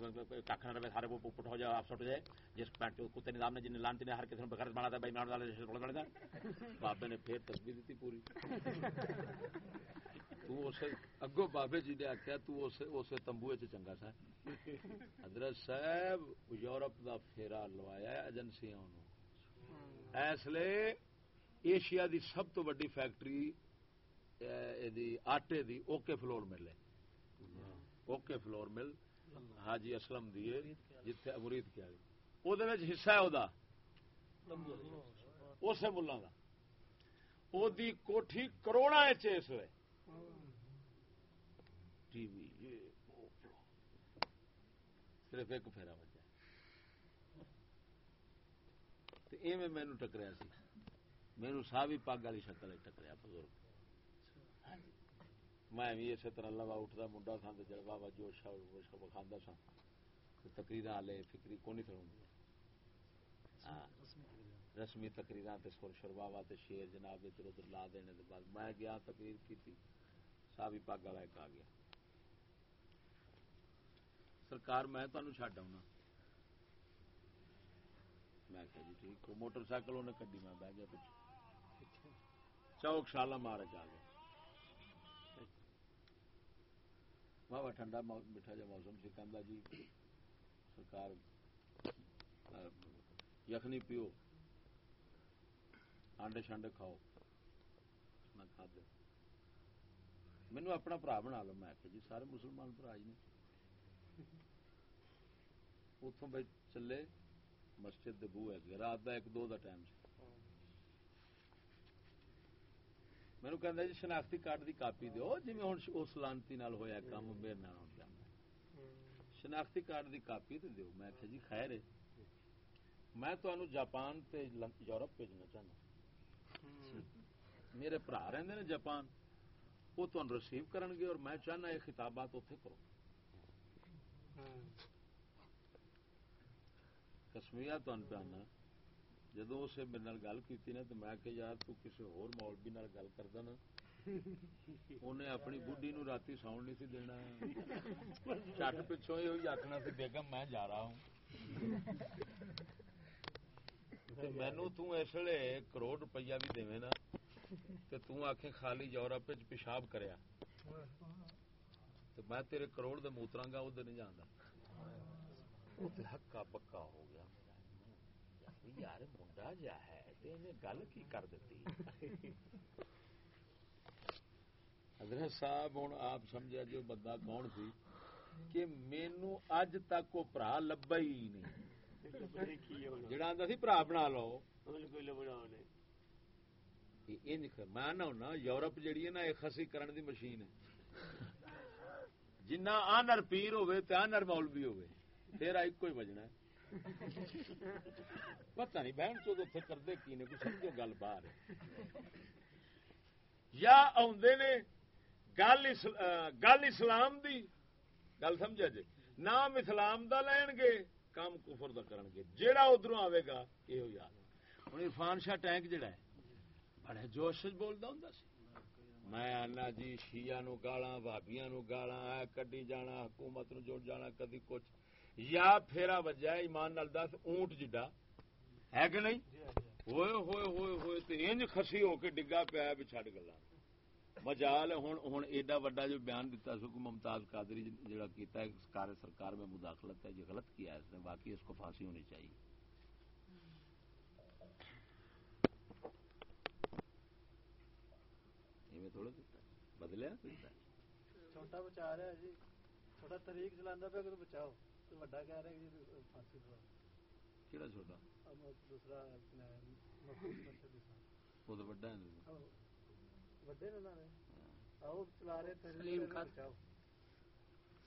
کھ نہ رہے سارے وہ پٹ ہو جائے اپسٹ ہو جائے۔ جس کتے نظام نے جن لانتی نے ہر کسی نے بغیر بنا تھا بھائی بڑا بابے نے پھر تصویر دیتی پوری۔ اگو بابے جی نے آخیا تسے تمبو چنگا سا۔ حضرت صاحب یورپ دا پھیرا لوایا ایجنسیاں اس لیے ایشیا دی سب تو وڈی فیکٹری آٹے دی اوکے فلور مل ہے اوکے فلور مل۔ حاجی اسلم دی جتھے امرید کیا وہ حصہ ہے اسے ملا کا وہ کوٹھی کروڑا اس لیے ٹی وی صرف ایک پھیرا بجا ایویں مینو ٹکریا سی۔ مینو سا بھی پگ والی شکل ٹکریا بزرگ۔ میں بھی اسی طرح لوا اٹھتا، منڈا سا جڑا وا جوش کھانا سا تقریر والے فکری کو نہیں سنوں رسمی تقریر سر شرواوا شیر جناب ادھر ادھر لا دینے بعد میں گیا، تقریر کی سا بھی پگ والا ایک آ گیا۔ سرکار، میں تمہیں چڈ آنا میں کہ جی ٹھیک موٹر سائیکل انہیں کڈی، میں بہ گیا پیچھے۔ چوک شالا مار چ گیا۔ واہ، ٹھنڈا میٹھا جا موسم سی کہ جی سرکار یخنی پیو، آنڈے شانڈے کھاؤ میں کھا دے۔ مینو اپنا برا بنا لو، میں جی سارے مسلمان برا ہی نے۔ اتوں بھائی چلے، مسجد دبو ہے رات کا ایک، دو دا ٹائم سے۔ مینو کہ جی شناختی کارڈ کی کاپی دو جی ہوں اس لانتی ہوا کام میرے ہو شناختی کارڈ کی کاپی تو دو میں جی خیر ہے۔ میں جاپان تے یورپ بھیجنا چاہنا میرے برا رہتے ہیں جاپان وہ تمہیں ریسیو کرن گے اور میں چاہنا یہ خطابات اتے کرو کسمیا تمہیں پہنا جدو اسے میرے گل کی نا تو میں کہ یار تو کسی ہور مولوی نال گل کردا نا۔ انہیں اپنی بڈی نو راتی ساؤنڈ نہیں سی دینا۔ چٹ پچھوں یہ آخنا سی بیگم میں جا رہا ہوں۔ مینو تس کروڑ روپیہ بھی دے نا تو تک خالی یورپ پیشاب کریا۔ تو میں تیرے کروڑ دے موترا گا ادھر نہیں جانا ہکا پکا ہو گیا۔ یار منڈا جا ہے گل کی کر دیتی حضرت صاحب ہوں آپ سمجھا جو بندہ کون سی کہ مینو اج تک وہ برا لبا ہی نہیں جڑا آتا سی برا بنا لو میں نہ ہونا یورپ جیڑی ہے نا یہ خسی کرن دی مشین ہے جنہ آنر پیر ہوے تے آنر مولوی ہوے تیرا ایک کوئی بجنا ہے پتہ نہیں بہن چو اتنے کرتے کی نے کچھ سمجھو گل باہر یا آدھے نے گل گل اسلام دی گل سمجھا جی؟ نام اسلام دا لین گے کام کفر دا کرن گے۔ جیڑا ادھروں آئے گا یہ یاد۔ ہوں عرفان شاہ ٹینک جڑا ہے بڑے جوش بولتا ہوں سی۔ میں آنا جی شیعہ نو گالا بھابیاں نو گالا اے کڈی جانا حکومت نو جوڑ جانا کدی کچھ۔ یا پھیرا وجہ ایمان نال دس اونٹ جڈا۔ ہے کہ نہیں؟ ہوئے ہوئے ہوئے ہوئے تو انج خسی ہو کے ڈگا پیا بھی چڈ گلا۔ مجال ہوں ہوں ایڈا وڈا جو بیان دیتا سو کہ ممتاز قادری جڑا کیتا ہے کار سرکار میں مداخلت ہے یہ غلط کیا ہے اس نے باقی اس کو پھانسی ہونی چاہیے۔ تھوڑا ہے بدلیا ہے۔ چھوٹا بچا رہا ہے جی چھوٹا طریق چلانا پہ بچاؤ۔ تو بڑا کہہ رہا ہے کہ جی پھانسی دو کیڑا چھوٹا اب دوسرا اپنا محفوظ مرشد صاحب وہ تو بڑا ہے نا ਵੱਡੇ ਨੇ ਉਹਨਾਂ ਨੇ ਆਓ ਚਲਾ ਰਹੇ ਤੇ سلیم قادری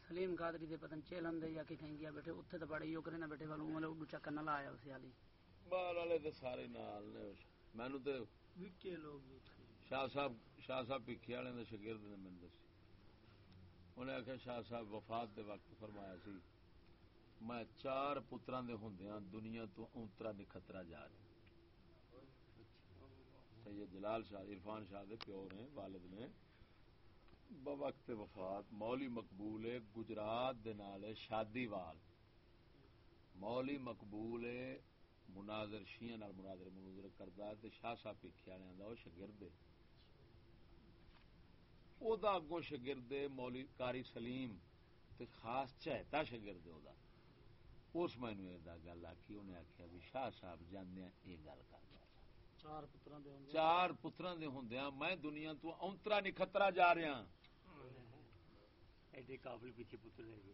سلیم قادری دے پتن چیلن دے یا کہ کہیں گیا بیٹھے اتھے تو بڑے یو کرے نہ بیٹھے والوں ملے اڈو چکر نہ لایا اسے علی بال والے تو سارے نال نے مینو تو وکے لوگ شاہ صاحب شاہ صاحب پکھی والے نے شگرد نے مینو دسی انہیں آخیا شاہ صاحب وفات دے وقت فرمایا سی میں چار پترا دے ہوندیاں دنیا تو اونترا نکھترا جا رہا سید جلال شاہ، عرفان شاہ دے پیو نے، والد نے۔ بوقت وفات، مولی مقبول گجرات دے نال شادی وال۔ مولی مقبول مناظر شیعہ نال مناظر مناظر کردا تے شاہ صاحب پکھے والے دا او شاگرد ہے۔ او دا اگوں شاگرد مولی قاری سلیم تے خاص چہتا شاگرد او دا۔ اس دا گل آکھی انہیں آکھیا بھی شاہ صاحب جاندے ہیں اے گل کردا چار پترا دے ہوندیاں میں دنیا تو اونترا نکھترا جا رہا ایڈے قابل پیچھے پتر لے گئے؟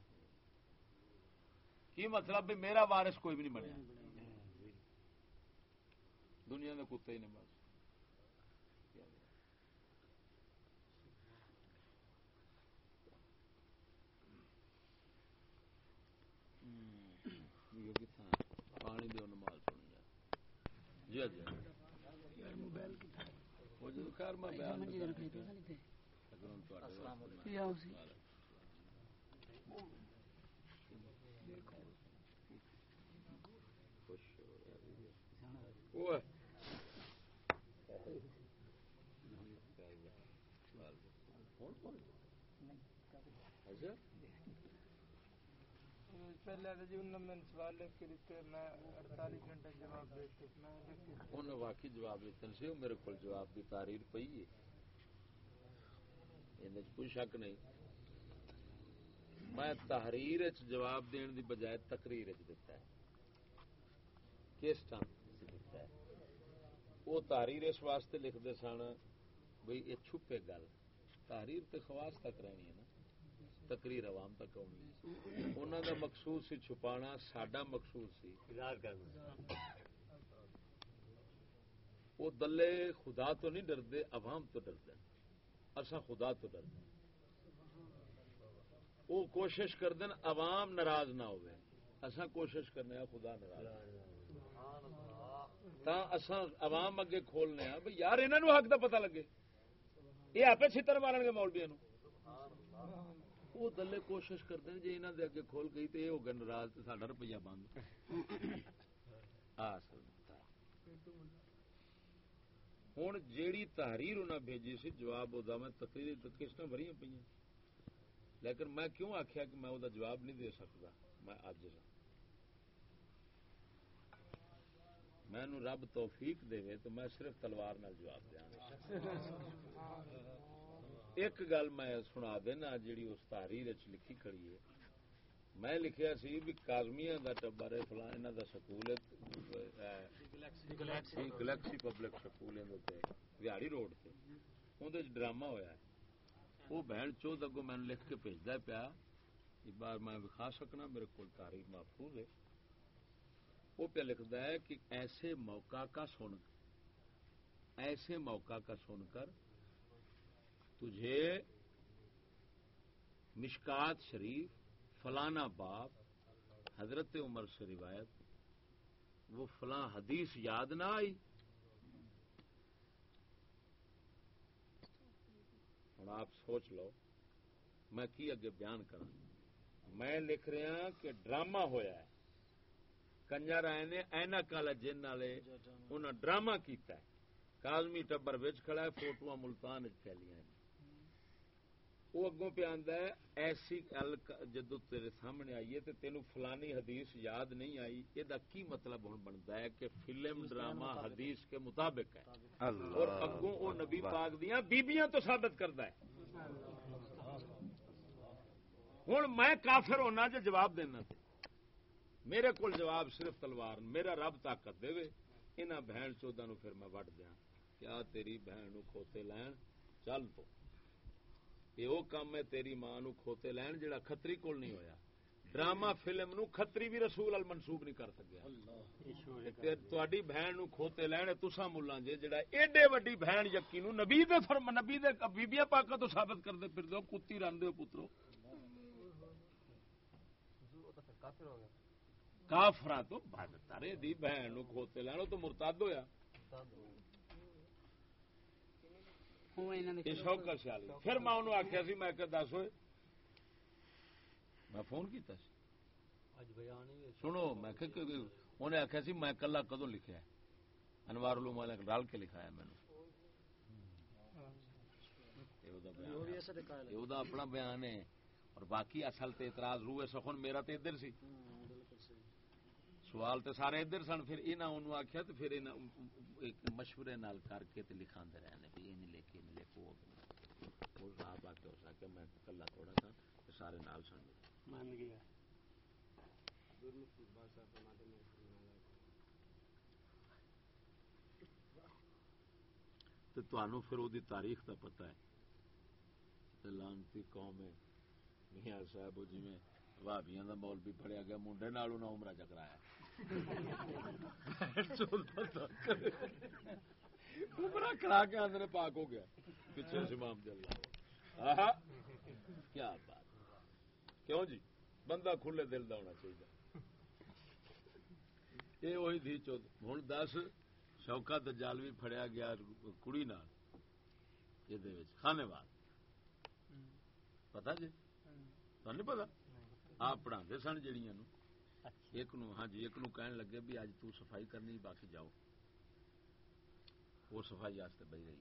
کی مطلب بھی میرا وارث کوئی بھی نہیں بنیا۔ دنیا میں کتے ہی نہیں بس پانی دو نماز سنی جا جی جی موبائل وہ جو خیر میں بیان منجی نہیں رکھنی کرتا۔ پہ نہیں تھے اگر ان کو آٹھ- یا اسی خوش ہو رہا ہے۔ اوہ۔ کون کون؟ اچھا پہلے تو جی انہوں نے سوال لکھ کے دیتے میں اڑتالیس گھنٹے جواب دیتے میں لکھ کے انہیں واقعی جواب دیتے سے میرے کو جواب کی تحریر پی ہے۔ کوئی شک نہیں۔ میں تحریر جواب دین دی بجائے تقریر دیتا ہے۔ کس ٹائم دیتا ہے؟ وہ تحریر اس واسطے لکھتے سن، بھئی یہ چھپے گل۔ تحریر تے خواص تک رہنی ہے نا۔ تقریر عوام تک آنی انہوں دا مقصود سی چھپانا ساڈا مقصود سی وہ دلے خدا تو نہیں ڈردے عوام تو ڈردے اصا خدا تو ڈردے وہ کوشش کردے عوام ناراض نہ ہوئے اصا کوشش کرنے خدا ناراض تا اصا عوام اگے کھولنے بھئی یار انہوں حق دا پتہ لگے یہ آپ چھتر مارن گے مولبیا نو وہ دلے کوشش کرتے ہیں جی انہوں دے اگے کھول گئی تو یہ ہو گئے ناراض تو ساڈا روپیہ بند ہوں جیڑی تحریر انہیں بھیجی سی جواب وہ میں تقریر کس بھری پہ لیکن میں کیوں آخیا کہ میں وہ جواب نہیں دے سکتا میں اج میں رب توفیق دے تو میں صرف تلوار نال جواب دیا ایک گل میں سنا دینا جیڑی اس تحریر لکھی کھڑی ہے۔ میں لکھیا سی بھی کازمیا دا ٹبر ہے، فلاں انہاں دا سکول ہے گلیکسی پبلک سکول ہے، تے ویاڑی روڈ تے۔ اون ڈرامہ ہویا ہے۔ وہ بہن چوت اگوں میں لکھ کے بھیجدا پیا ایک بار میں دکھا سکنا، میرے کو تاریخ محفوظ ہے۔ وہ پہ لکھتا ہے کہ ایسے موقع کا سن، ایسے موقع کا سن کر تجھے مشکات شریف، فلانا باپ، حضرت عمر سے روایت، وہ فلاں حدیث یاد نہ آئی؟ ہوں آپ سوچ لو، میں کی اگے بیان کروں میں لکھ رہا ہاں کہ ڈرامہ ہویا ہے۔ کنجر آئے نے اینک والا جن والے انہیں ڈرامہ کیتا ہے۔ کازمی ٹبر بچ کھڑا ہے فوٹو ملتان پھیلیاں وہ اگوں پہ آندا ہے ایسی گل جدو تیرے سامنے آئی ہے تے تینوں فلانی حدیث یاد نہیں آئی یہ کی مطلب ہوں بنتا ہے کہ فلم ڈرامہ حدیث کے مطابق ہے۔ اور اگوں وہ نبی پاک دیاں بیبیاں تو ثابت کرتا ہے۔ ہوں میں کافر ہونا جو جواب دینا میرے کو جواب صرف تلوار میرا رب طاقت دے۔ انہاں بہن چودہ نو پھر میں وٹ دیا کیا تیری بہن نو کھوتے لین چل تو۔ یہ وہ کام ہے تیری ماں نو کھوتے لین جڑا کھتری کول نہیں ہویا۔ ڈرامہ فلم نو کھتری بھی رسول ال منسوب نہیں کر سکیا۔ تاری بہن نو کھوتے لین تسا ملا جے جڑا ایڈے وڈی بہن یقی نو نبی دے فرم نبی دے بیبیاں پاکا تو ثابت کر دے پھر دو کتی راندے ہو پترو۔ کافرا تو تارے دی بہن نو کھوتے لین تو مرتاد ہویا۔ شوکر سیالی پھر میں انہوں آخیا سی میں دس ہوئے میں فون کیتا سی سنو میں انہیں آخیا سی میں کلا کدو لکھا انوار علوم والے ڈال کے لکھایا میں اپنا بیان ہے اور باقی اصل تے اعتراض روئے سخن میرا تے ادھر سی سوال تے سارے ادھر سن پھر انہوں آخیا تو پھر مشورے نال کر کے لکھا رہے بھی یہ نہیں لکھے نہیں لکھو وہ صاحب آ کے ہو سکے میں کلا تھوڑا سا سارے نال سن۔ مان گیا۔ تو پھر وہ تاریخ کا پتا ہے۔ لانتی قوم ہے میاں صاحب جی میں بھابیاں کا مول بھی پڑیا گیا منڈے نال عمرہ چکرایا عمرہ کرا کے اندر پاک ہو گیا۔ پیچھے سے مام چل رہا کیا بات۔ کیوں جی؟ بندہ کھلے دل کا ہونا چاہیے۔ یہ وہی تھی چود ہوں دس شوکا دجال بھی فڑیا گیا کڑی نال۔ یہ خانے بعد پتا جی؟ نہیں پتا آپ پڑھا سن جڑیاں نو۔ ایک نو ہاں جی ایک نو کہن لگے بھی اج تو صفائی کرنی باقی جاؤ۔ وہ صفائی واسطے بہ رہی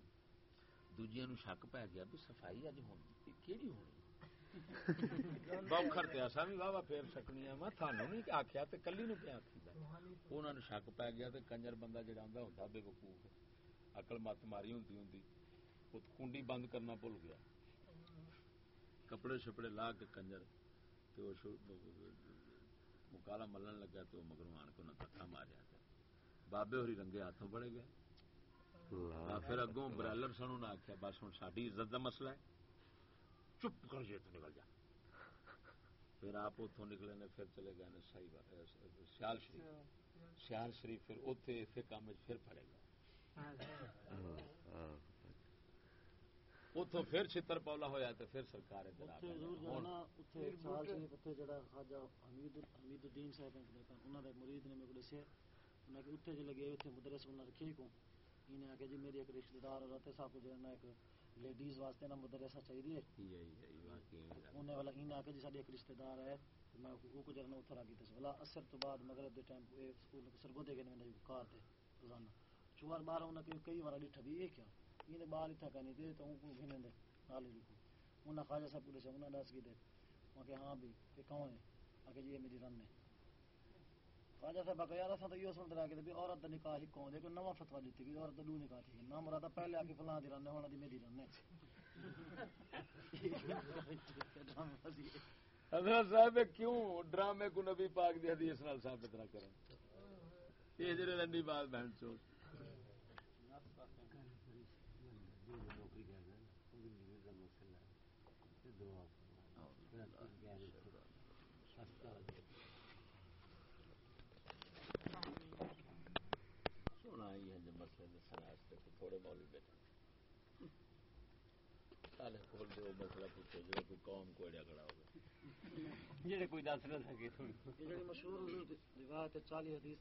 دوجیا نو شک پی گیا بھی صفائی اج ہونی کیڑی ہونی [laughs] بوکھر تے اسا بھی واہ پھر سکنی وا تھانو نہیں آکھیا تے کلی نو کیا آکھیدا انہاں نو شک پی گیا تے کنجر بندہ جڑا ہوندا ہوندا بے وقوف عقل مت ماری ہوندی ہوندی۔ وہ کنڈی بند کرنا بھول گیا۔ کپڑے شپڑے لا کے کنجر مکالا ملن لگا تو مگر آن کے انہیں کٹا ماریا بابے ہوری رنگے ہاتھوں پڑے گئے۔ پھر اگوں برائلر سن انہیں آخیا بس ہوں ساری عزت کا مسئلہ ہے۔ چپ کر جی نکل جا۔ پھر آپ اتوں نکلے نے پھر چلے گئے سیال شریف۔ سیال شریف۔ پھر اتنے اتنے کام پھر پڑے گا اتو پھر چھتر پولا ہوا تو پھر سرکار حمید الدین صاحب مرید نے میرے دسیا اتنے جی لگے اتنے مدرس انہیں رکھے کو انہیں آ کے جی میری ایک رشتے دار رہتے صاحب جو ایک لیڈیز واسطے نا مدرسہ چاہیے انہیں والا انہیں آ کے جی ساری ایک رشتے دار ہے میں کو جرنا اتر آ گئی والا اثر تو بعد مغرب دے ٹائم سکول سرگو دے گئے کار تے روزانہ چوار بار انہیں کئی بار ڈٹھا بھی یہ کیا یہ بال اتنا کرنی تھی تو گھنے دے نال لکھو انہیں خواجہ صاحب پولیس انہیں دس کی دے وہاں کہ ہاں بھی کہ کون ہے آگے جی یہ میری رن ہے خواجہ صاحب کہ یار اصل تو یہ سنتے رہ گئے بھی عورت کا نکاح ہی کون دے کوئی نواں فتوا دیتی گئی عورت دا دو نکاح تھی نہ مراد پہلے آ کے فلاں دی رن ہے ہونا دی میری رن ہے حضرت صاحب، کیوں ڈرامے کو نبی پاک دی حدیث نال ثابت نہ کریں؟ یہ جڑے رنڈی بات بہن چوٹ سونا ہی ہے جو مسئلے دسنے واسطے تھوڑے مولی بیٹھے سالے کھول دے وہ مسئلہ پوچھو جو کوئی قوم کو اڑیا کھڑا ہوگا۔ جڑے کوئی دس نہ سکے تھوڑی۔ جڑی مشہور روایت حدیث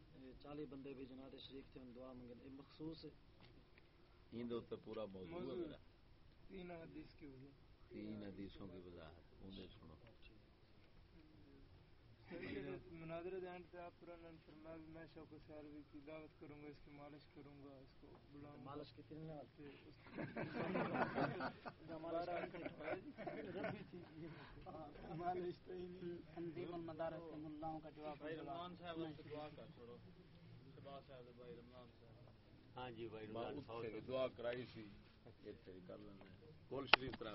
بندے بھی شریف دعا مخصوص پورا موضوع ہے۔ تین حدیث کی تین حدیثوں کی وضاحت۔ انہیں سنو۔ مناظرے دین پہ آپ پرانا فرمایا بھی میں شوق سیالوی کی دعوت کروں گا اس کی مالش کروں گا اس کو بلاؤں مالش کی تین تنظیم المدارس کے ملاؤں کا جواب۔ بھائی رمضان صاحب سے دعا کر چھوڑو۔ شباز صاحب دے بھائی رمضان صاحب۔ ہاں جی بھائی رمضان صاحب۔ دعا کرائی سی کر لینا۔ کول شریف کرا